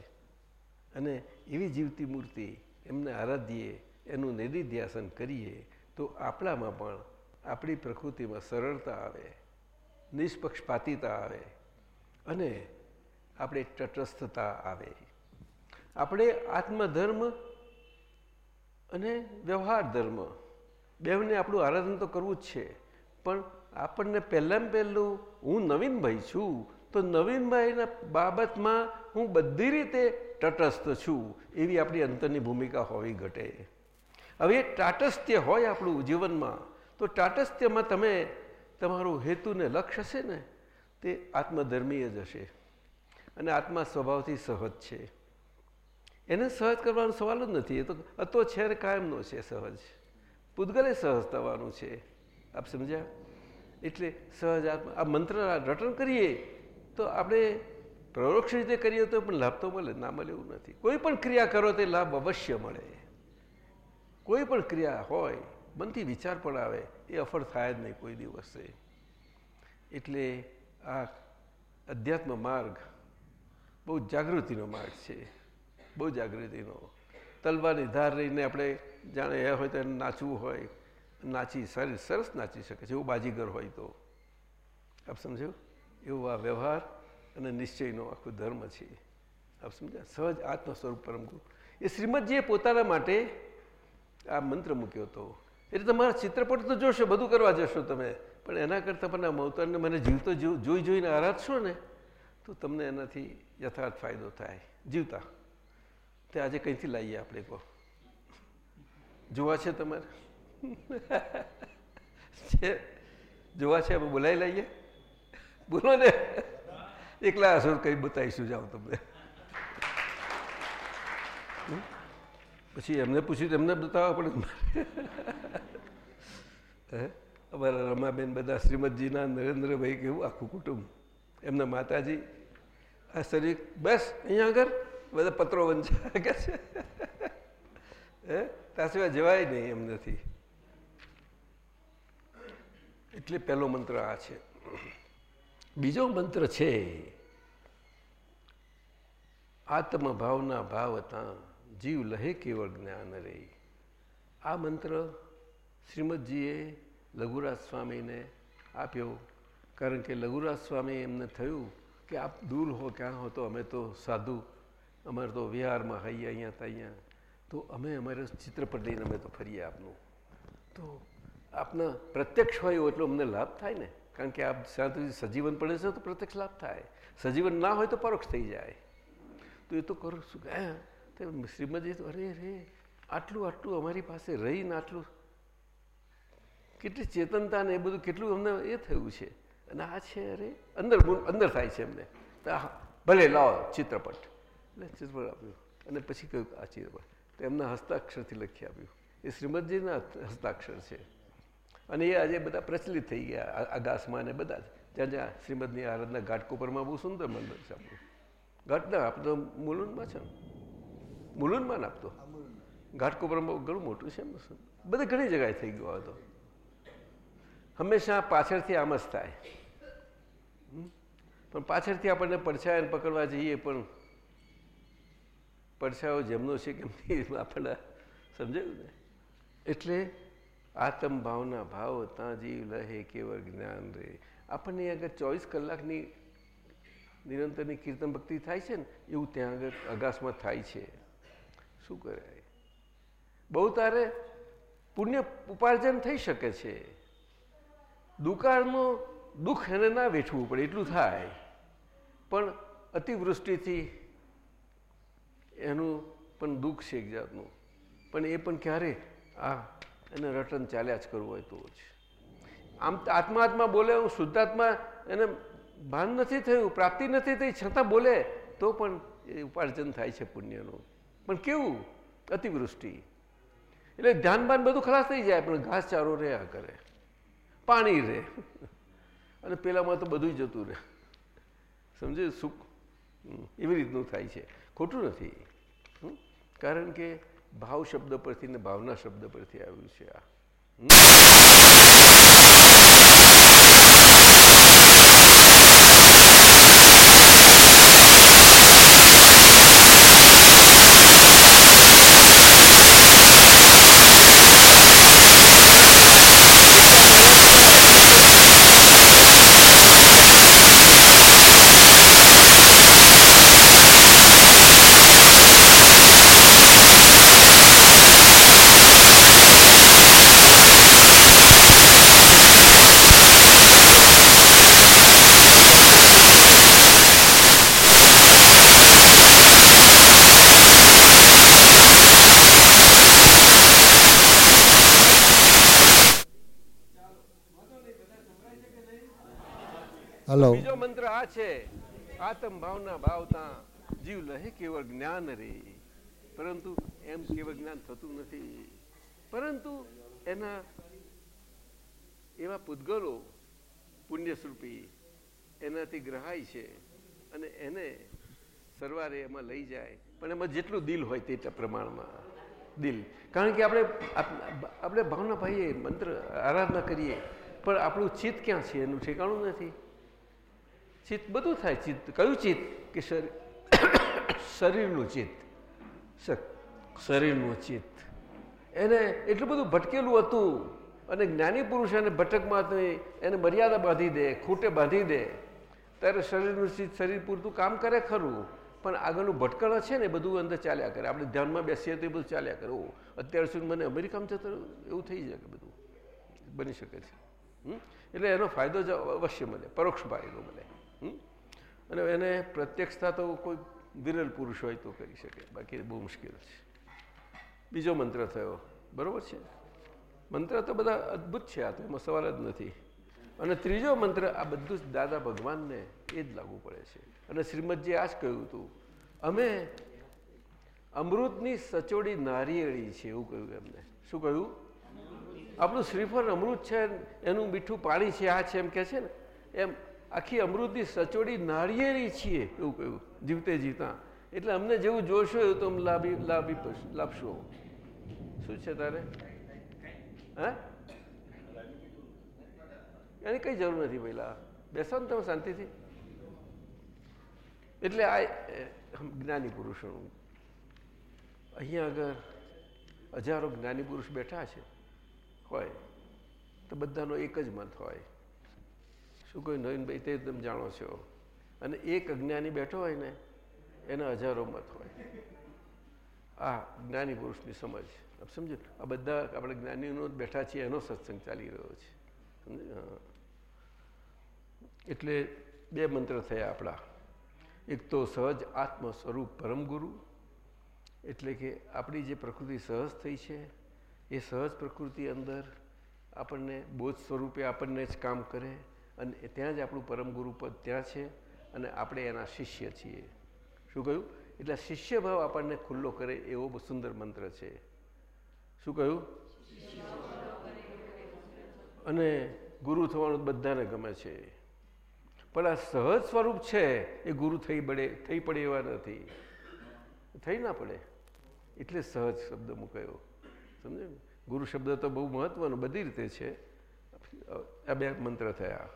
[SPEAKER 8] અને એવી જીવતી મૂર્તિ એમને આરાધીએ એનું નિધિધ્યાસન કરીએ, તો આપણામાં પણ આપણી પ્રકૃતિમાં સરળતા આવે, નિષ્પક્ષપાતિતા આવે અને આપણે તટસ્થતા આવે. આપણે આત્મધર્મ અને વ્યવહાર ધર્મ બેવને આપણું આરાધન તો કરવું જ છે, પણ આપણને પહેલાં પહેલું હું નવીનભાઈ છું, તો નવીનભાઈના બાબતમાં હું બધી રીતે તટસ્થ છું, એવી આપણી અંતરની ભૂમિકા હોવી ઘટે. હવે તાટસ્થ્ય હોય આપણું જીવનમાં, તો તાટસ્થ્યમાં તમે તમારું હેતુને લક્ષ્ય હશે ને, તે આત્મધર્મીય જ હશે. અને આત્મા સ્વભાવથી સહજ છે. એને સહજ કરવાનો સવાલ જ નથી, એ તો અતો છે ને કાયમનો છે સહજ. પૂતગલે સહજ થવાનું છે. આપ સમજ્યા? એટલે સહજ આત્મા, આ મંત્ર રટન કરીએ, તો આપણે પરોક્ષ રીતે કરીએ તો પણ લાભ તો મળે, ના મળે એવું નથી. કોઈ પણ ક્રિયા કરો તે લાભ અવશ્ય મળે. કોઈ પણ ક્રિયા હોય, મનથી વિચાર પણ આવે, એ અફળ થાય જ નહીં કોઈ દિવસે. એટલે આ અધ્યાત્મ માર્ગ બહુ જાગૃતિનો માર્ગ છે. બહુ જાગૃતિનો. તલવાની ધાર રહીને આપણે જાણે એ હોય તો નાચવું હોય, નાચી સારી સરસ નાચી શકે છે, એવું બાજીગર હોય તો. આપ સમજો? એવો આ વ્યવહાર અને નિશ્ચયનો આખો ધર્મ છે. આપ સમજ્યા? સહજ આત્મ સ્વરૂપ પરમ ગુરુ. એ શ્રીમદજીએ પોતાના માટે આ મંત્ર મૂક્યો હતો. એટલે તમારા ચિત્રપટ તો જોશો, બધું કરવા જશો તમે. પણ એના કરતાં પણ આ મવતરને મને જીવતો જોઈ જોઈને આરાધશો ને, તો તમને એનાથી યથાર્થ ફાયદો થાય. જીવતા. તે આજે કંઈથી લાવીએ આપણે કહો? જોવા છે તમારે? છે. જોવા છે અમે બોલાવી લઈએ? બોલો ને. એકલા અસર કંઈ બતાવીશું, જાઓ તમને. પછી એમને પૂછ્યું એમને બતાવવા પડે હે? અમારા રમાબેન બધા શ્રીમદજીના નરેન્દ્રભાઈ કેવું આખું કુટુંબ. એમના માતાજી આ શરીર બસ અહીંયા આગળ બધા પત્રો વંચા કે છે. હે? ત્યાં સિવાય જવાય નહીં એમ નથી એટલે પહેલો મંત્ર આ છે. બીજો મંત્ર છે આત્મભાવના ભાવતા જીવ લહે કેવળ જ્ઞાન રે. આ મંત્ર શ્રીમદજીએ લઘુરાજ સ્વામીને આપ્યો. કારણ કે લઘુરાજ સ્વામી એમને થયું કે આપ દૂર હો, ક્યાં હો, તો અમે તો સાધુ. અમારે તો વિહારમાં હૈયા અહીંયા ત્યાં. તો અમે અમારે ચિત્રપટ લઈને અમે તો ફરીએ આપનું. તો આપના પ્રત્યક્ષ હોય એટલો અમને લાભ થાય ને? કારણ કે આપ જ્યાં સજીવન પડે છે તો પ્રત્યક્ષ લાભ થાય. સજીવન ના હોય તો પરોક્ષ થઈ જાય. તો એ તો કરું શું? ગયા તો શ્રીમદજી તો અરે રે, આટલું આટલું અમારી પાસે રહીને આટલું. કેટલી ચેતનતા ને એ બધું કેટલું અમને એ થયું છે. અને આ છે અરે, અંદર અંદર થાય છે એમને ભલે લાવો ચિત્રપટ. એટલે ચિત્રપટ આપ્યું. અને પછી કહ્યું આ ચિત્રપટ? તો એમના હસ્તાક્ષરથી લખી આપ્યું. એ શ્રીમદજીના હસ્તાક્ષર છે. અને એ આજે બધા પ્રચલિત થઈ ગયા આગાસમાં ને બધા જ્યાં જ્યાં શ્રીમદની આરાધના ઘાટકોપરમાં બહુ સુંદર મંદિર છે આપણું. ઘટના, આપણે તો મુલુંડમાં છે. મુલુંડમાં માન આપતો. ઘાટકોપરમાં ઘણું મોટું છે બધે ઘણી જગ્યાએ થઈ ગયો હતો હંમેશા પાછળથી આમ જ થાય. પણ પાછળથી આપણને પડછાયાને પકડવા જઈએ પણ પડછાયો જેમનો છે કેમ આપણને સમજાયું ને? એટલે આત્મ ભાવના ભાવ ત્યાં જીવ લહે કેવળ જ્ઞાન રે. આપણને આગળ ચોવીસ કલાકની નિરંતરની કીર્તન ભક્તિ થાય છે ને એવું ત્યાં આગળ અગાસમાં થાય છે. શું કરે? બહુ તારે પુણ્ય ઉપાર્જન થઈ શકે છે. દુકાળનું દુઃખ એને ના વેઠવું પડે, એટલું થાય. પણ અતિવૃષ્ટિથી એનું પણ દુઃખ છે એક જાતનું. પણ એ પણ ક્યારે? આ એને રટન ચાલ્યા જ કરવું હોય તો જ. આમ આત્મા બોલે, હું શુદ્ધાત્મા, એને ભાન નથી થયું, પ્રાપ્તિ નથી થઈ, છતાં બોલે, તો પણ એ ઉપાર્જન થાય છે પુણ્યનું. પણ કેવું? અતિવૃષ્ટિ. એટલે ધ્યાન બાન બધું ખલાસ થઈ જાય, પણ ઘાસચારો રહ્યા કરે. પાણી રહે. અને પેલામાં તો બધું જતું રહે. સમજે સુખ. એવી રીતનું થાય છે. ખોટું નથી. કારણ કે ભાવ શબ્દ પરથી ને ભાવના શબ્દ પરથી આવ્યું છે આ. છે આત્મ ભાવના ભાવતા જીવ લહે કેવળ જ્ઞાન રે. પરંતુ એમ કેવળ જ્ઞાન થતું નથી. પરંતુ એના એવા પૂતગલો પુણ્યસ્વરૂપી એનાથી ગ્રહાય છે અને એને સરવારે એમાં લઈ જાય. પણ એમાં જેટલું દિલ હોય તે પ્રમાણમાં દિલ. કારણ કે આપણે આપણે ભાવના ભાઈએ મંત્ર આરાધના કરીએ. પણ આપણું ચિત્ત ક્યાં છે? એનું ઠેકાણું નથી. ચિત્ત, બધું થાય ચિત્ત. કયું ચિત્ત? કે શરીરનું ચિત્ત. શરીરનું ચિત્ત. એને એટલું બધું ભટકેલું હતું અને જ્ઞાની પુરુષ એને ભટકમાં એને મર્યાદા બાંધી દે, ખૂટે બાંધી દે. ત્યારે શરીરનું ચિત્ત, શરીર પૂરતું કામ કરે ખરું. પણ આગળનું ભટકણ છે ને બધું અંદર ચાલ્યા કરે. આપણે ધ્યાનમાં બેસીએ તો એ બધું ચાલ્યા કરે. અત્યાર સુધી મને અમેરિકામાં જતો એવું થઈ જાય બધું. બની શકે છે. એટલે એનો ફાયદો જ અવશ્ય મળે, પરોક્ષ ફાયદો મળે. અને એને પ્રત્યક્ષતા તો કોઈ વિરલ પુરુષ હોય તો કરી શકે. બાકી બહુ મુશ્કેલ છે. બીજો મંત્ર થયો. બરાબર છે? મંત્ર તો બધા અદ્ભુત છે, આ તો એમાં સવાલ જ નથી. અને ત્રીજો મંત્ર, આ બધું જ દાદા ભગવાનને એ જ લાગુ પડે છે. અને શ્રીમદજી આ જ કહ્યું હતું. અમે અમૃતની સચોડી નારિયેળી છે, એવું કહ્યું એમને. શું કહ્યું? આપણું શ્રીફળ અમૃત છે, એનું મીઠું પાણી છે, આ છે, એમ કહે છે ને. એમ આખી અમૃતની સચોડી નાળિયેરી છીએ, એવું કહ્યું જીવતે જીવતા એટલે અમને જેવું જોશો એવું તો લાભી લાભી લાભશો. શું છે તારે? હે? એની કઈ જરૂર નથી પહેલા બેસો ને તમે શાંતિથી. એટલે આ જ્ઞાની પુરુષોનું. અહીંયા આગળ હજારો જ્ઞાની પુરુષ બેઠા છે. હોય. તો બધાનો એક જ મત હોય. શું કોઈ નવીનભાઈ તે તમે જાણો છો? અને એક અજ્ઞાની બેઠો હોય ને, એના હજારો મત હોય. આ જ્ઞાની પુરુષની સમજ. સમજો, આ બધા આપણે જ્ઞાનીનો બેઠા છીએ, એનો સત્સંગ ચાલી રહ્યો છે. એટલે બે મંત્ર થયા આપણા. એક તો સહજ આત્મ સ્વરૂપ પરમ ગુરુ એટલે કે આપણી જે પ્રકૃતિ સહજ થઈ છે, એ સહજ પ્રકૃતિ અંદર આપણને બોધ સ્વરૂપે આપણને જ કામ કરે અને ત્યાં જ આપણું પરમ ગુરુ પદ ત્યાં છે અને આપણે એના શિષ્ય છીએ. શું કહ્યું? એટલે શિષ્ય ભાવ આપણને ખુલ્લો કરે એવો સુંદર મંત્ર છે. શું કહ્યું? અને ગુરુ થવાનું બધાને ગમે છે. પણ આ સહજ સ્વરૂપ છે એ ગુરુ થઈ પડે થઈ પડે એવા નથી. થઈ ના પડે. એટલે સહજ શબ્દ મૂકાયો. સમજે ગુરુ શબ્દ તો બહુ મહત્વનો બધી રીતે છે. આ બે મંત્ર થયા.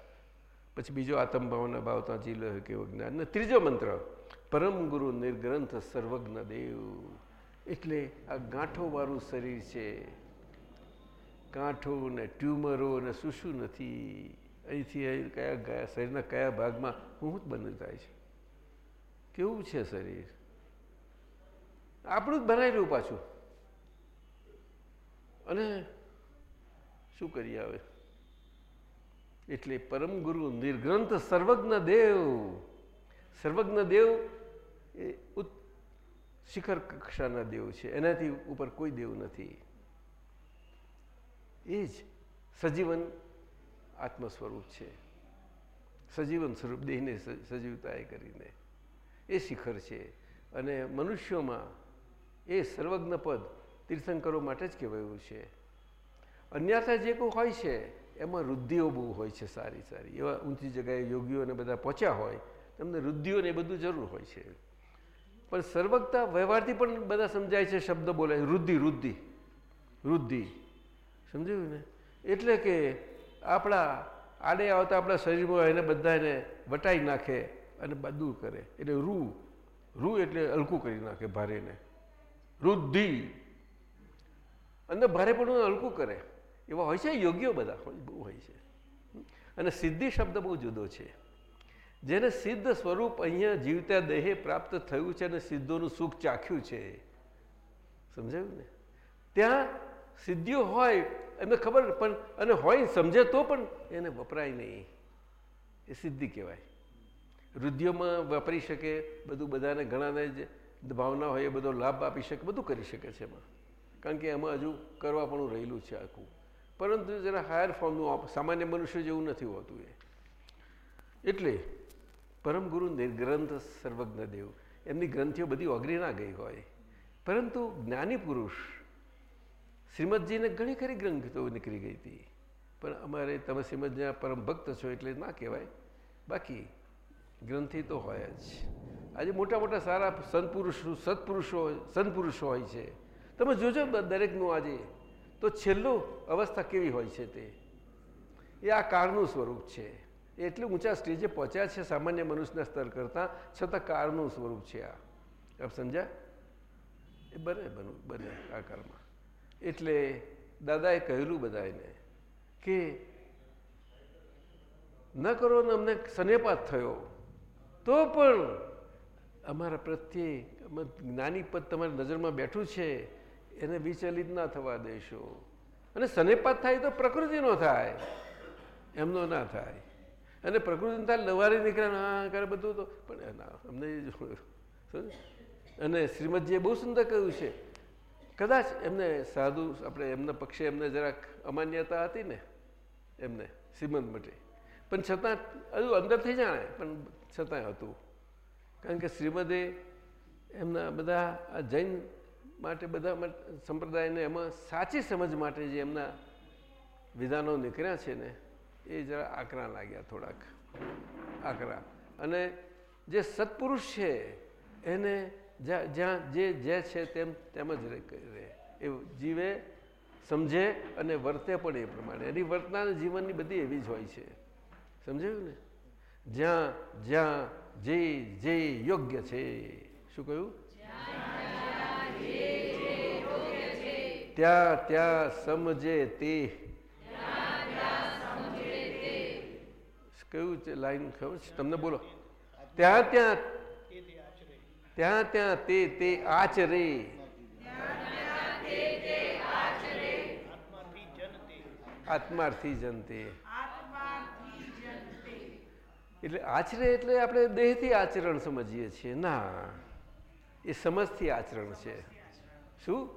[SPEAKER 8] પછી બીજો આત્મભાવના ભાવતા જીલ કેવો જ્ઞાન. ત્રીજો મંત્ર, પરમ ગુરુ નિર્ગ્રંથ સર્વજ્ઞ દેવ. એટલે આ ગાંઠોવાળું શરીર છે. ગાંઠો ને ટ્યુમરો ને શું શું નથી. અહીંથી અહીં કયા શરીરના કયા ભાગમાં હું બની જાય છે. કેવું છે શરીર? આપણું જ બનાવેલું પાછું. અને શું કરીએ હવે? એટલે પરમ ગુરુ નિર્ગ્રંથ સર્વજ્ઞ દેવ. સર્વજ્ઞ દેવ એ શિખર કક્ષાના દેવ છે. એનાથી ઉપર કોઈ દેવ નથી. એ જ સજીવન આત્મ સ્વરૂપ છે. સજીવન સ્વરૂપ દેહને સજીવતા સજીવતાએ કરીને. એ શિખર છે. અને મનુષ્યોમાં એ સર્વજ્ઞ પદ તીર્થંકરો માટે જ કહેવાયું છે. અન્યથા જે કોઈ હોય છે એમાં વૃદ્ધિઓ બહુ હોય છે સારી સારી. એવા ઊંચી જગ્યાએ યોગીઓને બધા પહોંચ્યા હોય, તમને વૃદ્ધિઓને બધું જરૂર હોય છે. પણ સર્વકતા વ્યવહારથી પણ બધા સમજાય છે, શબ્દ બોલાય વૃદ્ધિ વૃદ્ધિ વૃદ્ધિ. સમજાયું ને? એટલે કે આપણા આડે આવતા આપણા શરીરમાં એને બધા એને વટાઈ નાખે અને દૂર કરે. એટલે રૂ રૂ એટલે હલકું કરી નાખે ભારેને. વૃદ્ધિ. અંદર ભારે પણ હલકું કરે. એવા હોય છે યોગ્ય બધા હોય, બહુ હોય છે. અને સિદ્ધિ શબ્દ બહુ જુદો છે. જેને સિદ્ધ સ્વરૂપ અહીંયા જીવતા દેહે પ્રાપ્ત થયું છે અને સિદ્ધોનું સુખ ચાખ્યું છે. સમજાયું ને? ત્યાં સિદ્ધિઓ હોય, એમને ખબર પણ અને હોય સમજે તો પણ એને વપરાય નહીં. એ સિદ્ધિ કહેવાય. વૃદ્ધિઓમાં વાપરી શકે, બધું બધાને ઘણાને જે ભાવના હોય, એ બધો લાભ આપી શકે, બધું કરી શકે છે એમાં. કારણ કે એમાં હજુ કરવા પણ રહેલું છે આખું. પરંતુ જરા હાયર ફોર્મનું સામાન્ય મનુષ્ય જેવું નથી હોતું એ. એટલે પરમ ગુરુ નિર્ગ્રંથ સર્વજ્ઞ દેવ, એમની ગ્રંથિઓ બધી ઓગરી ના ગઈ હોય. પરંતુ જ્ઞાની પુરુષ, શ્રીમદજીને ઘણી ખરી ગ્રંથિઓ નીકળી ગઈ હતી. પણ અમારે તમે શ્રીમદજીના પરમ ભક્ત છો એટલે ના કહેવાય. બાકી ગ્રંથિ તો હોય જ. આજે મોટા મોટા સારા સંત પુરુષો, સત્પુરુષો, સંત પુરુષો હોય છે. તમે જોજો દરેકનું આજે તો છેલ્લું અવસ્થા કેવી હોય છે તે? એ આ કાળનું સ્વરૂપ છે. એટલું ઊંચા સ્ટેજે પહોંચ્યા છે સામાન્ય મનુષ્યના સ્તર કરતાં, છતાં કાળનું સ્વરૂપ છે આ. આપ સમજ્યા? એ બને બનવું બને આ કાળમાં. એટલે દાદાએ કહેલું બધાને કે ન કરો ને અમને સનેપાત થયો, તો પણ અમારા પ્રત્યે અમે જ્ઞાની પદ તમારી નજરમાં બેઠું છે. એને વિચલિત ના થવા દેશો. અને સનેપાત થાય તો પ્રકૃતિનો થાય. એમનો ના થાય. અને પ્રકૃતિ થાય લવારી નીકળે ને કરે બધું તો. પણ અમને અને શ્રીમદજીએ બહુ સુંદર કહ્યું છે. કદાચ એમને સાધુ, આપણે એમના પક્ષે એમને જરાક અમાન્યતા હતી ને, એમને શ્રીમદ માટે. પણ છતાં હજુ અંદરથી જાણે, પણ છતાંય હતું. કારણ કે શ્રીમદે એમના બધા આ જૈન માટે બધા સંપ્રદાયને એમાં સાચી સમજ માટે જે એમના વિધાનો નીકળ્યા છે ને, એ જરા આકરા લાગ્યા થોડાક. આકરા. અને જે સત્પુરુષ છે, એને જ્યાં જે જે છે તેમ તેમ જ રહે. એ જીવે, સમજે અને વર્તે પણ એ પ્રમાણે. એની વર્તના જીવનની બધી એવી જ હોય છે. સમજાયું ને? જ્યાં જ્યાં જે જે યોગ્ય છે. શું કહ્યું? ત્યાં ત્યાં સમજે તે. કયું છે લાઈન ખબર છે? તમને બોલો. ત્યાં ત્યાં ત્યાં ત્યાં તે તે આચરે. આત્માર્થી જનતે. એટલે આચરે એટલે આપણે દેહથી આચરણ સમજીએ છીએ. ના. એ સમજથી આચરણ છે. શું?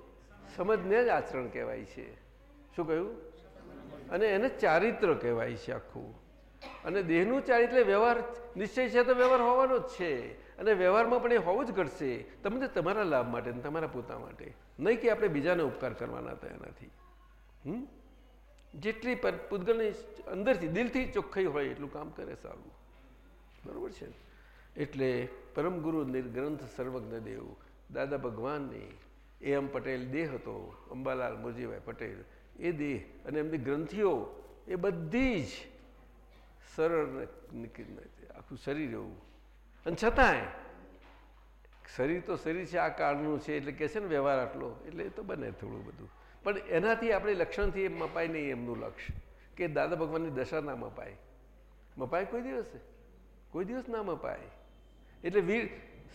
[SPEAKER 8] સમજને જ આચરણ કહેવાય છે. શું કહ્યું? અને એને ચારિત્ર કહેવાય છે આખું. અને દેહનું ચારિત્ર વ્યવહાર, નિશ્ચય છે તો વ્યવહાર હોવાનો જ છે. અને વ્યવહારમાં પણ એ હોવું જ ઘટશે. તમને તમારા લાભ માટે ને તમારા પોતા માટે. નહીં કે આપણે બીજાને ઉપકાર કરવાના હતા એનાથી. હમ? જેટલી પૂતગલની અંદરથી દિલથી ચોખ્ખાઈ હોય એટલું કામ કરે સારું. બરાબર છે એટલે પરમ ગુરુ નિર્ગ્રંથ સર્વજ્ઞ દેવ દાદા ભગવાનની એ એમ પટેલ દેહ હતો, અંબાલાલ મુરજીભાઈ પટેલ, એ દેહ અને એમની ગ્રંથિઓ એ બધી જ સરળ આખું શરીર એવું. અને છતાંય શરીર તો શરીર છે, આ કાળનું છે, એટલે કહે છે ને વ્યવહાર આટલો, એટલે એ તો બને થોડું બધું. પણ એનાથી આપણે લક્ષણથી એ મપાય નહીં એમનું લક્ષ્ય કે દાદા ભગવાનની દશા ના મપાય મપાય કોઈ દિવસે? કોઈ દિવસ ના મપાય એટલે વીર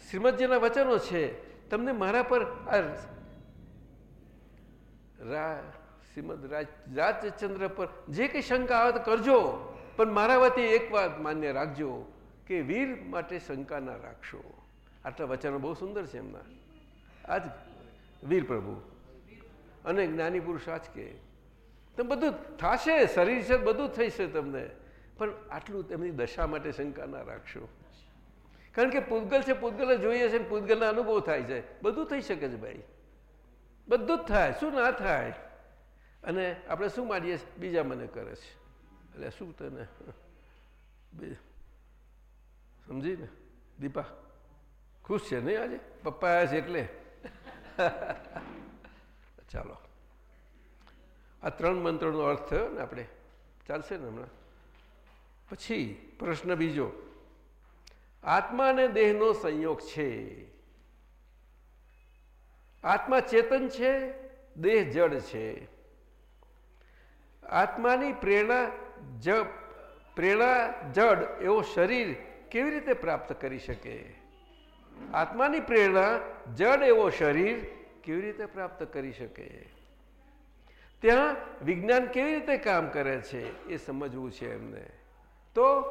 [SPEAKER 8] શ્રીમદજીના વચનો છે. તમને મારા પર આ શ્રીમદ રાજ રાજચંદ્ર પર જે કંઈ શંકા આવે તો કરજો. પણ મારા વતી એક વાત માન્ય રાખજો કે વીર માટે શંકા ના રાખશો. આટલા વચનો બહુ સુંદર છે એમના. આજ વીર પ્રભુ. અને જ્ઞાની પુરુષ આજ કે, તમે બધું થશે, શરીર છે, બધું થશે તમને. પણ આટલું તેમની દશા માટે શંકા ના રાખશો. કારણ કે પૂતગલ છે, પૂતગલ જોઈએ છે પૂતગલના અનુભવ થાય છે. બધું થઈ શકે છે ભાઈ. બધું જ થાય, શું ના થાય? અને આપણે શું માનીએ છીએ? બીજા મને કરે છે. એટલે શું તને? સમજી ને? દીપા, ખુશ છે નહીં આજે? પપ્પા આવ્યા છે એટલે? ચાલો. આ ત્રણ મંત્રોનો અર્થ થયો ને આપણે. ચાલશે ને હમણાં? પછી પ્રશ્ન બીજો. આત્મા અને દેહનો સંયોગ છે. આત્મા ચેતન છે, દેહ જડ છે. આત્માની પ્રેરણા પ્રેરણા જડ એવો શરીર કેવી રીતે પ્રાપ્ત કરી શકે? આત્માની પ્રેરણા જડ એવો શરીર કેવી રીતે પ્રાપ્ત કરી શકે? ત્યાં વિજ્ઞાન કેવી રીતે કામ કરે છે એ સમજવું છે એમને. તો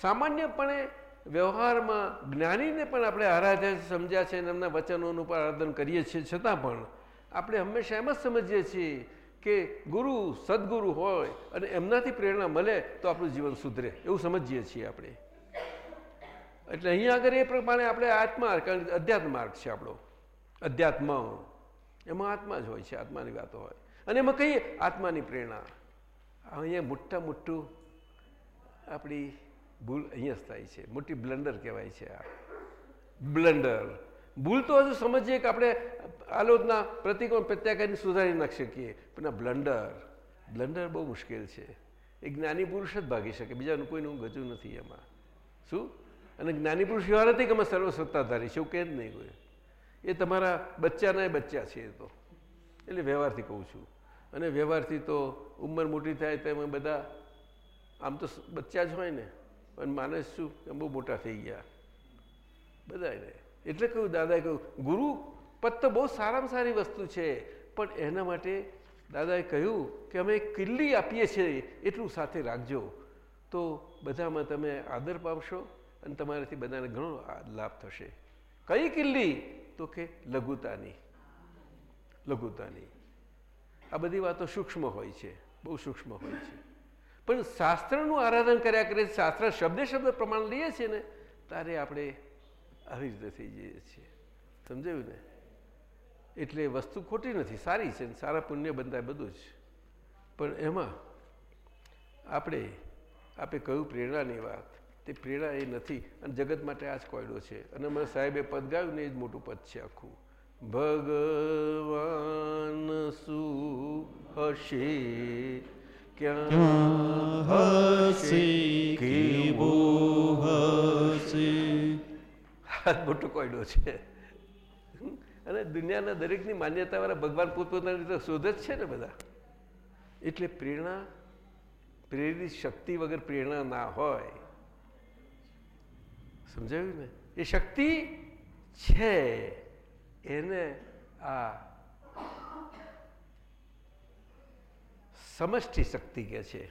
[SPEAKER 8] સામાન્યપણે વ્યવહારમાં જ્ઞાનીને પણ આપણે આરાધ્ય સમજ્યા છે અને એમના વચનોનું પણ આરાધન કરીએ છીએ. છતાં પણ આપણે હંમેશા એમ જ સમજીએ છીએ કે ગુરુ સદગુરુ હોય અને એમનાથી પ્રેરણા મળે તો આપણું જીવન સુધરે. એવું સમજીએ છીએ આપણે. એટલે અહીંયા આગળ એ પ્રમાણે આપણે આત્મા, કારણ કે અધ્યાત્મ માર્ગ છે આપણો. અધ્યાત્મ. એમાં આત્મા જ હોય છે, આત્માની વાતો હોય. અને એમાં કહીએ આત્માની પ્રેરણા? અહીંયા મોટા મોટું આપણી ભૂલ અહીંયા જ થાય છે. મોટી બ્લન્ડર કહેવાય છે આ. બ્લન્ડર. ભૂલ તો હજુ સમજીએ કે આપણે આલોચના પ્રતિકોણ પ્રત્યાઘાતને સુધારી નાખી શકીએ. પણ આ બ્લન્ડર બ્લન્ડર બહુ મુશ્કેલ છે. એ જ્ઞાની પુરુષ જ ભાગી શકે. બીજાનું કોઈનું ગજું નથી એમાં. શું? અને જ્ઞાની પુરુષ એવા નથી કે અમે સર્વસત્તાધારી છે, એવું કહે જ નહીં કોઈ. એ તમારા બચ્ચાના બચ્ચા છે એ તો. એટલે વ્યવહારથી કહું છું. અને વ્યવહારથી તો ઉંમર મોટી થાય તો એમાં બધા, આમ તો બચ્ચા જ હોય ને. પણ માણસ શું? બહુ મોટા થઈ ગયા. બધાને એટલે કહ્યું દાદાએ કહ્યું, ગુરુ પદ તો બહુ સારામાં સારી વસ્તુ છે, પણ એના માટે દાદાએ કહ્યું કે અમે કિલ્લી આપીએ છીએ, એટલું સાથે રાખજો. તો બધામાં તમે આદર પામશો અને તમારાથી બધાને ઘણો લાભ થશે. કઈ કિલ્લી? તો કે, લઘુતાની. લઘુતાની. આ બધી વાતો સૂક્ષ્મ હોય છે. બહુ સૂક્ષ્મ હોય છે. પણ શાસ્ત્રનું આરાધન કર્યા કરે, શાસ્ત્ર શબ્દે શબ્દ પ્રમાણ લઈએ છીએ ને ત્યારે આપણે આવી રીતે થઈ જઈએ છીએ. સમજાયું ને? એટલે વસ્તુ ખોટી નથી, સારી છે સારા પુણ્ય બંધાય બધું જ. પણ એમાં આપણે આપણે કહ્યું પ્રેરણાની વાત. તે પ્રેરણા એ નથી, અને જગત માટે આ જ કોયડો છે. અને મને સાહેબે પદ ગાયું ને એ જ મોટું પદ છે આખું. ભગવાન શું હશે? ક્યાં
[SPEAKER 9] હશે, કેવું હશે?
[SPEAKER 8] હાથ મોટો કોયડો છે. અને દુનિયાના દરેકની માન્યતાવાળા ભગવાન પોતપોતાની રીતે શોધ જ છે ને બધા. એટલે પ્રેરણા, પ્રેરિત શક્તિ વગર પ્રેરણા ના હોય. સમજાયું ને? એ શક્તિ છે. એને આ સમષ્ટિ શક્તિ કે છે.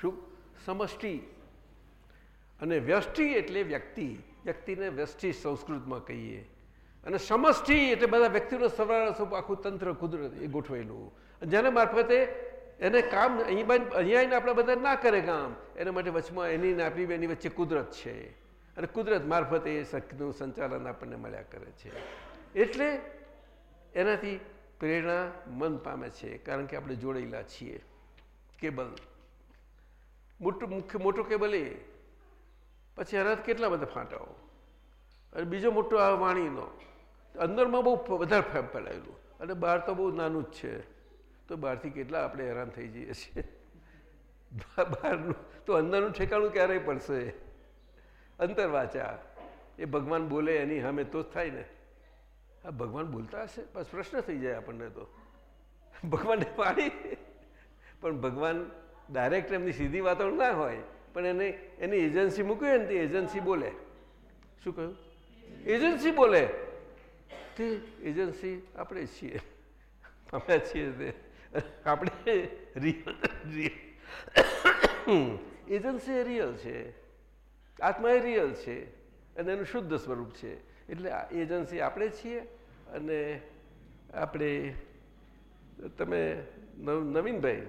[SPEAKER 8] શું? સમષ્ટિ. અને વ્યષ્ટિ એટલે વ્યક્તિ. વ્યક્તિને વ્યષ્ટિ સંસ્કૃતમાં કહીએ. અને સમષ્ટિ એટલે બધા વ્યક્તિનો સરવાળો સ્વરૂપ આખું તંત્ર કુદરત એ ગોઠવેલું. જેના મારફતે એને કામ અહીં અહીંયા આવીને આપણે બધા ના કરે કામ. એના માટે વચમાં એની ને આપણી એની વચ્ચે કુદરત છે. અને કુદરત મારફતે એ શક્તિનું સંચાલન આપણને મળ્યા કરે છે. એટલે એનાથી પ્રેરણા મન પામે છે, કારણ કે આપણે જોડેલા છીએ. કેબલ. મોટું મુખ્ય મોટો કેબલ એ. પછી એનાથી કેટલા બધા ફાંટાઓ. અને બીજો મોટો આ વાણીનો. અંદરમાં બહુ વધારે ફેમ ફેલાયેલું અને બહાર તો બહુ નાનું જ છે. તો બહારથી કેટલા આપણે હેરાન થઈ જઈએ છીએ. બહારનું, તો અંદરનું ઠેકાણું ક્યારેય પડશે? અંતર અંતરવાચા એ ભગવાન બોલે, એની સામે તો જ થાય ને. આ ભગવાન બોલતા હશે? બસ પ્રશ્ન થઈ જાય આપણને તો. ભગવાનને પાડી. પણ ભગવાન ડાયરેક્ટ એમની સીધી વાતો ના હોય. પણ એને, એની એજન્સી મૂકી હોય ને તે એજન્સી બોલે. શું કહ્યું? એજન્સી બોલે. તે એજન્સી આપણે છીએ. અમે છીએ તે. આપણે રિયલ એજન્સી રિયલ છે. આત્મા રિયલ છે. અને એનું શુદ્ધ સ્વરૂપ છે. એટલે એજન્સી આપણે છીએ. અને આપણે તમે નવ- નવીનભાઈ,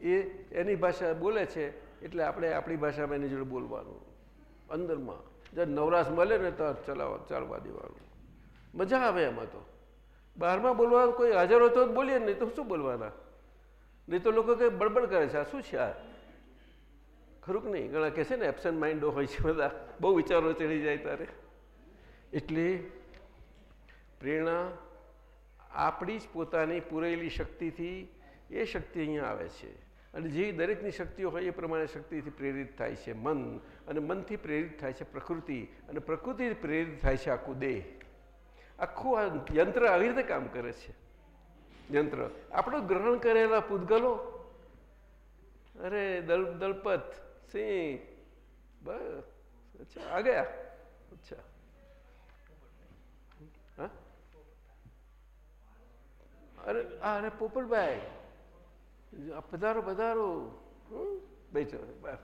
[SPEAKER 8] એ એની ભાષા બોલે છે એટલે આપણે આપણી ભાષામાં એની જોડે બોલવાનું. અંદરમાં. જ્યારે નવરાશ મળે ને તો ચલાવવા ચાલવા દેવાનું. મજા આવે એમાં તો. બહારમાં બોલવા કોઈ હાજર હોય તો બોલીએ, નહીં તો શું બોલવાના? નહીં તો લોકો કંઈ બળબડ કરે છે. આ શું છે આ? ખરું કે નહીં? ઘણા કહે છે ને એબસન્ટ માઇન્ડો હોય છે બધા. બહુ વિચારો ચડી જાય ત્યારે એટલે પ્રેરણા આપણી જ પોતાની પૂરેલી શક્તિથી એ શક્તિ અહીંયા આવે છે. અને જે દરેકની શક્તિઓ હોય એ પ્રમાણે શક્તિથી પ્રેરિત થાય છે મન. અને મનથી પ્રેરિત થાય છે પ્રકૃતિ. અને પ્રકૃતિ પ્રેરિત થાય છે આખું દેહ. આખું આ યંત્ર આવી રીતે કામ કરે છે. યંત્ર. આપણું ગ્રહણ કરેલા પૂતગલો. અરે, દલ, દલપત, સિંહ. બસ. અચ્છા, આ ગયા. અચ્છા. અરે આ અરે પોપટભાઈ આ પધારો પધારો હમ, बैठो बस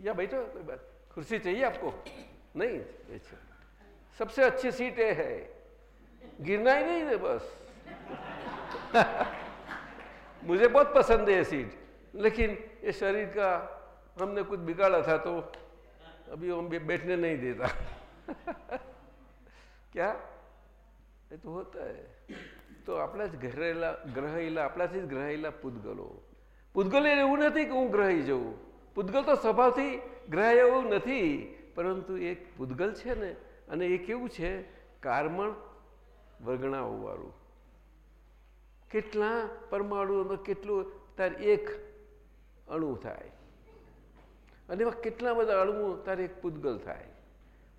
[SPEAKER 8] यहाँ बैठो कोई बात कुर्सी चाहिए आपको नहीं बैठो सबसे अच्छी सीट ये है गिरना ही नहीं है बस मुझे बहुत पसंद है ये सीट लेकिन ये शरीर का हमने कुछ बिगाड़ा था तो अभी हम भी बैठने नहीं देता क्या એ તો હોતા તો આપણા જ ગ્રહેલા ગ્રહેલા આપણાથી જ ગ્રહેલા પૂતગલો. પૂતગલ એવું નથી કે હું ગ્રહી જઉં. પૂતગલ તો સ્વભાવથી ગ્રહ એવું નથી, પરંતુ એક પૂતગલ છે ને, અને એ કેવું છે? કાર્મણ વર્ગણાઓવાળું કેટલા પરમાણુઓમાં કેટલું, તાર એક અણુ થાય. અને એવા કેટલા બધા અણુઓ, તારે એક પૂતગલ થાય.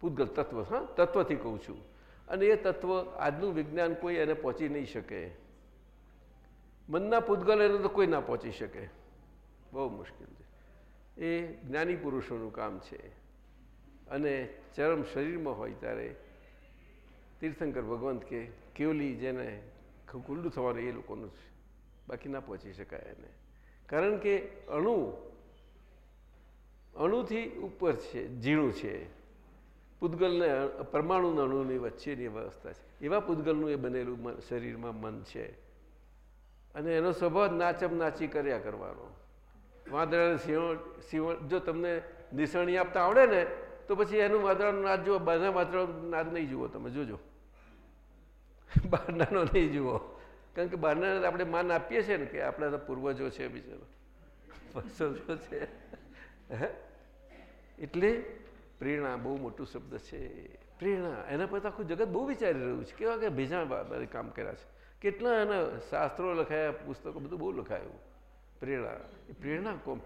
[SPEAKER 8] પૂતગલ તત્વ, હા, તત્વથી કહું છું. અને એ તત્વ આજનું વિજ્ઞાન કોઈ એને પહોંચી નહીં શકે. મનના પૂતગલ એને તો કોઈ ના પહોંચી શકે. બહુ મુશ્કેલ છે. એ જ્ઞાની પુરુષોનું કામ છે. અને ચરમ શરીરમાં હોય ત્યારે તીર્થંકર ભગવંત કે કેવલી જેને ખુલ્લું થવાનું એ લોકોનું છે બાકી ના પહોંચી શકાય એને. કારણ કે અણુ, અણુથી ઉપર છે, ઝીણું છે. પૂતગલને પરમાણુ અણુની વચ્ચેની અવસ્થા છે. એવા પૂતગલનું એ બનેલું શરીરમાં મન છે. અને એનો સ્વભાવ નાચમ નાચી કર્યા કરવાનો. વાંદરાને સિંહો સિંહો, જો તમને નિશાણી આપતા આવડે ને, તો પછી એનું વાંદરાનું નાચ જુઓ બધા વાંદરાનું નાચ નહીં જુઓ તમે, જોજો. બહારનાનો નહીં જુઓ. કારણ કે બહારના આપણે માન આપીએ છીએ ને કે આપણા પૂર્વજો છે બિચારો. વર્ષો છે. એટલે પ્રેરણા બહુ મોટું શબ્દ છે. પ્રેરણા, એના પર આખું જગત બહુ વિચારી રહ્યું છે. કેવા કે ભેજા કામ કર્યા છે. કેટલા એના શાસ્ત્રો લખાયા, પુસ્તકો બધું બહુ લખાયું. પ્રેરણા, એ પ્રેરણા કોણ?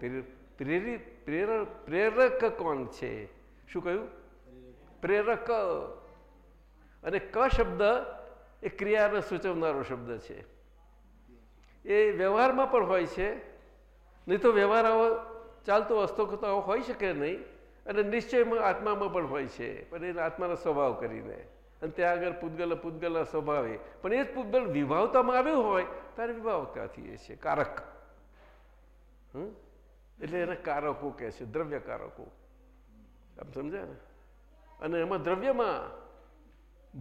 [SPEAKER 8] પ્રેરિત, પ્રેરક પ્રેરક કોણ છે? શું કહ્યું? પ્રેરક. અને ક શબ્દ? એ ક્રિયાને સૂચવનારો શબ્દ છે. એ વ્યવહારમાં પણ હોય છે. નહીં તો વ્યવહાર આવો ચાલતો વસ્તુ તો હોઈ શકે નહીં. અને નિશ્ચયમાં આત્મામાં પણ હોય છે. પણ એના આત્માનો સ્વભાવ કરીને. અને ત્યાં આગળ પૂતગલ, પૂતગલના સ્વભાવે પણ એ જ પૂતગલ વિભાવતામાં આવ્યું હોય, ત્યારે વિભાવતાથી એ છે? કારક. એટલે એને કારકો કહે છે, દ્રવ્ય કારકો. આમ સમજાય ને? અને એમાં દ્રવ્યમાં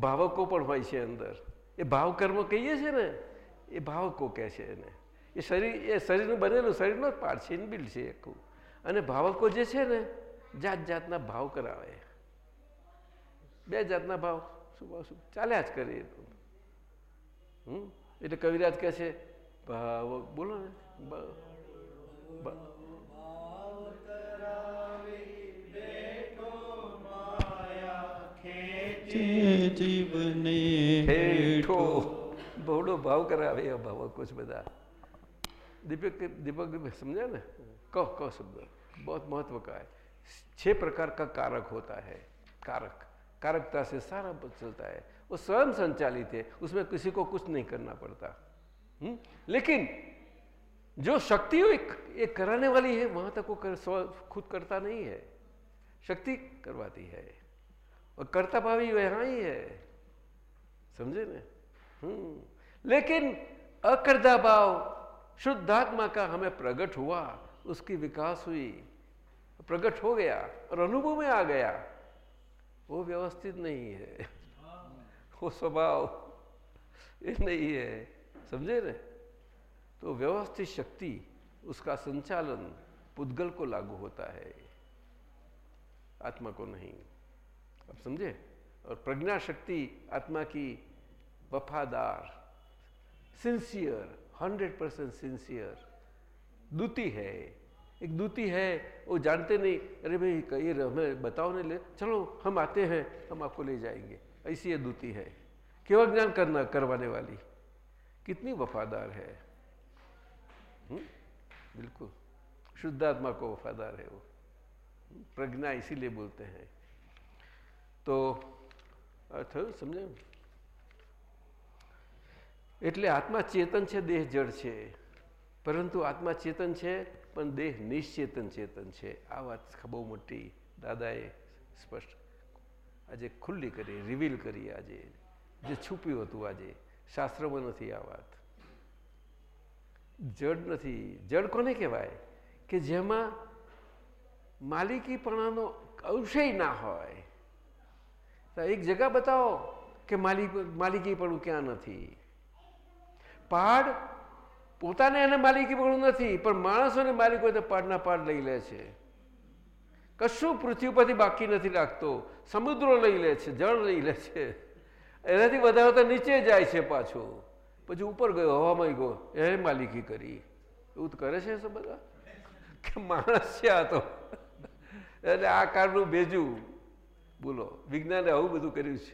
[SPEAKER 8] ભાવકો પણ હોય છે અંદર. એ ભાવકર્મ કહીએ છીએ ને, એ ભાવકો કહે છે એને. એ શરીર, એ શરીરનું બનેલું શરીરનો જ પાર્ટ છે ઇનબિલ્ડ છે આખું. અને ભાવકો જે છે ને જાત જાતના ભાવ કરાવે. બે જાતના ભાવ. શું ભાવ શું? ચાલ્યા જ કરીએ હમ? એટલે કવિરાજ કહે છે ભાવ બોલો ને. હેઠો. બહુડો ભાવ કરાવે આ ભાવકો છે બધા. દીપક દીપક સમજ્યા ને? કહ કહ શબ્દ. બહુ મહત્વ કહે छह प्रकार का कारक होता है। कारक कारकता से सारा चलता है। वो स्वयं संचालित है उसमें किसी को कुछ नहीं करना पड़ता। हम्म? लेकिन जो शक्ति ये कराने वाली है वहाँ तक वो कर, खुद करता नहीं है। शक्ति करवाती है। और कर्ता भावी वहाँ ही है। समझे ना? हम्म। लेकिन अकर्ता भाव शुद्धात्मा का हमें प्रकट हुआ उसकी विकास हुई। प्रकट हो गया और अनुभव में आ गया, वो व्यवस्थित नहीं है। वो स्वभाव ये नहीं है, समझे न? तो व्यवस्थित शक्ति, उसका संचालन पुद्गल को लागू होता है, आत्मा को नहीं। अब समझे? और प्रज्ञा शक्ति, आत्मा की वफादार सिंसियर हंड्रेड परसेंट सिंसियर दूती है। एक दूती है वो जानते नहीं अरे भाई कही हमें बताओ नहीं ले चलो हम आते हैं हम आपको ले जाएंगे ऐसी ये दूती है केवल ज्ञान करना करवाने वाली कितनी वफादार है हुँ? हम्म? बिल्कुल शुद्धात्मा को वफादार है वो प्रज्ञा इसीलिए बोलते हैं તો થયું સમજે એટલે આત્મા ચેતન છે દેહ જડ છે પરંતુ આત્મા ચેતન છે પણ દેહ નિશ્ચેતન ચેતન છે. આ વાત બહુ મોટી દાદાએ સ્પષ્ટ આજે ખુલ્લી કરી રિવીલ કરી આજે. જે છુપ્યું હતું આજે. શાસ્ત્રમાં નથી આ વાત. જડ નથી. જડ કોને કહેવાય? કે જેમાં માલિકીપણાનો અંશય ના હોય. તો એક જગા બતાવો કે માલિક, માલિકીપણું ક્યાં નથી? પહાડ પોતાને એને માલિકી પણ નથી, પણ માણસોને માલિક હોય તો પાડના પાડ લઈ લે છે. કશું પૃથ્વી પરથી બાકી નથી રાખતો. સમુદ્રો લઈ લે છે, જળ લઈ લે છે. એનાથી વધારે તો નીચે જાય છે પાછો. પછી ઉપર ગયો, હવામાં ગયો, એને માલિકી કરી. એવું કરે છે બધા? કે માણસ છે આ તો. એટલે આ કારનું ભેજું. બોલો, વિજ્ઞાને આવું બધું કર્યું છે.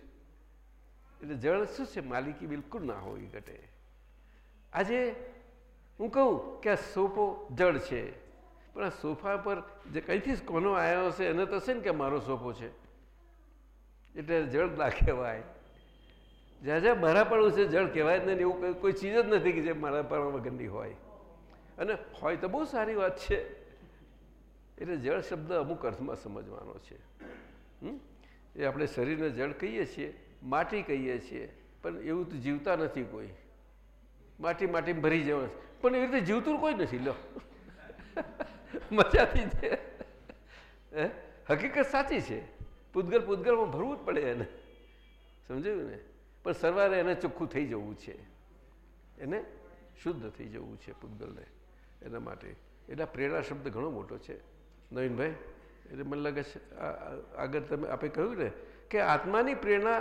[SPEAKER 8] એટલે જળ શું છે? માલિકી બિલકુલ ના હોય ઘટે. આજે હું કહું કે આ સોફો જળ છે. પણ આ સોફા પર જે કંઈથી કોનો આવ્યો હશે એને તો છે ને કે મારો સોફો છે. એટલે જળ ના કહેવાય. જ્યાં જ્યાં મારા પડવું છે, જળ કહેવાય જ નહીં એવું કોઈ ચીજ જ નથી કે જે મારા પણ વગરની હોય. અને હોય તો બહુ સારી વાત છે. એટલે જળ શબ્દ અમુક અર્થમાં સમજવાનો છે. એ આપણે શરીરને જળ કહીએ છીએ, માટી કહીએ છીએ, પણ એવું તો જીવતા નથી કોઈ. માટી માટી ભરી જવાનું. પણ એવી રીતે જીવતું કોઈ નથી લો મજાથી છે હકીકત સાચી છે. પૂતગલ પૂતગલમાં ભરવું જ પડે એને. સમજાયું ને? પણ સરવારે એને ચોખ્ખું થઈ જવું છે. એને શુદ્ધ થઈ જવું છે પૂતગલને, એના માટે. એટલે પ્રેરણા શબ્દ ઘણો મોટો છે. નવીનભાઈ, એટલે મને લાગે છે આગળ તમે આપણે કહ્યું ને કે આત્માની પ્રેરણા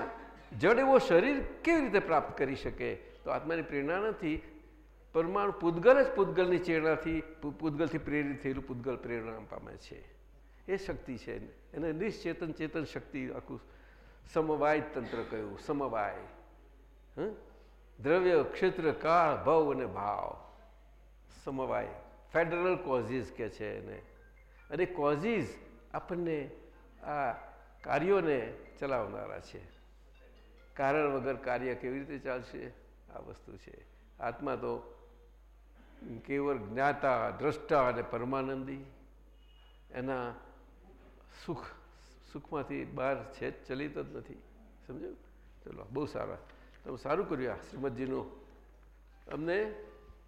[SPEAKER 8] જડ એવો શરીર કેવી રીતે પ્રાપ્ત કરી શકે? તો આત્માની પ્રેરણા નથી પરમાણુ પૂતગલ જ પૂતગલની ચેરણાથી પૂતગલથી પ્રેરિત થયેલું પૂતગલ પ્રેરણા પામે છે. એ શક્તિ છે. એને નિશ્ચેતન ચેતન શક્તિ આખું સમવાય તંત્ર કહ્યું, સમવાય. હ? દ્રવ્ય, ક્ષેત્ર, કાળ, ભવ અને ભાવ. સમવાય. ફેડરલ કોઝિસ કે છે એને. અને કોઝિસ આપણને આ કાર્યોને ચલાવનારા છે. કારણ વગર કાર્ય કેવી રીતે ચાલશે? આ વસ્તુ છે. આત્મા તો કેવળ જ્ઞાતા, દ્રષ્ટા અને પરમાનંદી એના સુખ, સુખમાંથી બહાર છે ચલિત જ નથી. સમજો ચલો, બહુ સારા. તમે સારું કર્યું આ શ્રીમદજીનું. અમને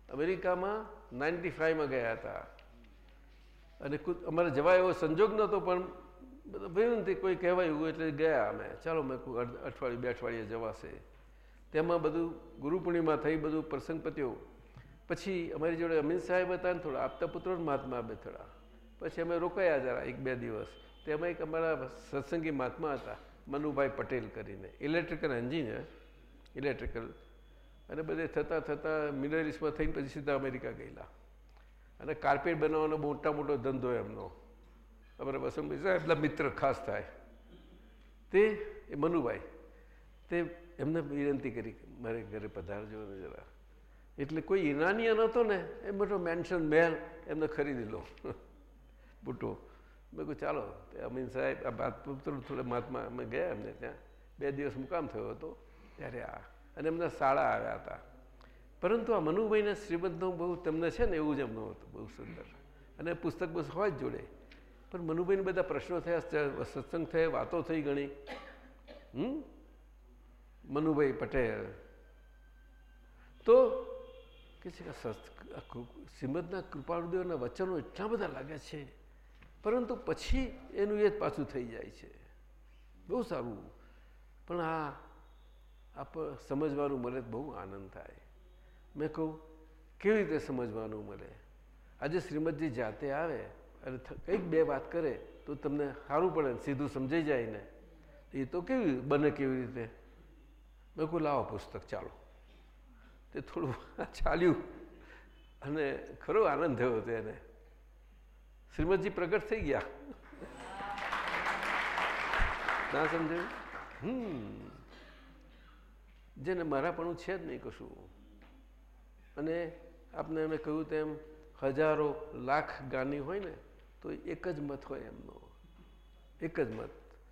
[SPEAKER 8] અમેરિકામાં નાઇન્ટી ફાઈવમાં ગયા હતા. અને અમારે જવા એવો સંજોગ નહોતો, પણ વિનંતી, કોઈ કહેવાયું એટલે ગયા અમે. ચાલો, મેં અઠવાડિયું, બે અઠવાડિયે જવાશે. તેમાં બધું ગુરુ પૂર્ણિમા થઈ બધું પ્રસંગ પત્યો પછી અમારી જોડે અમિત સાહેબ હતા ને થોડા આપતા પુત્રો મહાત્મા બે થોડા પછી અમે રોકાયા જરા એક બે દિવસ. તેમાં એક અમારા સત્સંગી મહાત્મા હતા, મનુભાઈ પટેલ કરીને ઇલેક્ટ્રિકલ એન્જિનિયર ઇલેક્ટ્રિકલ અને બધે થતાં થતાં મિડલ ઇસ્ટમાં થઈને પછી સીધા અમેરિકા ગયેલા. અને કાર્પેટ બનાવવાનો મોટા મોટો ધંધો એમનો. અમારા વસંતભાઈ સાહેબ મિત્ર ખાસ થાય. તે, એ મનુભાઈ. તે એમને વિનંતી કરી મારે ઘરે પધારજો જરા. એટલે કોઈ ઈરાનીયા નહોતો ને, એ મોટો મેન્શન મહેલ, એમને ખરીદી લો. બુટો મેં કહું ચાલો અમીન સાહેબ, આ બાત પુત્ર થોડા મહાત્મા, અમે ગયા એમને ત્યાં. બે દિવસ મુકામ થયો હતો, ત્યારે આ. અને એમના શાળા આવ્યા હતા. પરંતુ આ મનુભાઈને શ્રીમદનો બહુ તમને છે ને, એવું જ એમનું હતું, બહુ સુંદર. અને પુસ્તક બસ હોય જ જોડે. પણ મનુભાઈને બધા પ્રશ્નો થયા સત્સંગ થયા, વાતો થઈ ઘણી. હમ? મનુભાઈ પટેલ. તો કે છે કે શ્રીમદના કૃપાળુદેવના વચનો એટલા બધા લાગ્યા છે, પરંતુ પછી એનું એ જ પાછું થઈ જાય છે. બહુ સારું. પણ આ આપ સમજવાનું મળે બહુ આનંદ થાય. મેં કહું, કેવી રીતે સમજવાનું મળે આજે શ્રીમદજી જાતે આવે અને કંઈક બે વાત કરે, તો તમને સારું પડે ને સીધું સમજાઈ જાય ને. એ તો કેવી બને કેવી રીતે? મેં કહું, લાવો પુસ્તક, ચાલો. તે થોડું ચાલ્યું અને ખરો આનંદ થયો હતો એને. શ્રીમદજી પ્રગટ થઈ ગયા. ના સમજાયું હમ. જેને મારાપણું છે જ નહીં કશું. અને આપને અમે કહ્યું તેમ, હજારો લાખ ગાની હોય ને, તો એક જ મત હોય એમનો. એક જ મત.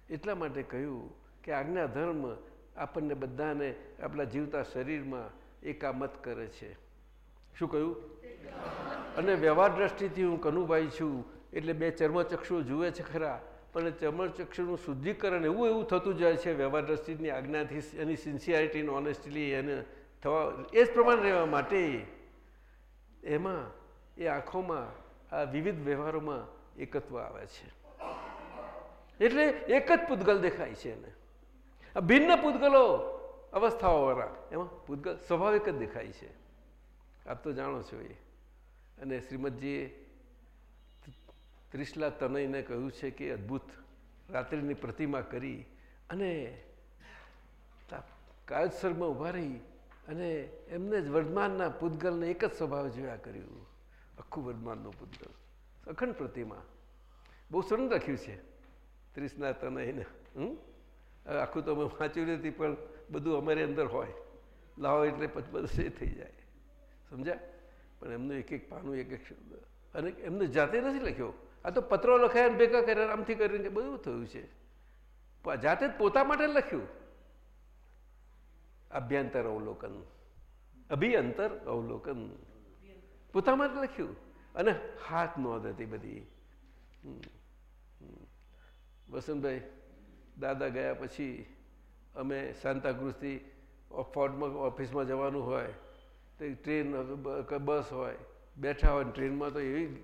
[SPEAKER 8] એટલા માટે કહ્યું કે આજ્ઞા ધર્મ આપણને બધાને આપણા જીવતા શરીરમાં એકામત કરે છે. શું કહ્યું? અને વ્યવહાર દ્રષ્ટિથી હું કનુભાઈ છું, એટલે બે ચર્મચક્ષુઓ જુએ છે ખરા, પણ ચર્મચક્ષુનું શુદ્ધિકરણ એવું એવું થતું જાય છે, વ્યવહાર દ્રષ્ટિની આજ્ઞાથી એની સિન્સિયરિટી ઓનેસ્ટલી એને થવા, એ જ પ્રમાણે રહેવા માટે. એમાં, એ આંખોમાં, આ વિવિધ વ્યવહારોમાં એકત્વ આવે છે. એટલે એક જ પૂતગલ દેખાય છે એને. ભિન્ન પૂતગલો અવસ્થાઓવાળા એમાં પૂતગલ સ્વાભાવિક જ દેખાય છે. આપ તો જાણો છો એ. અને શ્રીમદજીએ ત્રિશલા તનયને કહ્યું છે કે અદ્ભુત રાત્રિની પ્રતિમા કરી અને કાયોત્સર્ગમાં ઊભા રહી અને એમને જ વર્ધમાનના પૂતગલને એક જ સ્વભાવ જોયા કર્યું. આખું વર્ધમાનનું પૂતગલ અખંડ પ્રતિમા. બહુ સરળ રાખ્યું છે. ત્રિશના તનયને. હમ? આખું તો અમે વાંચ્યું નથી, પણ બધું અમારી અંદર હોય. લાવો એટલે પછી બધું થઈ જાય. સમજ્યા? પણ એમનું એક એક પાનું, એક એક શબ્દ. અને એમને જાતે નથી લખ્યો. આ તો પત્રો લખાયા અને ભેગા કર્યા આમથી કરીને બધું થયું છે. જાતે જ પોતા માટે લખ્યું. અભ્યંતર અવલોકન. અભિયંતર અવલોકન. પોતા માટે લખ્યું. અને હાથ નોંધ હતી બધી. વસંતભાઈ દાદા ગયા પછી અમે સાંતાક્રુઝથી ફોર્ટમાં ઓફિસમાં જવાનું હોય, તો ટ્રેન બસ હોય, બેઠા હોય ટ્રેનમાં તો એવી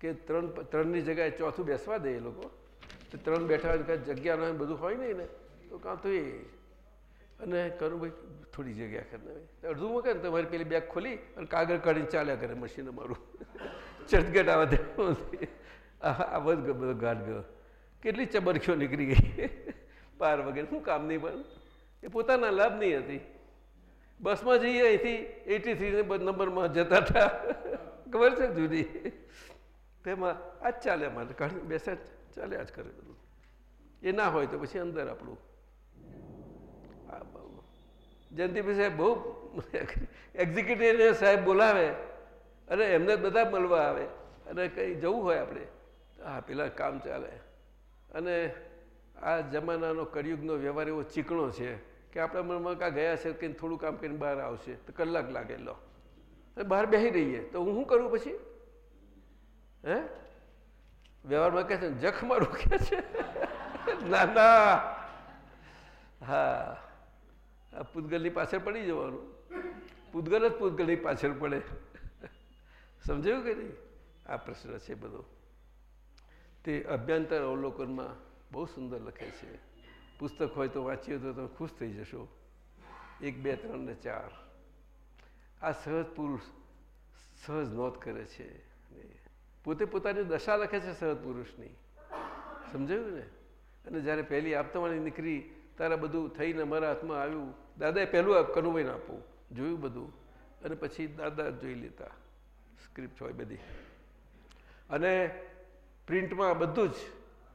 [SPEAKER 8] કે ત્રણ, ત્રણની જગ્યાએ ચોથું બેસવા દે એ લોકો. તો ત્રણ બેઠા હોય કાંઈ જગ્યા ના બધું હોય નહીં ને, તો કાં તો એ. અને કરું ભાઈ, થોડી જગ્યા કરે અડધું મૂકે ને તમારી પેલી બેગ ખોલી અને કાગળ કાઢીને ચાલ્યા કરે મશીન અમારું. ચટગટ આવે આ બધું બધો ગાઢ ગયો. કેટલી ચબરખીઓ નીકળી ગઈ. પાર વગેરે. શું કામ નહીં પણ? એ પોતાના લાભ નહીં હતી. બસમાં જઈએ અહીંથી એટી થ્રી નંબરમાં જતા હતા. ખબર છે જુદી. તેમાં આ જ ચાલે માટે કાઢી બેસે ચાલ્યા જ કરે બધું. એ ના હોય તો પછી અંદર આપણું. જયંતિભાઈ સાહેબ બહુ એક્ઝિક્યુટિવ સાહેબ બોલાવે અને એમને બધા મળવા આવે. અને કંઈ જવું હોય આપણે. હા પેલા કામ ચાલે. અને આ જમાનાનો કળિયુગનો વ્યવહાર એવો ચીકણો છે કે આપણા મનમાં કાં ગયા છે કે થોડું કામ કરીને બહાર આવશે, તો કલાક લાગે, લો. બહાર બેસી રહીએ, તો હું શું કરું પછી? હે? વ્યવહારમાં કહે છે, જખ મારું કે છે. ના ના. હા. આ પૂતગલની પાછળ પડી જવાનું. પૂતગલ જ પૂતગલની પાછળ પડે. સમજાયું કે નહીં? આ પ્રશ્ન છે બધો. તે અભ્યંતર અવલોકનમાં બહુ સુંદર લખે છે. પુસ્તક હોય તો વાંચ્યું તો તમે ખુશ થઈ જશો. એક, બે, ત્રણ ને ચાર. આ સહજ પુરુષ સહજ નોંધ કરે છે. પોતે પોતાની દશા લખે છે સહજ પુરુષની. સમજાયું ને? અને જ્યારે પહેલી આપતાવાળી નીકળી ત્યારે બધું થઈને મારા હાથમાં આવ્યું, દાદાએ પહેલું કનુભાઈને આપવું, જોયું બધું. અને પછી દાદા જોઈ લેતા. સ્ક્રિપ્ટ હોય બધી. અને પ્રિન્ટમાં બધું જ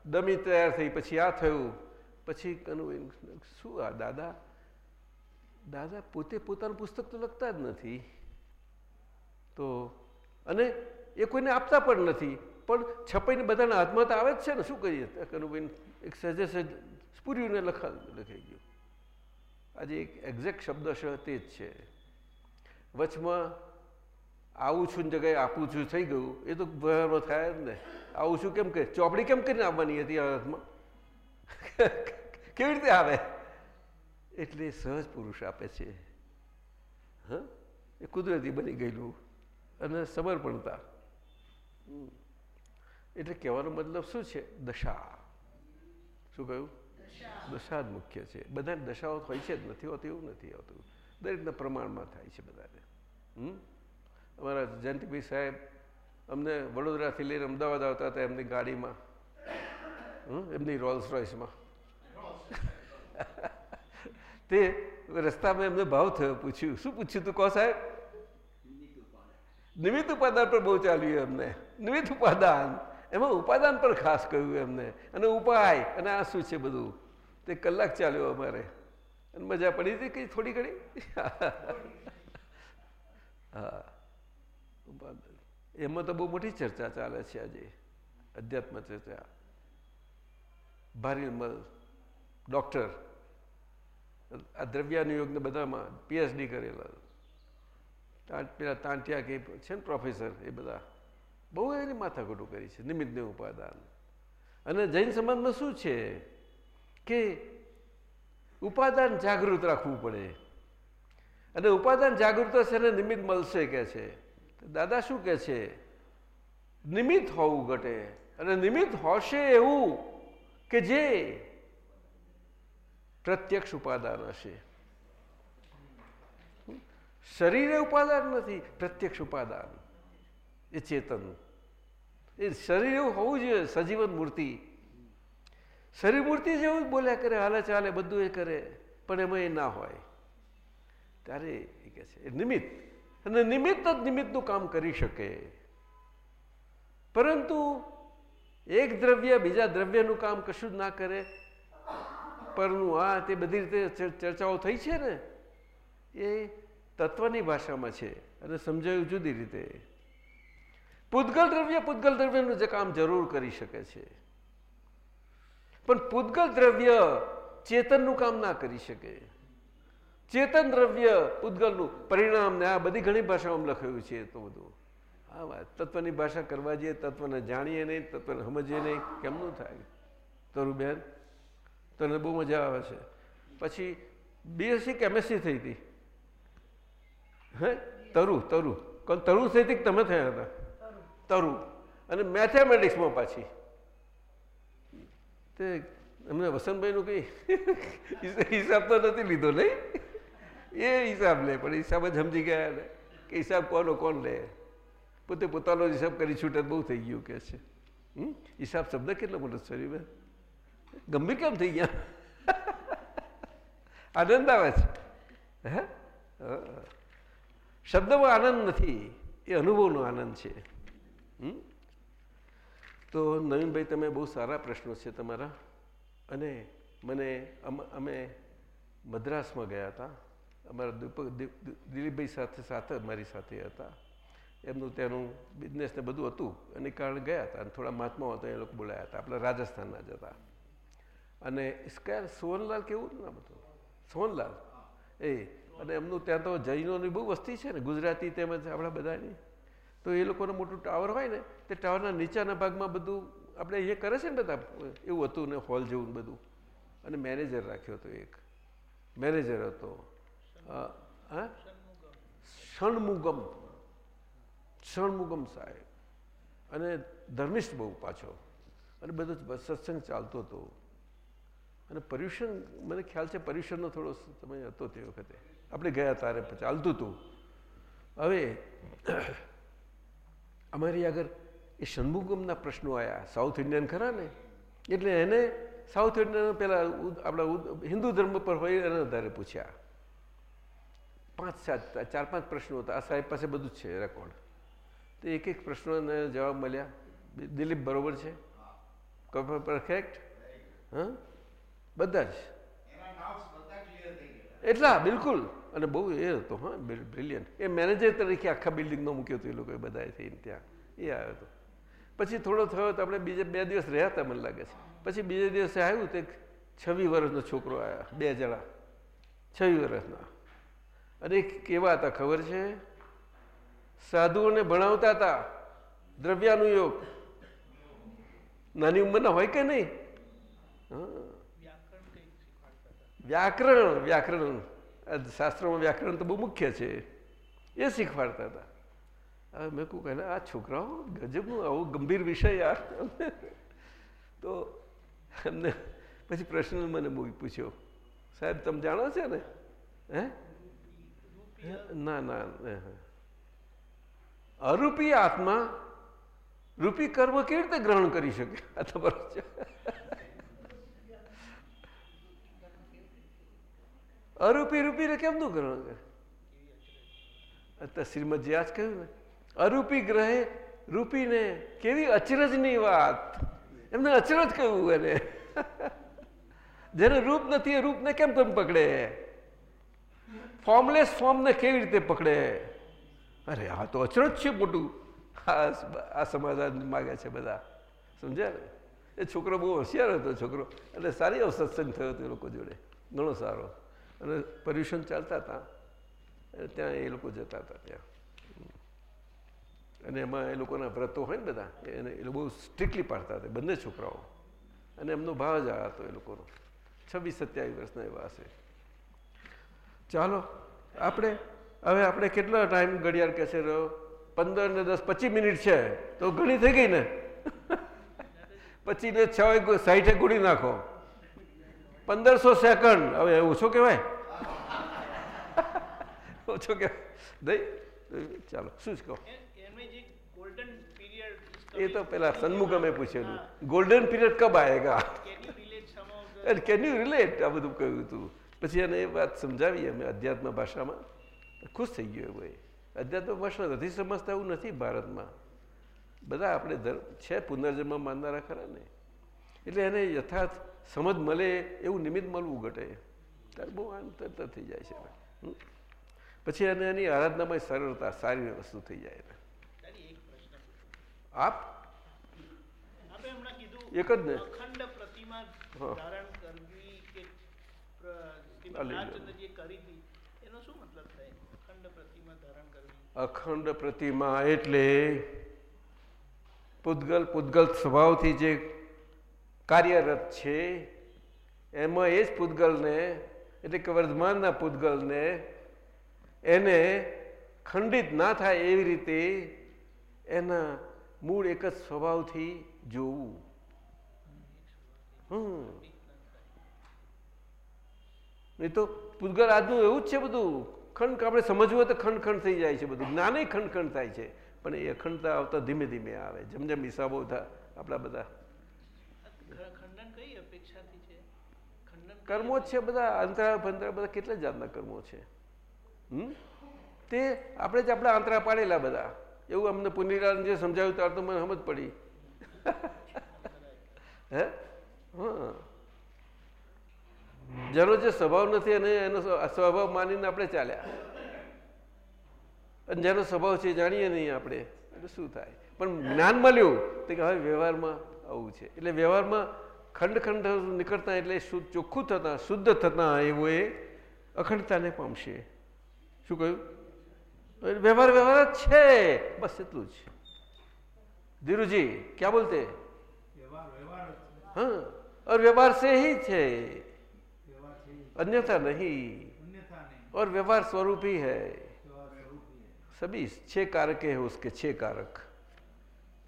[SPEAKER 8] દમી તૈયાર થઈ, પછી આ થયું, પછી કનુભાઈ શું આ દાદા? દાદા પોતે પોતાનું પુસ્તક તો લખતા જ નથી. તો અને એ કોઈને આપતા પણ નથી. પણ છપાઈને બધાના હાથમાં તો આવે જ છે ને, શું કરીએ? કનુભાઈ એક સહેજે સહેજ સ્પુર્યુને લખા, લખાઈ ગયું. આજે એક એક્ઝેક્ટ શબ્દ છે, તે જ છે. વચમાં, આવું છું જગ્યાએ આપું છું થઈ ગયું. એ તો વ્યવહારમાં થાય જ ને. આવું શું કેમ કે? ચોપડી કેમ કરીને આવવાની હતી અર્થમાં કેવી રીતે આવે? એટલે સહજ પુરુષ આપે છે. હ? એ કુદરતી બની ગયેલું અને સમર્પણતા. એટલે કહેવાનો મતલબ શું છે? દશા. શું કહ્યું? દશા. જ મુખ્ય છે. બધા દશાઓ હોય છે જ નથી હોતી એવું નથી આવતું. દરેકના પ્રમાણમાં થાય છે બધાને. હમ? અમારા જયંતિભાઈ સાહેબ અમને વડોદરાથી લઈને અમદાવાદ આવતા હતા એમની ગાડીમાં. એમની રોલ્સ રોયસમાં તે રસ્તામાં એમને ભાવ થયો, પૂછ્યું, શું પૂછ્યું તું કહો સાહેબ? નિમિત્ત ઉપાદાન પર બહુ ચાલ્યું એમને. નિમિત્ત ઉપાદાન. એમાં ઉપાદાન પર ખાસ કહ્યું એમને. અને ઉપાય અને આ શું છે બધું? તે કલાક ચાલ્યો અમારે. અને મજા પડી હતી કઈ થોડી ઘણી? હા. એમાં તો બહુ મોટી ચર્ચા ચાલે છે આજે, અધ્યાત્મ ચર્ચા. ભારીમલ ડૉક્ટર, આ દ્રવ્યાનુયોગને બધામાં પીએચડી કરેલા. પેલા તાંટિયા કે છે ને પ્રોફેસર એ બધા. બહુ એની માથાકૂટું કરી છે, નિમિત્તને ઉપાદાન. અને જૈન સમાજમાં શું છે કે ઉપાદાન જાગૃત રાખવું પડે. અને ઉપાદાન જાગૃત હશે ને નિમિત્ત મળશે કે છે? દાદા શું કે છે? નિમિત્ત હોવું ઘટે અને નિમિત્ત હોશે એવું કે જે પ્રત્યક્ષ ઉપાદાન હશે. શરીરે ઉપાદાન નથી, પ્રત્યક્ષ ઉપાદાન. એ ચેતન. એ શરીર એવું હોવું જોઈએ, સજીવન મૂર્તિ. શરીર મૂર્તિ જેવું જ બોલ્યા કરે, હાલે ચાલે, બધું એ કરે, પણ એમાં એ ના હોય. ત્યારે એ કહે છે, એ નિમિત્ત. અને નિમિત્ત જ નિમિત્તનું કામ કરી શકે. પરંતુ એક દ્રવ્ય બીજા દ્રવ્યનું કામ કશું જ ના કરે. પરનું આ તે બધી રીતે ચર્ચાઓ થઈ છે ને? એ તત્વની ભાષામાં છે અને સમજાયું જુદી રીતે. પૂતગલ દ્રવ્ય પૂતગલ દ્રવ્યનું જે કામ જરૂર કરી શકે છે. પણ પૂતગલ દ્રવ્ય ચેતનનું કામ ના કરી શકે. ચેતન દ્રવ્ય પૂતગલનું પરિણામ ને આ બધી ઘણી ભાષાઓમાં લખાયું છે તો બધું. આ વાત. તત્વની ભાષા કરવા જઈએ, તત્વને જાણીએ નહીં, તત્વને સમજીએ નહીં. કેમનું થાય? તરું બેન, તને બહુ મજા આવે છે. પછી બીએસસી કેમેસ્ટ્રી થઈ હતી. હે? તરુ તરુ. કોણ? તરુ થઈ હતી તમે થયા હતા? તરુ. અને મેથેમેટિક્સમાં પાછી. તે એમને વસંતભાઈનું કંઈ હિસાબ તો નથી લીધો, નહીં? એ હિસાબ લે, પણ હિસાબ જ સમજી ગયા કે હિસાબ કોનો, કોણ લે? પોતે પોતાનો હિસાબ કરી છૂટે બહુ થઈ ગયું કે છે. હિસાબ શબ્દ કેટલો મોટો શરીર ગંભીર કેમ થઈ ગયા. આનંદ આવે છે. હે? શબ્દમાં આનંદ નથી, એ અનુભવનો આનંદ છે. તો નવીનભાઈ, તમે બહુ સારા પ્રશ્નો છે તમારા. અને મને અમે મદ્રાસમાં ગયા હતા. અમારા દિલીપભાઈ સાથે સાથે મારી સાથે હતા. એમનું ત્યાંનું બિઝનેસ ને બધું હતું. એને કારણે ગયા હતા અને થોડા મહાત્માઓ હતા, એ લોકો બોલાયા હતા. આપણા રાજસ્થાનના જ હતા. અને કયા સોનલાલ કેવું ના બધું સોનલાલ એ, અને એમનું ત્યાં તો જૈનોની બહુ વસ્તી છે ને, ગુજરાતી તેમજ આપણા બધાની. તો એ લોકોનું મોટું ટાવર હોય ને, તે ટાવરના નીચાના ભાગમાં બધું આપણે અહીંયા કરે છે ને બધા, એવું હતું ને હોલ જેવું બધું. અને મેનેજર રાખ્યો હતો એક. મેનેજર હતો. ષણમુગમ. ષણમુગમ સાહેબ. અને ધર્મિષ્ઠ બહુ પાછો. અને બધો સત્સંગ ચાલતો હતો. અને પર્યુષણ, મને ખ્યાલ છે પર્યુષણનો થોડો સમય હતો તે વખતે. આપણે ગયા તારે ચાલતું હતું. હવે અમારી આગળ એ ષણમુગમના પ્રશ્નો આવ્યા સાઉથ ઇન્ડિયન ખરા ને? એટલે એને સાઉથ ઇન્ડિયન પહેલાં આપણા હિન્દુ ધર્મ પર હોય એને વધારે પૂછ્યા. પાંચ સાત, ચાર પાંચ પ્રશ્નો હતા. આ સાહેબ પાસે બધું જ છે રેકોર્ડ તો એક એક પ્રશ્નોને જવાબ મળ્યા. દિલીપ બરોબર છે? પરફેક્ટ હા? બધા જ. એટલા, બિલકુલ. અને બહુ એ હતો, હા બ્રિલિયન્ટ એ મેનેજર તરીકે આખા બિલ્ડિંગમાં મૂક્યો હતો એ લોકોએ બધાએ થઈને ત્યાં. એ આવ્યો હતો. પછી થોડો થયો તો આપણે બીજા બે દિવસ રહ્યા હતા મને લાગે છે. પછી બીજા દિવસે આવ્યું તે છવ્વી વર્ષનો છોકરો આવ્યા બે જણા. છવ્વી વર્ષના. અને કેવા હતા, ખબર છે? સાધુઓને ભણાવતા હતા દ્રવ્યાનુયોગ નાની ઉંમરના હોય કે નહીં? વ્યાકરણ વ્યાકરણ. શાસ્ત્રોમાં વ્યાકરણ તો બહુ મુખ્ય છે. એ શીખવાડતા હતા. હવે મેં કહું કહે આ છોકરાઓ ગજબનું આવો ગંભીર વિષય યાર. તો એમને પછી પ્રશ્ન મને પૂછ્યો, સાહેબ, તમે જાણો છે ને? હે? ના ના અરૂપી આત્મા, રૂપી કર્મ કેવી રીતે ગ્રહણ કરી શકે? આ તમારો છે. અરૂપી રૂપીને કેમનું ગ્રહણ કરે? અત્યારે શ્રીમદજી આજ કહ્યું ને. અરૂપી ગ્રહે રૂપીને કેવી અચરજની વાત? એમને અચરજ કહ્યું એને. જેને રૂપ નથી, એ રૂપને કેમ કેમ પકડે? ફોર્મલેસ ફોર્મને કેવી રીતે પકડે? અરે, આ તો અચરજ છે મોટું. આ સમાધાન માગે છે બધા. સમજ્યા? એ છોકરો બહુ હોશિયાર હતો, છોકરો. એટલે સારી એવો સત્સંગ થયો એ લોકો જોડે. ઘણો સારો. અને પર્યુષણ ચાલતા હતા. ત્યાં એ લોકો જતા હતા ત્યાં. અને એમાં એ લોકોના વ્રતો હોય ને બધા એને, એ બહુ સ્ટ્રિક્ટલી પાડતા હતા, બંને છોકરાઓ. અને એમનો ભાવ જ આ હતો એ લોકોનો. છવ્વીસ સત્યાવીસ વર્ષના એવા હશે. ચાલો આપણે હવે આપણે કેટલો ટાઈમ ઘડિયાળ કહેશે રહ્યો પંદર ને દસ પચીસ મિનિટ છે તો ઘણી થઈ ગઈ ને? પછી ને છ સાઈઠે ગુડી નાખો. પંદરસો સેકન્ડ હવે ઓછો કહેવાય? ઓછો કહેવાય. નહીં ચાલો શું જ કહો? એ તો પેલા સન્મુગમે પૂછેલું. ગોલ્ડન પીરિયડ કબ આયેગા? કેન યુ રિલેટ આ બધું કહ્યું હતું પછી એને એ વાત સમજાવી અમે અધ્યાત્મ ભાષામાં. ખુશ થઈ ગયો એવો એ. અધ્યાત્મ ભાષા નથી સમજતા એવું નથી ભારતમાં. બધા આપણે ધર્મ છે પુનર્જન્મ માનનારા ખરા ને. એટલે એને યથાર્થ સમજ મળે એવું નિમિત્ત મળવું ઘટે. ત્યારે બહુ તરત થઈ જાય છે પછી એને એની આરાધનામાં સરળતા સારી વસ્તુ થઈ જાય આપ? એક જ ને? અખંડ પ્રતિમા એટલે પૂતગલ પૂતગલ સ્વભાવથી જે કાર્યરત છે એમાં એ જ પૂતગલને એટલે કે વર્ધમાનના પૂતગલને એને ખંડિત ના થાય એવી રીતે એના મૂળ એક જ સ્વભાવથી જોવું. હમ. નહીં તો પૂતગલ આજનું એવું જ છે બધું. ખંડ આપણે સમજવું હોય તો ખંડ ખંડ થઈ જાય છે બધું. જ્ઞાને ખંડ ખંડ થાય છે. પણ એ અખંડતા આવતા ધીમે ધીમે આવે. જેમ જેમ હિસાબો થા આપણા બધા. કર્મો છે બધા. અંતરા ફંતરા બધા કેટલા જાતના કર્મો છે? તે આપણે જ આપણા અંતરા પાડેલા બધા. એવું અમને પુનિલાલ જે સમજાવ્યું ત્યારે તો મને સમજ પડી. હે? હા. જેનો જે સ્વભાવ નથી અને એનો સ્વભાવ માનીને આપણે ચાલ્યા અને જેનો સ્વભાવ છે જાણીએ નહીં આપણે એટલે શું થાય પણ જ્ઞાન મળ્યું તો કે હવે વ્યવહારમાં આવું છે એટલે વ્યવહારમાં ખંડ ખંડ નીકળતા એટલે શુદ્ધ ચોખ્ખું થતા શુદ્ધ થતા એવો એ અખંડતાને પામશે શું કહ્યું व्यवहार व्यवहार છે બસ એટલું જ ધીરુજી ક્યાં બોલતે हाँ और व्यवहार से ही છે अन्यथा नहीं। और व्यवहार स्वरूप ही। है। सभी छह कारक है उसके छह कारक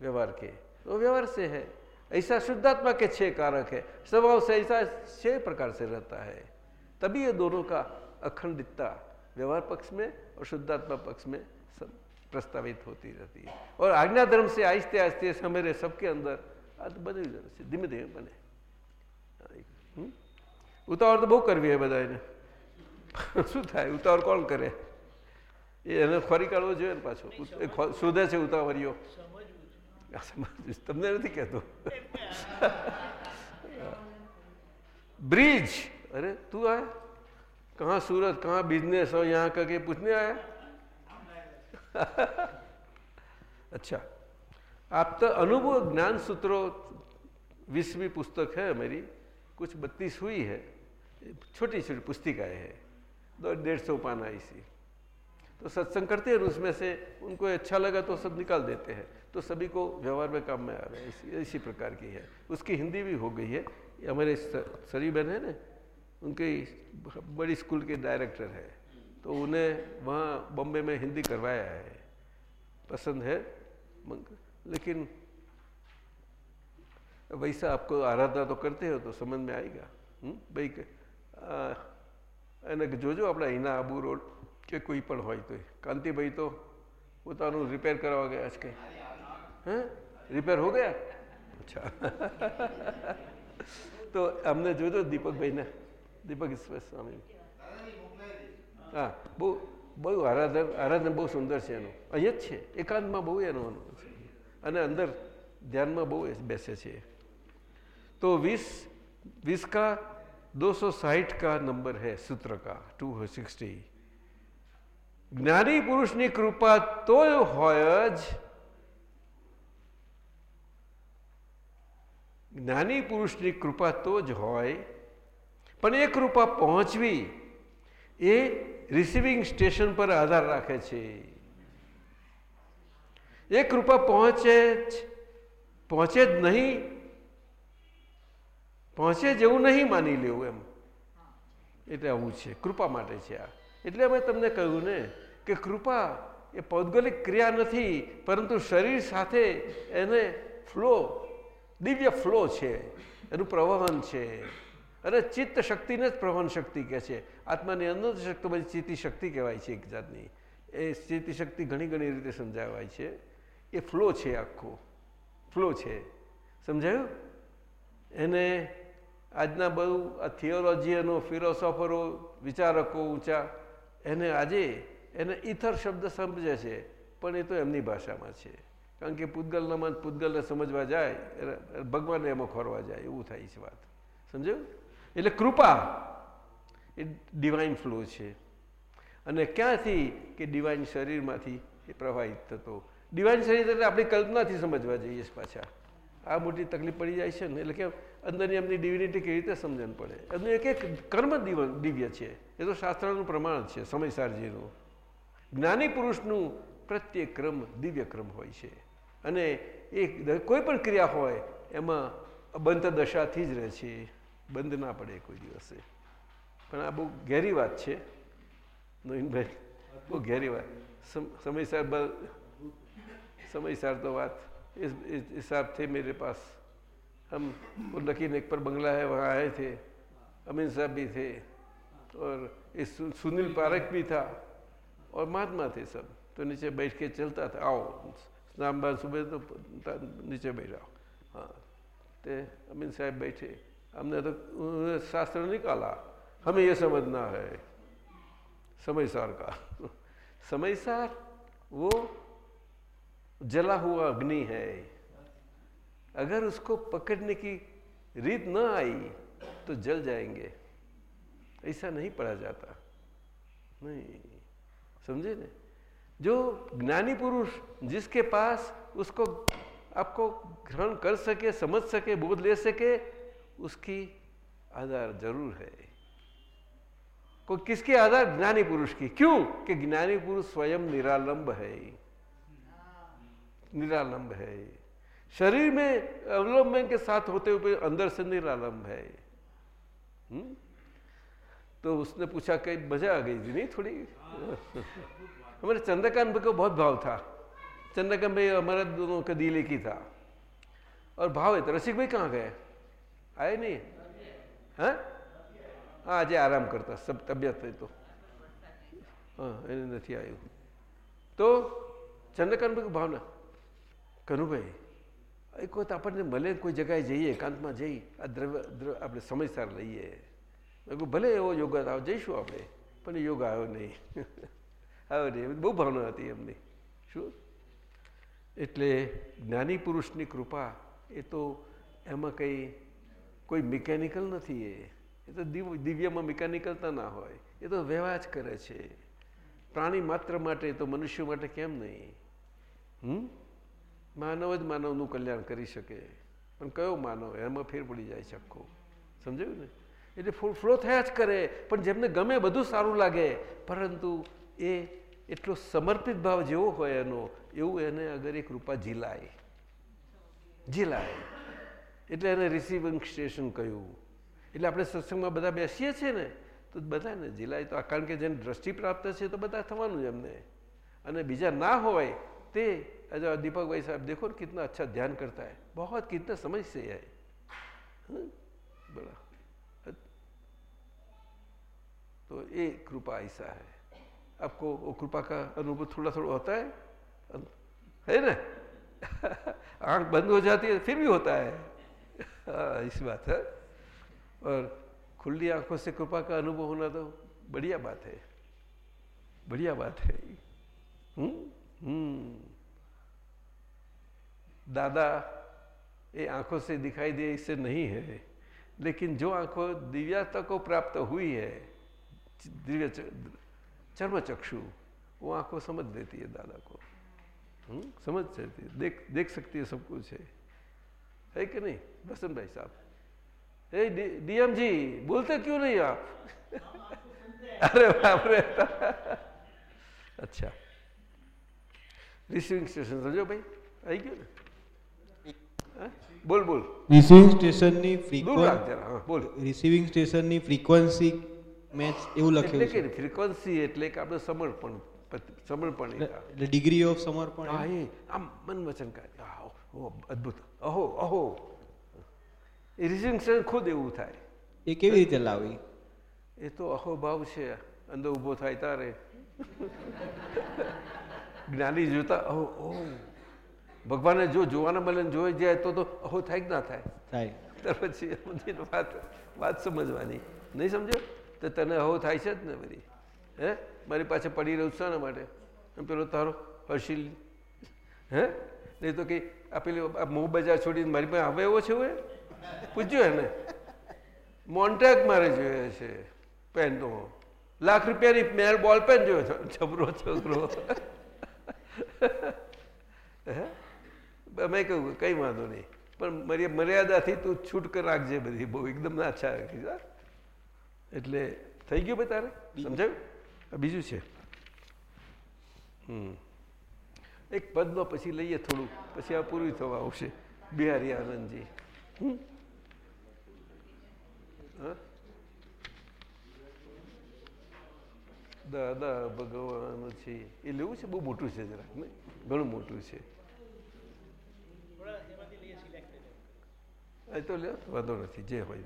[SPEAKER 8] व्यवहार के। तो व्यवहार से है। ऐसा शुद्धात्मा के छह कारक है। स्वभाव से ऐसा छह प्रकार से रहता है। तभी ये दोनों का अखंडितता व्यवहार पक्ष में और शुद्धात्मा पक्ष में सब प्रस्तावित होती रहती है। और आज्ञा धर्म से आहिस्ते आहिस्ते समय सबके अंदर धीमे धीमे बने। हाँ, ઉતાવળ તો બહુ કરવી હોય બધા એને શું થાય ઉતાવળ કોણ કરે એ એને ખોરી કાઢવો જોઈએ ને પાછો શોધે છે ઉતાવળીઓ તમને નથી કહેતો ब्रिज अरे तू आया कहाँ सूरत कहाँ बिजनेस हो यहाँ करके पूछने आया अच्छा आप तो अनुभव ज्ञान सूत्रों बीसवीं पुस्तक है मेरी कुछ बत्तीस हुई है छोटी छोटी पुस्तिकाएँ है। दो डेढ़ सौ पाना इसी। तो सत्संग करते हैं उसमें से उनको अच्छा लगा तो सब निकाल देते हैं। तो सभी को व्यवहार में काम में आ रहा है। इसी, इसी प्रकार की है। उसकी हिंदी भी हो गई है। हमारे सरी बहन है ना? उनके बड़ी स्कूल के डायरेक्टर है। तो उन्हें वहाँ बॉम्बे में हिंदी करवाया है। पसंद है। लेकिन वैसा आपको आराधना तो करते हो तो समझ में आएगा। ભાઈ એને જોજો આપણે અહીંના આબુ રોડ કે કોઈ પણ હોય તો કાંતિભાઈ તો પોતાનું રિપેર કરાવવા ગયા છે કે હે? રિપેર હો ગયા? અચ્છા. તો અમને જોજો દીપકભાઈને. દીપક સ્વામી. હા, બહુ બહુ આરાધન આરાધન બહુ સુંદર છે એનું. અહીંયા જ છે. એકાંતમાં બહુ એનો અનુભવ છે. અને અંદર ધ્યાનમાં બહુ બેસે છે. તો વીસ વીસકા 260 का નંબર હે સૂત્ર કા 260 જ્ઞાની પુરુષની કૃપા તો હોય જ જ્ઞાની પુરુષની કૃપા તો જ હોય પણ એ કૃપા પહોંચવી એ રિસીવિંગ સ્ટેશન પર આધાર રાખે છે એ કૃપા પહોંચે પહોંચે જ નહીં પહોંચે જેવું નહીં માની લેવું એમ. એટલે આવું છે. કૃપા માટે છે આ. એટલે અમે તમને કહ્યું ને કે કૃપા એ પૌદ્ગલિક ક્રિયા નથી, પરંતુ શરીર સાથે એને ફ્લો, દિવ્ય ફ્લો છે. એનું પ્રવહન છે. અને ચિત્ત શક્તિને જ પ્રવહન શક્તિ કહે છે. આત્માની અંદર શક્તિ બધી ચિત્તી શક્તિ કહેવાય છે એક જાતની. એ ચિત્તી શક્તિ ઘણી ઘણી રીતે સમજાવાય છે. એ ફ્લો છે આખો. ફ્લો છે. સમજાયું? એને આજના બહુ આ થિયોલોજીયનો ફિલોસોફરો વિચારકો ઊંચા, એને આજે એને ઈથર શબ્દ સમજે છે, પણ એ તો એમની ભાષામાં છે. કારણ કે પૂતગલનામાં પૂતગલને સમજવા જાય ભગવાનને એમાં ખોરવા જાય, એવું થાય છે વાત. સમજ્યું? એટલે કૃપા એ ડિવાઇન ફ્લો છે. અને ક્યાંથી કે ડિવાઇન શરીરમાંથી એ પ્રવાહિત થતો. ડિવાઇન શરીર એટલે આપણી કલ્પનાથી સમજવા જઈએ પાછા. આ મોટી તકલીફ પડી જાય છે ને, એટલે કે અંદરની એમની ડિવિનિટી કેવી રીતે સમજણ પડે એમનું એક એક કર્મ દિવ્ય છે એ તો શાસ્ત્રનું પ્રમાણ છે સમયસારજીનું જ્ઞાની પુરુષનું પ્રત્યેક ક્રમ દિવ્ય ક્રમ હોય છે અને એ કોઈ પણ ક્રિયા હોય એમાં બંધ દશાથી જ રહે છે બંધ ના પડે કોઈ દિવસે પણ આ બહુ ઘેરી વાત છે નવીનભાઈ બહુ ઘેરી વાત સમયસાર સમયસાર તો વાત इस हिसाब थे मेरे पास हम लकी नेक पर बंगला है, वहाँ आए थे। अमीन साहब भी थे। और इस सुनील पारक भी था। और महात्मा थे सब। तो नीचे बैठ के चलता था। आओ स्नान बाद सुबह तो नीचे बैठा हाँ तो अमीन साहब बैठे। हमने तो शास्त्र निकाला। हमें ये समझना है। समयसार का। समयसार वो जला हुआ अग्नि है। अगर उसको पकड़ने की रीत न आई तो जल जाएँगे। ऐसा नहीं पढ़ा जाता। नहीं, समझे ना? जो ज्ञानी पुरुष जिसके पास उसको आपको ग्रहण कर सके, समझ सके, बोध ले सके, उसकी आधार ज़रूर है। को किसके आधार? ज्ञानी पुरुष की। क्यों? कि ज्ञानी पुरुष स्वयं निरालंब है। निरालंब है। शरीर में अवलंबन के साथ होते हुए अंदर से निरालंब है। हुँ? तो उसने पूछा कई मज़ा आ गई थी नहीं थोड़ी? हमारे चंद्रकांत भाई को बहुत भाव था। चंद्रकांत भाई हमारा दोनों का दिले की था। और भाव है तो रसिक भाई कहाँ गए? आए नहीं? हाँ? आज आराम करता, सब तबियत है तो। हाँ नहीं आयु तो चंद्रकांत भाई को भावना, कनु भाई એક વખત આપણને ભલે કોઈ જગ્યાએ જઈએ, એકાંતમાં જઈ, આ દ્રવ્ય દ્રવ્ય, આપણે સમયસર લઈએ. ભલે એવો યોગા આવ, જઈશું આપણે. પણ યોગ આવ્યો નહીં. આવ્યો નહીં. બહુ ભાવના હતી એમની. શું? એટલે જ્ઞાની પુરુષની કૃપા, એ તો એમાં કંઈ, કોઈ મિકેનિકલ નથી એ. એ તો દિવ્યમાં મિકેનિકલતા ના હોય. એ તો વ્યવહાર જ કરે છે. પ્રાણી માત્ર માટે તો મનુષ્ય માટે કેમ નહીં? હમ? માનવ જ માનવનું કલ્યાણ કરી શકે. પણ કયો માનવ? એમાં ફેર પડી જાય છે આખો. સમજાયું ને? એટલે ફ્લો થયા જ કરે. પણ જેમને ગમે બધું સારું લાગે, પરંતુ એ એટલો સમર્પિત ભાવ જેવો હોય એનો, એવું એને અગર એક રૂપા ઝીલાય ઝીલાય એટલે એને રિસીવિંગ સ્ટેશન કહ્યું. એટલે આપણે સત્સંગમાં બધા બેસીએ છીએ ને, તો બધાને ઝીલાય તો કારણ કે જેને દ્રષ્ટિ પ્રાપ્ત છે તો બધા થવાનું જ એમને. અને બીજા ના હોય अच्छा दीपक भाई साहब देखो कितना अच्छा ध्यान करता है। बहुत कितना समझ से है। हाँ? बोला तो ये कृपा ऐसा है। आपको वो कृपा का अनुभव थोड़ा थोड़ा होता है? है ना? आँख बंद हो जाती है, फिर भी होता है। हाँ इस बात है। और खुली आँखों से कृपा का अनुभव होना तो बढ़िया बात है। बढ़िया बात है। हम्म हम्म? दादा, ये आँखों से दिखाई दे इससे नहीं है, लेकिन जो आँखों दिव्यता को प्राप्त हुई है, दिव्य चर्म चक्षु, वो आँखों समझ देती है दादा को। हुँ? समझ जाती है, देख देख सकती है सब कुछ है। है कि नहीं, बसंत भाई साहब? ए डीएम जी, बोलते क्यों नहीं आप? अरे बाप रे। अच्छा। રિસીવિંગ સ્ટેશન સમજો ભાઈ? આવી ગયું ને? બોલ બોલ.
[SPEAKER 9] રિસીવિંગ સ્ટેશનની
[SPEAKER 8] ફ્રીક્વન્સી બોલ.
[SPEAKER 9] રિસીવિંગ સ્ટેશનની ફ્રીક્વન્સી મેચ એવું લખ્યું છે.
[SPEAKER 8] ફ્રીક્વન્સી એટલે કે આપણે સમર્પણ સમર્પણ
[SPEAKER 9] એટલે ડિગ્રી ઓફ સમર્પણ
[SPEAKER 8] હા એ આમ મન વચન કાર્ય અદ્ભુત. અહો અહો. એ રિસીવિંગ સ્ટેશન ખુદ એવું થાય.
[SPEAKER 9] એ કેવી રીતે લાવી?
[SPEAKER 8] એ તો અહો ભાવ છે. અંદર ઊભો થાય તારે. જ્ઞાની જોતા અહો ઓહ ભગવાને જો જોવાના મળે જોઈ જાય તો તો અહો થાય કે ના થાય?
[SPEAKER 9] થાય.
[SPEAKER 8] ત્યાર પછી સમજીને વાત વાત સમજવાની. નહીં સમજો તો તને અહો થાય છે જ ને બધી. હે? મારી પાસે પડી રહ્યું છે શાના માટે? પેલો તારો હર્ષિલ. હે? નહીં તો કે આ પેલી મોહ બજાર છોડીને મારી પાસે આવે એવો છે હોય પૂછ્યું એને. મોન્ટેક મારે જોઈએ છે પેનનો લાખ રૂપિયાની મેર બોલ પેન જોયો છો. છબરો છોકરો હે અમે કહ્યું કંઈ વાંધો નહીં. પણ મર્યાદાથી તું છૂટક રાખજે બધી બહુ એકદમ ના અચ્છા રાખીશ એટલે થઈ ગયું ભાઈ તારે? સમજાયું? બીજું છે. હમ. એક પદમાં પછી લઈએ થોડું પછી આ પૂરું થવા આવશે. બિહારી આનંદજી. હમ? દાદા ભગવાન છે. એ લેવું છે, બહુ મોટું છે જરાક ને ઘણું મોટું છે. એ તો લે વાંધો નથી, જે હોય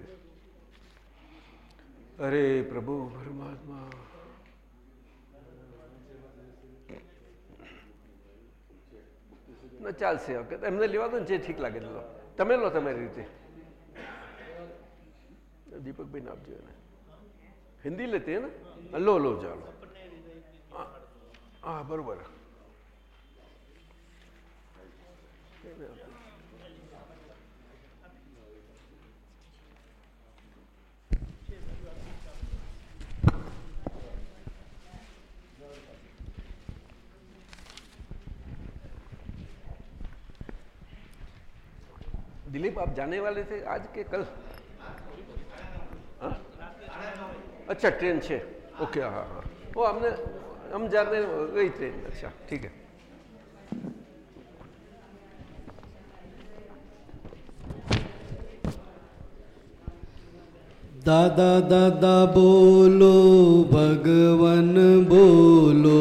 [SPEAKER 8] અરે પ્રભુ, પરમાત્મા. ના, ચાલશે હવે. એમને લેવા દો ને, જે ઠીક લાગે, લો. તમે લો તમારી રીતે. દીપકભાઈ ને આપજો એને. हिंदी लेते हैं ना? लो लो जाओ हाँ, हाँ बरबर। दिलीप, आप जाने वाले थे आज के कल? अच्छा ट्रेन છે ઓકે હા હા वो हमने हम जाने गई ट्रेन अच्छा ठीक है
[SPEAKER 3] દાદા દાદા બોલો ભગવાન બોલો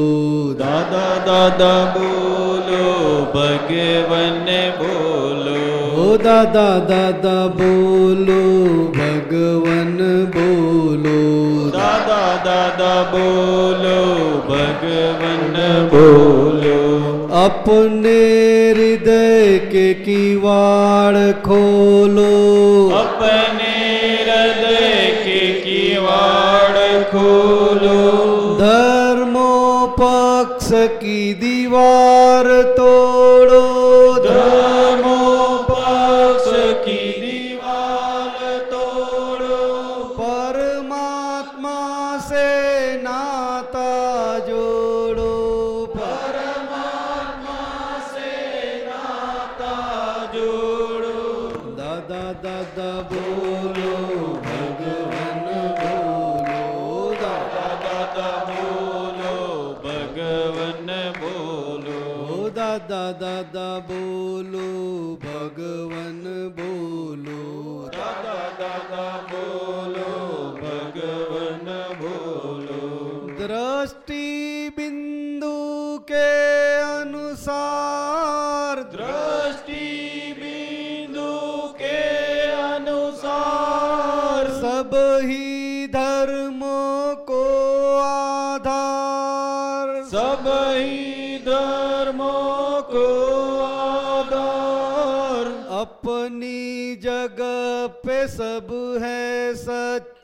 [SPEAKER 9] દાદા દાદા બોલો ભગવને બોલો
[SPEAKER 3] ઓ દાદા દાદા બોલો ભગવાન બોલો
[SPEAKER 9] દાદા દાદા બોલો ભગવન બોલો
[SPEAKER 3] अपने हृदय के किवाड़ खोलो
[SPEAKER 9] अपने हृदय के किवाड़ खोलो
[SPEAKER 3] धर्मो पक्ष की दीवार तोड़ो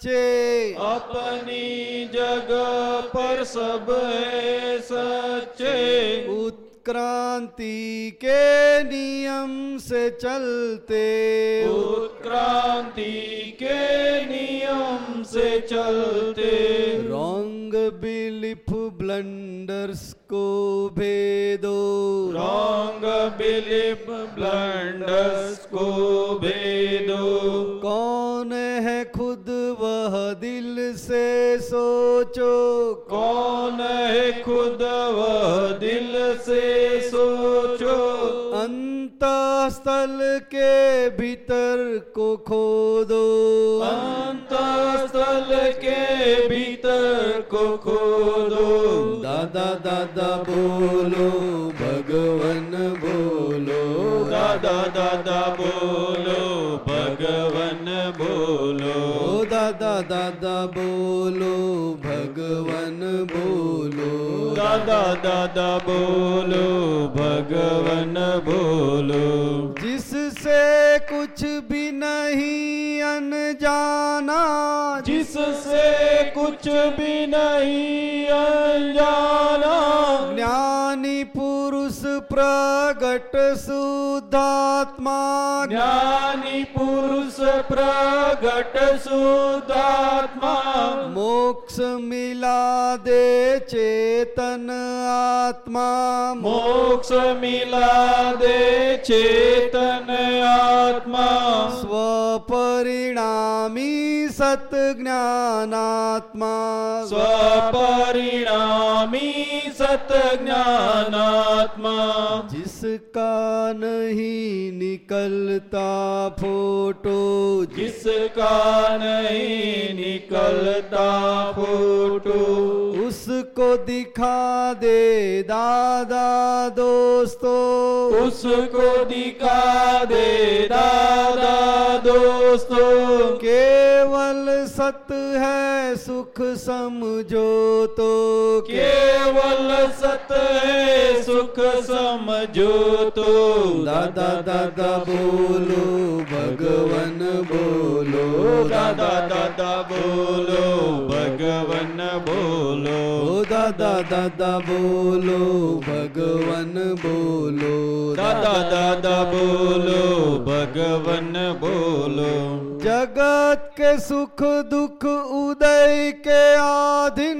[SPEAKER 3] सच्चे
[SPEAKER 9] अपनी जगह पर सब है सच्चे
[SPEAKER 3] उत्क्रांति के नियम से चलते
[SPEAKER 9] उत्क्रांति के नियम से चलते
[SPEAKER 3] रॉन्ग बिलीफ ब्लंडर्स को भेदो
[SPEAKER 9] रॉन्ग बिलीफ ब्लंडर्स को भेदो
[SPEAKER 3] कौन सोचो।
[SPEAKER 9] कौन है खुद वह दिल से सोचो?
[SPEAKER 3] अंत स्थल के भीतर को खोदो।
[SPEAKER 9] अंत स्थल के भीतर को खोदो।
[SPEAKER 3] दादा दादा बोलो भगवन बोलो।
[SPEAKER 9] दादा दादा बोलो भगवन बोलो।
[SPEAKER 3] ओ दादा दादा बोलो भगवन बोलो
[SPEAKER 9] दादा दादा बोलो भगवन बोलो
[SPEAKER 3] जिससे कुछ भी नहीं अनजाना
[SPEAKER 9] जिससे कुछ भी नहीं अनजाना
[SPEAKER 3] ज्ञानी पुरुष प्रगट શુદ્ધાત્મા
[SPEAKER 9] જ્ઞાની પુરુષ પ્રગટ શુદ્ધાત્મા
[SPEAKER 3] મોક્ષ મિલા દે ચેતન આત્મા
[SPEAKER 9] મોક્ષ મિલા દે ચેતન આત્મા
[SPEAKER 3] સ્વપરિણામી સત જ્ઞાનાત્મા
[SPEAKER 9] સ્વપરિણામી સત જ્ઞાનાત્મા
[SPEAKER 3] जिसका नहीं निकलता फ़ोटो
[SPEAKER 9] जिसका नहीं निकलता फ़ोटो।
[SPEAKER 3] उसको दिखा दे दादा दोस्तों।
[SPEAKER 9] उसको दिखा दे दादा दोस्तों।
[SPEAKER 3] केवल सत है सुख समझो तो।
[SPEAKER 9] केवल सत है सुख समझो
[SPEAKER 3] તો દાદા દાદા બોલો ભગવાન
[SPEAKER 9] બોલો દાદા દાદા બોલો ભગવાન
[SPEAKER 3] બોલો દાદા દાદા બોલો ભગવાન બોલો
[SPEAKER 9] દાદા દાદા બોલો ભગવાન બોલો
[SPEAKER 3] जगत के सुख दुख उदय के आधीन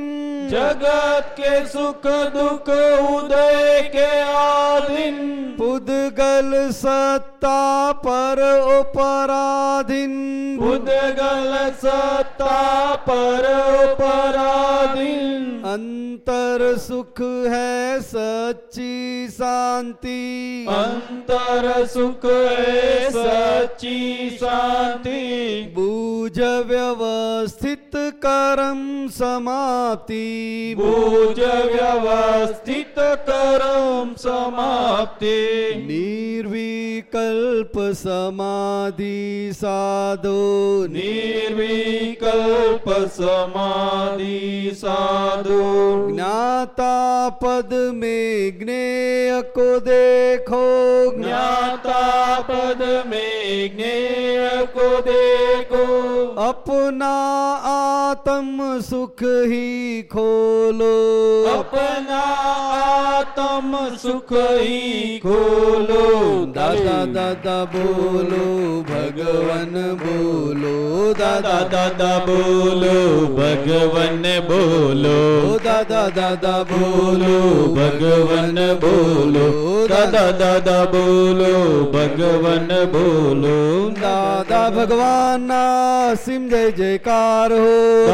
[SPEAKER 9] जगत के सुख दुख उदय के आधीन
[SPEAKER 3] पुद्गल सत्ता पर उपराधीन
[SPEAKER 9] उदगल सत्ता पर पराधीन
[SPEAKER 3] अंतर सुख है सच्ची शांति
[SPEAKER 9] अंतर सुख है सच्ची शांति
[SPEAKER 3] બુજ વ્યવસ્થિત કરમ સમાપ્તિ.
[SPEAKER 9] બુજ વ્યવસ્થિત કરમ समाप्ति
[SPEAKER 3] निर्विकल्प समाधि साधो
[SPEAKER 9] निर्विकल्प समाधि साधु
[SPEAKER 3] ज्ञाता पद में ज्ञेय को देखो
[SPEAKER 9] ज्ञाता पद में ज्ञेय को देखो
[SPEAKER 3] अपना आत्म सुख ही खोलो
[SPEAKER 9] अपना आत्म सुख ही खोलो
[SPEAKER 3] दादा दादा बोलो भगवान बोलो दादा
[SPEAKER 9] दादा बोलो भगवान बोलो
[SPEAKER 3] दादा दादा
[SPEAKER 9] बोलो भगवान बोलो दादा दादा बोलो भगवान बोलो
[SPEAKER 3] दादा भगवान सिम जय जयकार हो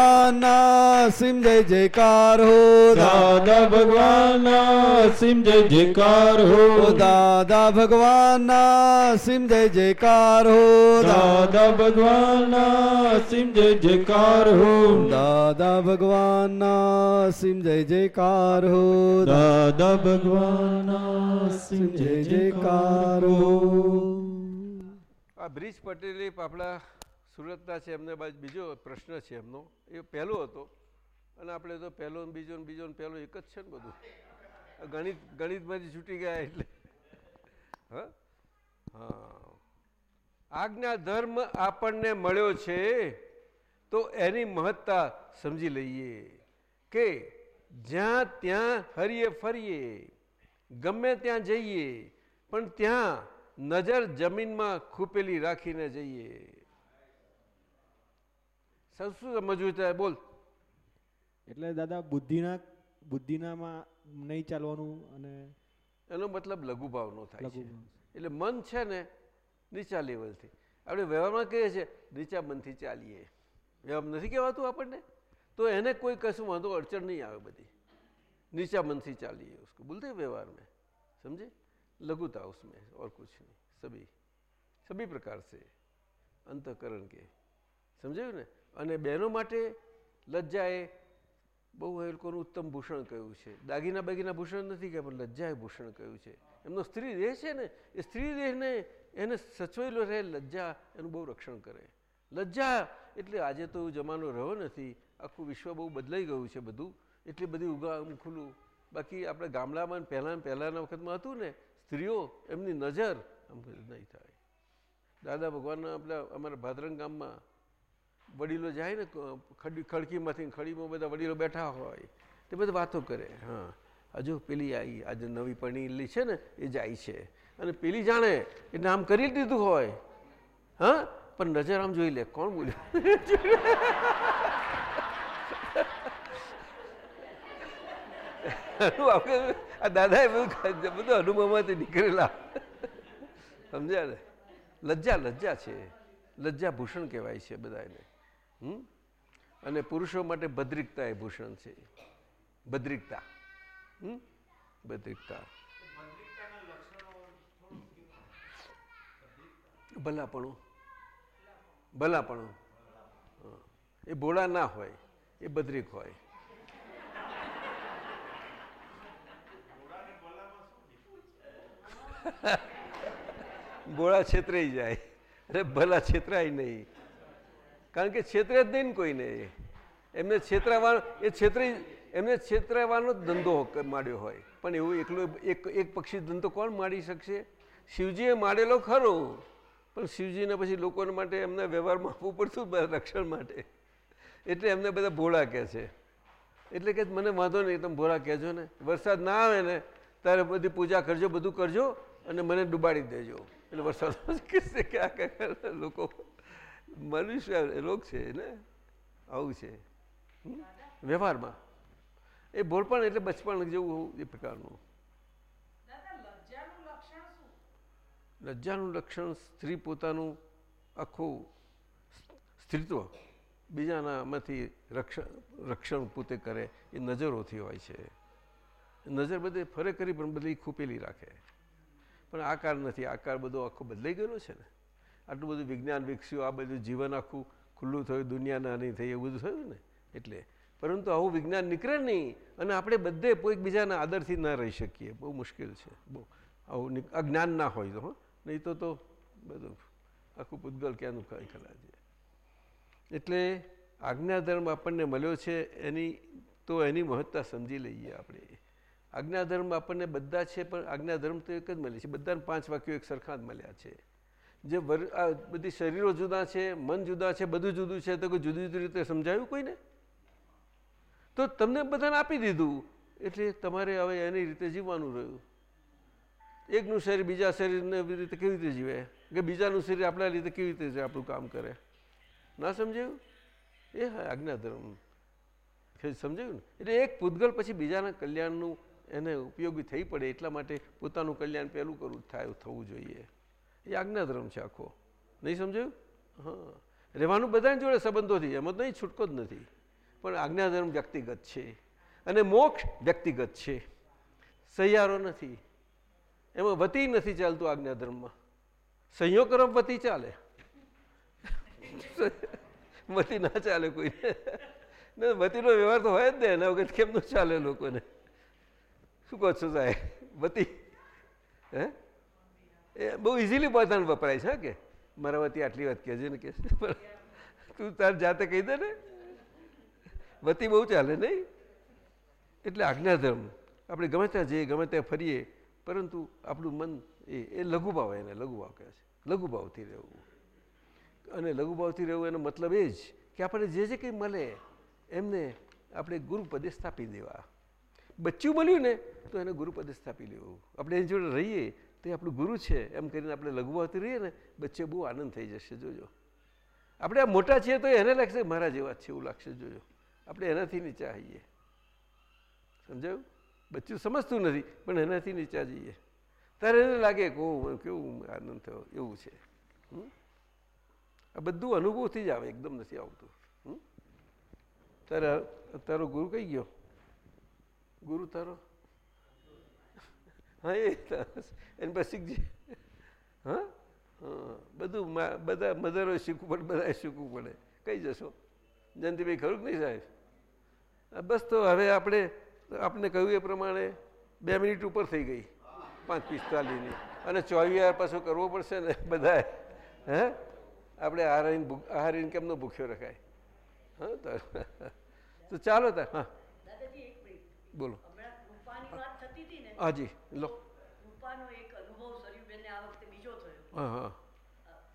[SPEAKER 3] ભગવાનના સિમ જય જયકાર હો.
[SPEAKER 10] દાદા ભગવાન સિમ જય જયકાર હો.
[SPEAKER 3] દાદા ભગવાન સિમ જય જયકાર હો.
[SPEAKER 10] દાદા ભગવાન સિમ જય જયકાર હો.
[SPEAKER 3] દાદા ભગવાનના સિમ જય જયકાર હો.
[SPEAKER 10] દાદા ભગવાન સિમ જય જયકાર હો.
[SPEAKER 8] આ બ્રિજ પટેલ પાપડા આપણા સુરતના છે એમને બાજુ બીજો પ્રશ્ન છે એમનો. એ પહેલો હતો. અને આપણે તો પહેલો ને બીજો ને બીજો ને પહેલો એક જ છે ને બધું. ગણિત, ગણિતમાંથી છૂટી ગયા એટલે. હા? હા. આજ્ઞા ધર્મ આપણને મળ્યો છે તો એની મહત્તા સમજી લઈએ કે જ્યાં ત્યાં હરીએ ફરીએ, ગમે ત્યાં જઈએ, પણ ત્યાં નજર જમીનમાં ખૂપેલી રાખીને જઈએ. શું સમજવું છે બોલ
[SPEAKER 9] એટલે દાદા બુદ્ધિના બુદ્ધિનામાં નહીં ચાલવાનું અને
[SPEAKER 8] એનો મતલબ લઘુભાવનો થાય છે
[SPEAKER 9] લઘુભાવ.
[SPEAKER 8] એટલે મન છે ને નીચા લેવલથી આપણે વ્યવહારમાં કહીએ છીએ નીચા મનથી ચાલીએ વ્યવહાર નથી કહેવાતું આપણને તો એને કોઈ કશું વાંધો અડચણ નહીં આવે બધી નીચા मन से चाहिए उसको बोलते हैं व्यवहार में समझे लघुता उसमें और कुछ नहीं सभी सभी प्रकार से અંતઃકરણ કે સમજાયું ને અને બહેનો માટે લજ્જાએ બહુ એ લોકોનું ઉત્તમ ભૂષણ કહ્યું છે. દાગીના બાગીના ભૂષણ નથી કે પણ લજ્જાએ ભૂષણ કહ્યું છે. એમનો સ્ત્રી દેહ છે ને, એ સ્ત્રી દેહને એને સચવેલો રહે, લજ્જા એનું બહુ રક્ષણ કરે. લજ્જા એટલે આજે તો જમાનો રહ્યો નથી, આખું વિશ્વ બહુ બદલાઈ ગયું છે બધું. એટલી બધી ઉગામ ખુલ્લું. બાકી આપણે ગામડામાં પહેલાં પહેલાંના વખતમાં હતું ને, સ્ત્રીઓ એમની નજર આમ નહીં થાય. દાદા ભગવાનના આપણા અમારા ભાદરંગ ગામમાં વડીલો જાય ને ખડી, ખડકીમાંથી ખડીમાં બધા વડીલો બેઠા હોય, તે બધા વાતો કરે. હા. હજુ પેલી આવી આજે નવી પરણીલી છે ને, એ જાય છે. અને પેલી જાણે એ નામ કરી દીધું હોય. હા? પણ નજર આમ જોઈ લે, કોણ બોલ્યું આ દાદા બધું બધું અનુભવમાંથી નીકળેલા. સમજ્યા ને? લજ્જા લજ્જા છે. લજ્જા ભૂષણ કહેવાય છે બધા એને હમ અને પુરુષો માટે ભદ્રિકતા એ ભૂષણ છે. ભદ્રિકતા. ભદ્રિકતા. ભલાપણું. ભલાપણું. એ ભોળા ના હોય, એ બદ્રિક હોય. ભોળા છેતરાઈ જાય. અરે ભલા છેતરાય નહીં. કારણ કે છેતરે જ નહીં કોઈને. એમને છેતરાવા એ છેતરી એમને છેતરાવાનો ધંધો માંડ્યો હોય. પણ એવું એકલો એક એક પક્ષી ધંધો કોણ માંડી શકશે? શિવજીએ માંડેલો ખરો. પણ શિવજીને પછી લોકોને માટે એમને વ્યવહારમાં આપવું પડતું રક્ષણ માટે. એટલે એમને બધા ભોળા કહે છે. એટલે કે મને વાંધો નહીં, તમે ભોળા કહેજો ને. વરસાદ ના આવે ને, ત્યારે બધી પૂજા કરજો, બધું કરજો અને મને ડુબાડી દેજો. એટલે વરસાદ લોકો મનુષ્ય રોગ છે ને? આવું છે. વ્યવહારમાં. એ ભોળપણ એટલે બચપણ જેવું એ પ્રકારનું. લજ્જાનું લક્ષણ સ્ત્રી પોતાનું આખું સ્ત્રીત્વ બીજાનામાંથી રક્ષણ રક્ષણ પોતે કરે એ નજરોથી હોય છે. નજર બધે ફરે કરી પણ બધી ખૂપેલી રાખે. પણ આકાર નથી. આકાર બધો આખો બદલાઈ ગયેલો છે ને? આટલું બધું વિજ્ઞાન વિકસ્યું, આ બધું જીવન આખું ખુલ્લું થયું દુનિયા નાની થઈ, એવું બધું થયું ને? એટલે. પરંતુ આવું વિજ્ઞાન નીકળે નહીં અને આપણે બધે એકબીજાના આદરથી ના રહી શકીએ. બહુ મુશ્કેલ છે. બહુ. આવું અજ્ઞાન ના હોય તો નહીં તો તો બધું આખું પૂતગલ ક્યાંનું કંઈ ખરા છે? એટલે આજ્ઞાધર્મ આપણને મળ્યો છે, એની તો એની મહત્તા સમજી લઈએ આપણે. આજ્ઞાધર્મ આપણને બધા છે, પણ આજ્ઞાધર્મ તો એક જ મળે છે. બધાને પાંચ વાક્યો એક સરખા જ મળ્યા છે. જે બધી શરીરો જુદા છે, મન જુદા છે, બધું જુદું છે, તો કોઈ જુદી જુદી રીતે સમજાયું કોઈને? તો તમને બધાને આપી દીધું. એટલે તમારે હવે એની રીતે જીવવાનું રહ્યું. એકનું શરીર બીજા શરીરને રીતે કેવી રીતે જીવે? કે બીજાનું શરીર આપણા રીતે કેવી રીતે આપણું કામ કરે? ના સમજાયું? એ હા, આજ્ઞાધર્મ. સમજાયું ને? એટલે એક પૂતગલ પછી બીજાના કલ્યાણનું એને ઉપયોગી થઈ પડે એટલા માટે પોતાનું કલ્યાણ પહેલું કરવું થાય થવું જોઈએ. એ આજ્ઞાધર્મ છે આખો. નહીં સમજાયું? હા. રહેવાનું બધાની જોડે સંબંધોથી એમાં નહીં છૂટકો જ નથી. પણ આજ્ઞાધર્મ વ્યક્તિગત છે. અને મોક્ષ વ્યક્તિગત છે. સહિયારો નથી. એમાં વતી નથી ચાલતું આજ્ઞાધર્મમાં સંયોગ કરો વતી ચાલે. વતી ના ચાલે કોઈને. ને વતીનો વ્યવહાર તો હોય જ ને, એના વખત કેમ ન ચાલે લોકોને? શું કહો છો સાહેબ? વતી. હે? એ બહુ ઇઝીલી બધાને વપરાય છે કે? મારા વતી આટલી વાત કહેજે ને કે? તું તાર જાતે કહી દે ને. વતી બહુ ચાલે નહીં. એટલે આજ્ઞાધર્મ. આપણે ગમે ત્યાં જઈએ, ગમે ત્યાં ફરીએ, પરંતુ આપણું મન એ એ લઘુભાવ એને લઘુભાવ કહે છે. લઘુભાવથી રહેવું. અને લઘુભાવથી રહેવું એનો મતલબ એ જ કે આપણે જે જે કંઈ મળે, એમને આપણે ગુરુપદે સ્થાપી દેવા. બચ્ચું મળ્યું ને, તો એને ગુરુપદે સ્થાપી લેવું આપણે એની જોડે રહીએ તો આપણું ગુરુ છે, એમ કરીને આપણે લઘુવાતી રહીએ ને, બચ્ચે બહુ આનંદ થઈ જશે, જોજો. આપણે આ મોટા છીએ તો એને લાગશે, મારા જેવા છે, એવું લાગશે, જોજો. આપણે એનાથી નીચા આવીએ સમજાયું? બચ્ચું સમજતું નથી, પણ એનાથી નીચા જઈએ. ત્યારે એને લાગે કે ઓ કેવું આનંદ થયો, એવું છે? આ બધું અનુભવથી જ આવે, એકદમ નથી આવતું? તારે, તારો ગુરુ કઈ ગયો? ગુરુ તારો? હા એ એની પાસે શીખજે હા? હા બધું બધા મધરો શીખવું પડે બધાએ શીખવું પડે. કઈ જશો? જયંતિભાઈ ખરું કે નહીં સાહેબ? બસ તો હવે આપણે આપણે કહ્યું એ પ્રમાણે બે મિનિટ ઉપર થઈ ગઈ. પાંચ પિસ્તાલીસની અને ચોવીસ પાછો કરવો પડશે ને બધાએ હે? આપણે આહારીને આહારીને કેમનો ભૂખ્યો રખાય? હા તો ચાલો તા હા. બોલો
[SPEAKER 11] હમણાં કૃપાની વાત થતી હતી ને
[SPEAKER 8] હાજી લો.
[SPEAKER 11] કૃપાનો એક અનુભવ સરયુબેનને આ વખતે બીજો થયો.
[SPEAKER 8] હા હા.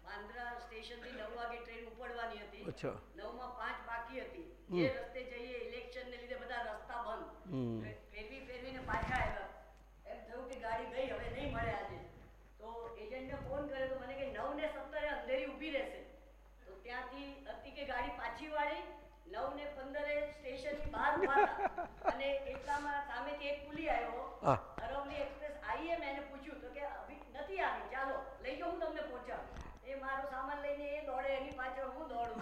[SPEAKER 11] બાંદ્રા સ્ટેશનથી નવ વાગે ટ્રેન ઉપડવાની હતી.
[SPEAKER 8] અચ્છા.
[SPEAKER 11] નવમાં પાંચ બાકી હતી. જે રસ્તે જઈએ ઇલેક્શનને લીધે બધા રસ્તા બંધ. ફેરવી ફેરવીને પાછા આવ્યા. એમ થયું કે ગાડી ગઈ હવે નહીં મળે આજે. તો એજન્ટને ફોન કર્યો તો મને કે નવ ને સત્તરે અંધેરી ઊભી રહેશે. તો ત્યાંથી હતી કે ગાડી પાછી વાળી નવ ને પંદરે સ્ટેશનની બહાર ઊભા અને એટલામાં સામેથી એક પુલી આવ્યો. અરવલી એક્સપ્રેસ આવીએ મેં એને પૂછ્યું તો કે અભી નથી આવી ચાલો લઈ જાઉં હું તમને પહોંચાડું એ મારો સામાન લઈને એ દોડે એની પાછળ હું દોડું.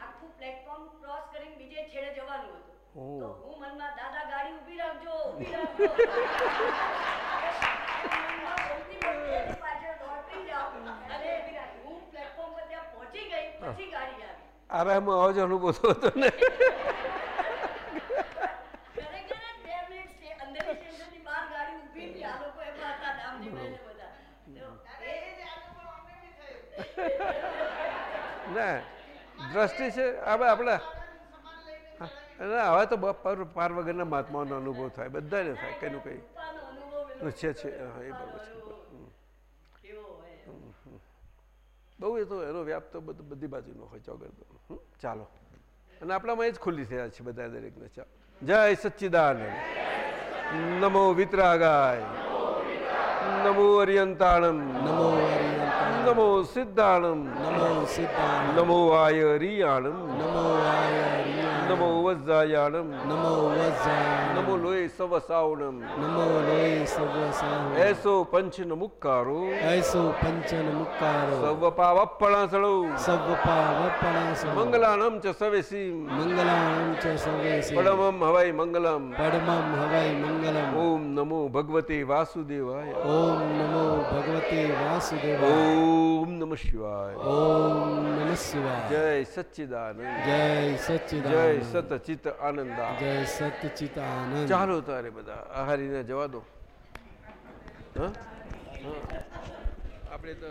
[SPEAKER 11] આખું પ્લેટફોર્મ ક્રોસ કરીને બીજે છેડે જવાનું હતું. તો હું મનમાં દાદા ગાડી ઊભી રાખજો ઊભી રાખજો. પાછળ દોડતી જાઉં. અને હું પ્લેટફોર્મ પર ત્યાં પહોંચી ગઈ પછી ગાડી આવી.
[SPEAKER 8] આરામમાં આવો જ અનુભવ થતો ને
[SPEAKER 11] ખરેખર જ બે મિનિટ સ્ટે- અંદરની સ્ટેશનની બહાર ગાડી ઊભી હતી ને. બધા
[SPEAKER 8] ના, દ્રષ્ટિ છે હવે આપણા ના, હવે તો પર પાર વગરના મહાત્માઓનો અનુભવ થાય, બધાને થાય કંઈનું કંઈ. છે છે એ બરાબર છે હમ. હમ, હમ. બહુ એ તો એનો વ્યાપ તો બધું બધી બાજુનો હોય ચોગરનો હમ, ચાલો. અને આપણામાં એ જ ખુલ્લી થયા છે બધા દરેકને. ચાલો. જય સચ્ચિદાનંદ. નમો વિતરાગાય. નમો અરિયંતાણમ
[SPEAKER 3] નમો.
[SPEAKER 8] નમો સિદ્ધાણમ
[SPEAKER 3] નમો સિદ્ધાણ
[SPEAKER 8] નમો આય રિયાણમ
[SPEAKER 3] નમો આય રિયાણમ.
[SPEAKER 8] નમો વજ્જાયાણમ
[SPEAKER 3] નમો વજ્જાયાણમ.
[SPEAKER 8] નમો લોય સવસાવણમ
[SPEAKER 3] નમો લોય સર્વસાહુ.
[SPEAKER 8] એસો પંચન મુક્કારો
[SPEAKER 3] એસો પંચન મુક્કારો
[SPEAKER 8] સવ પાવપણાસળો
[SPEAKER 3] સવ પાવપણાસુ.
[SPEAKER 8] મંગલાણમ ચ સવેસી
[SPEAKER 3] મંગલાણમ ચ સર્વેસી.
[SPEAKER 8] પડમમ હવાય મંગલમ
[SPEAKER 3] પડમમ હવાય મંગલમ
[SPEAKER 8] ઓમ નમો ભગવતે વાસુદેવાય
[SPEAKER 3] ઓમ નમો ભગવતે વાસુદેવાય
[SPEAKER 8] ઓમ નમઃ શિવાય
[SPEAKER 3] ઓમ નમઃ શિવાય
[SPEAKER 8] જય સચ્ચિદાનંદ
[SPEAKER 3] જય
[SPEAKER 8] જય સતચિત આનંદ.
[SPEAKER 3] જય સચ્ચિદાનંદ
[SPEAKER 8] ચાલો તારે બધા આહારીને જવા દો. આપણે તો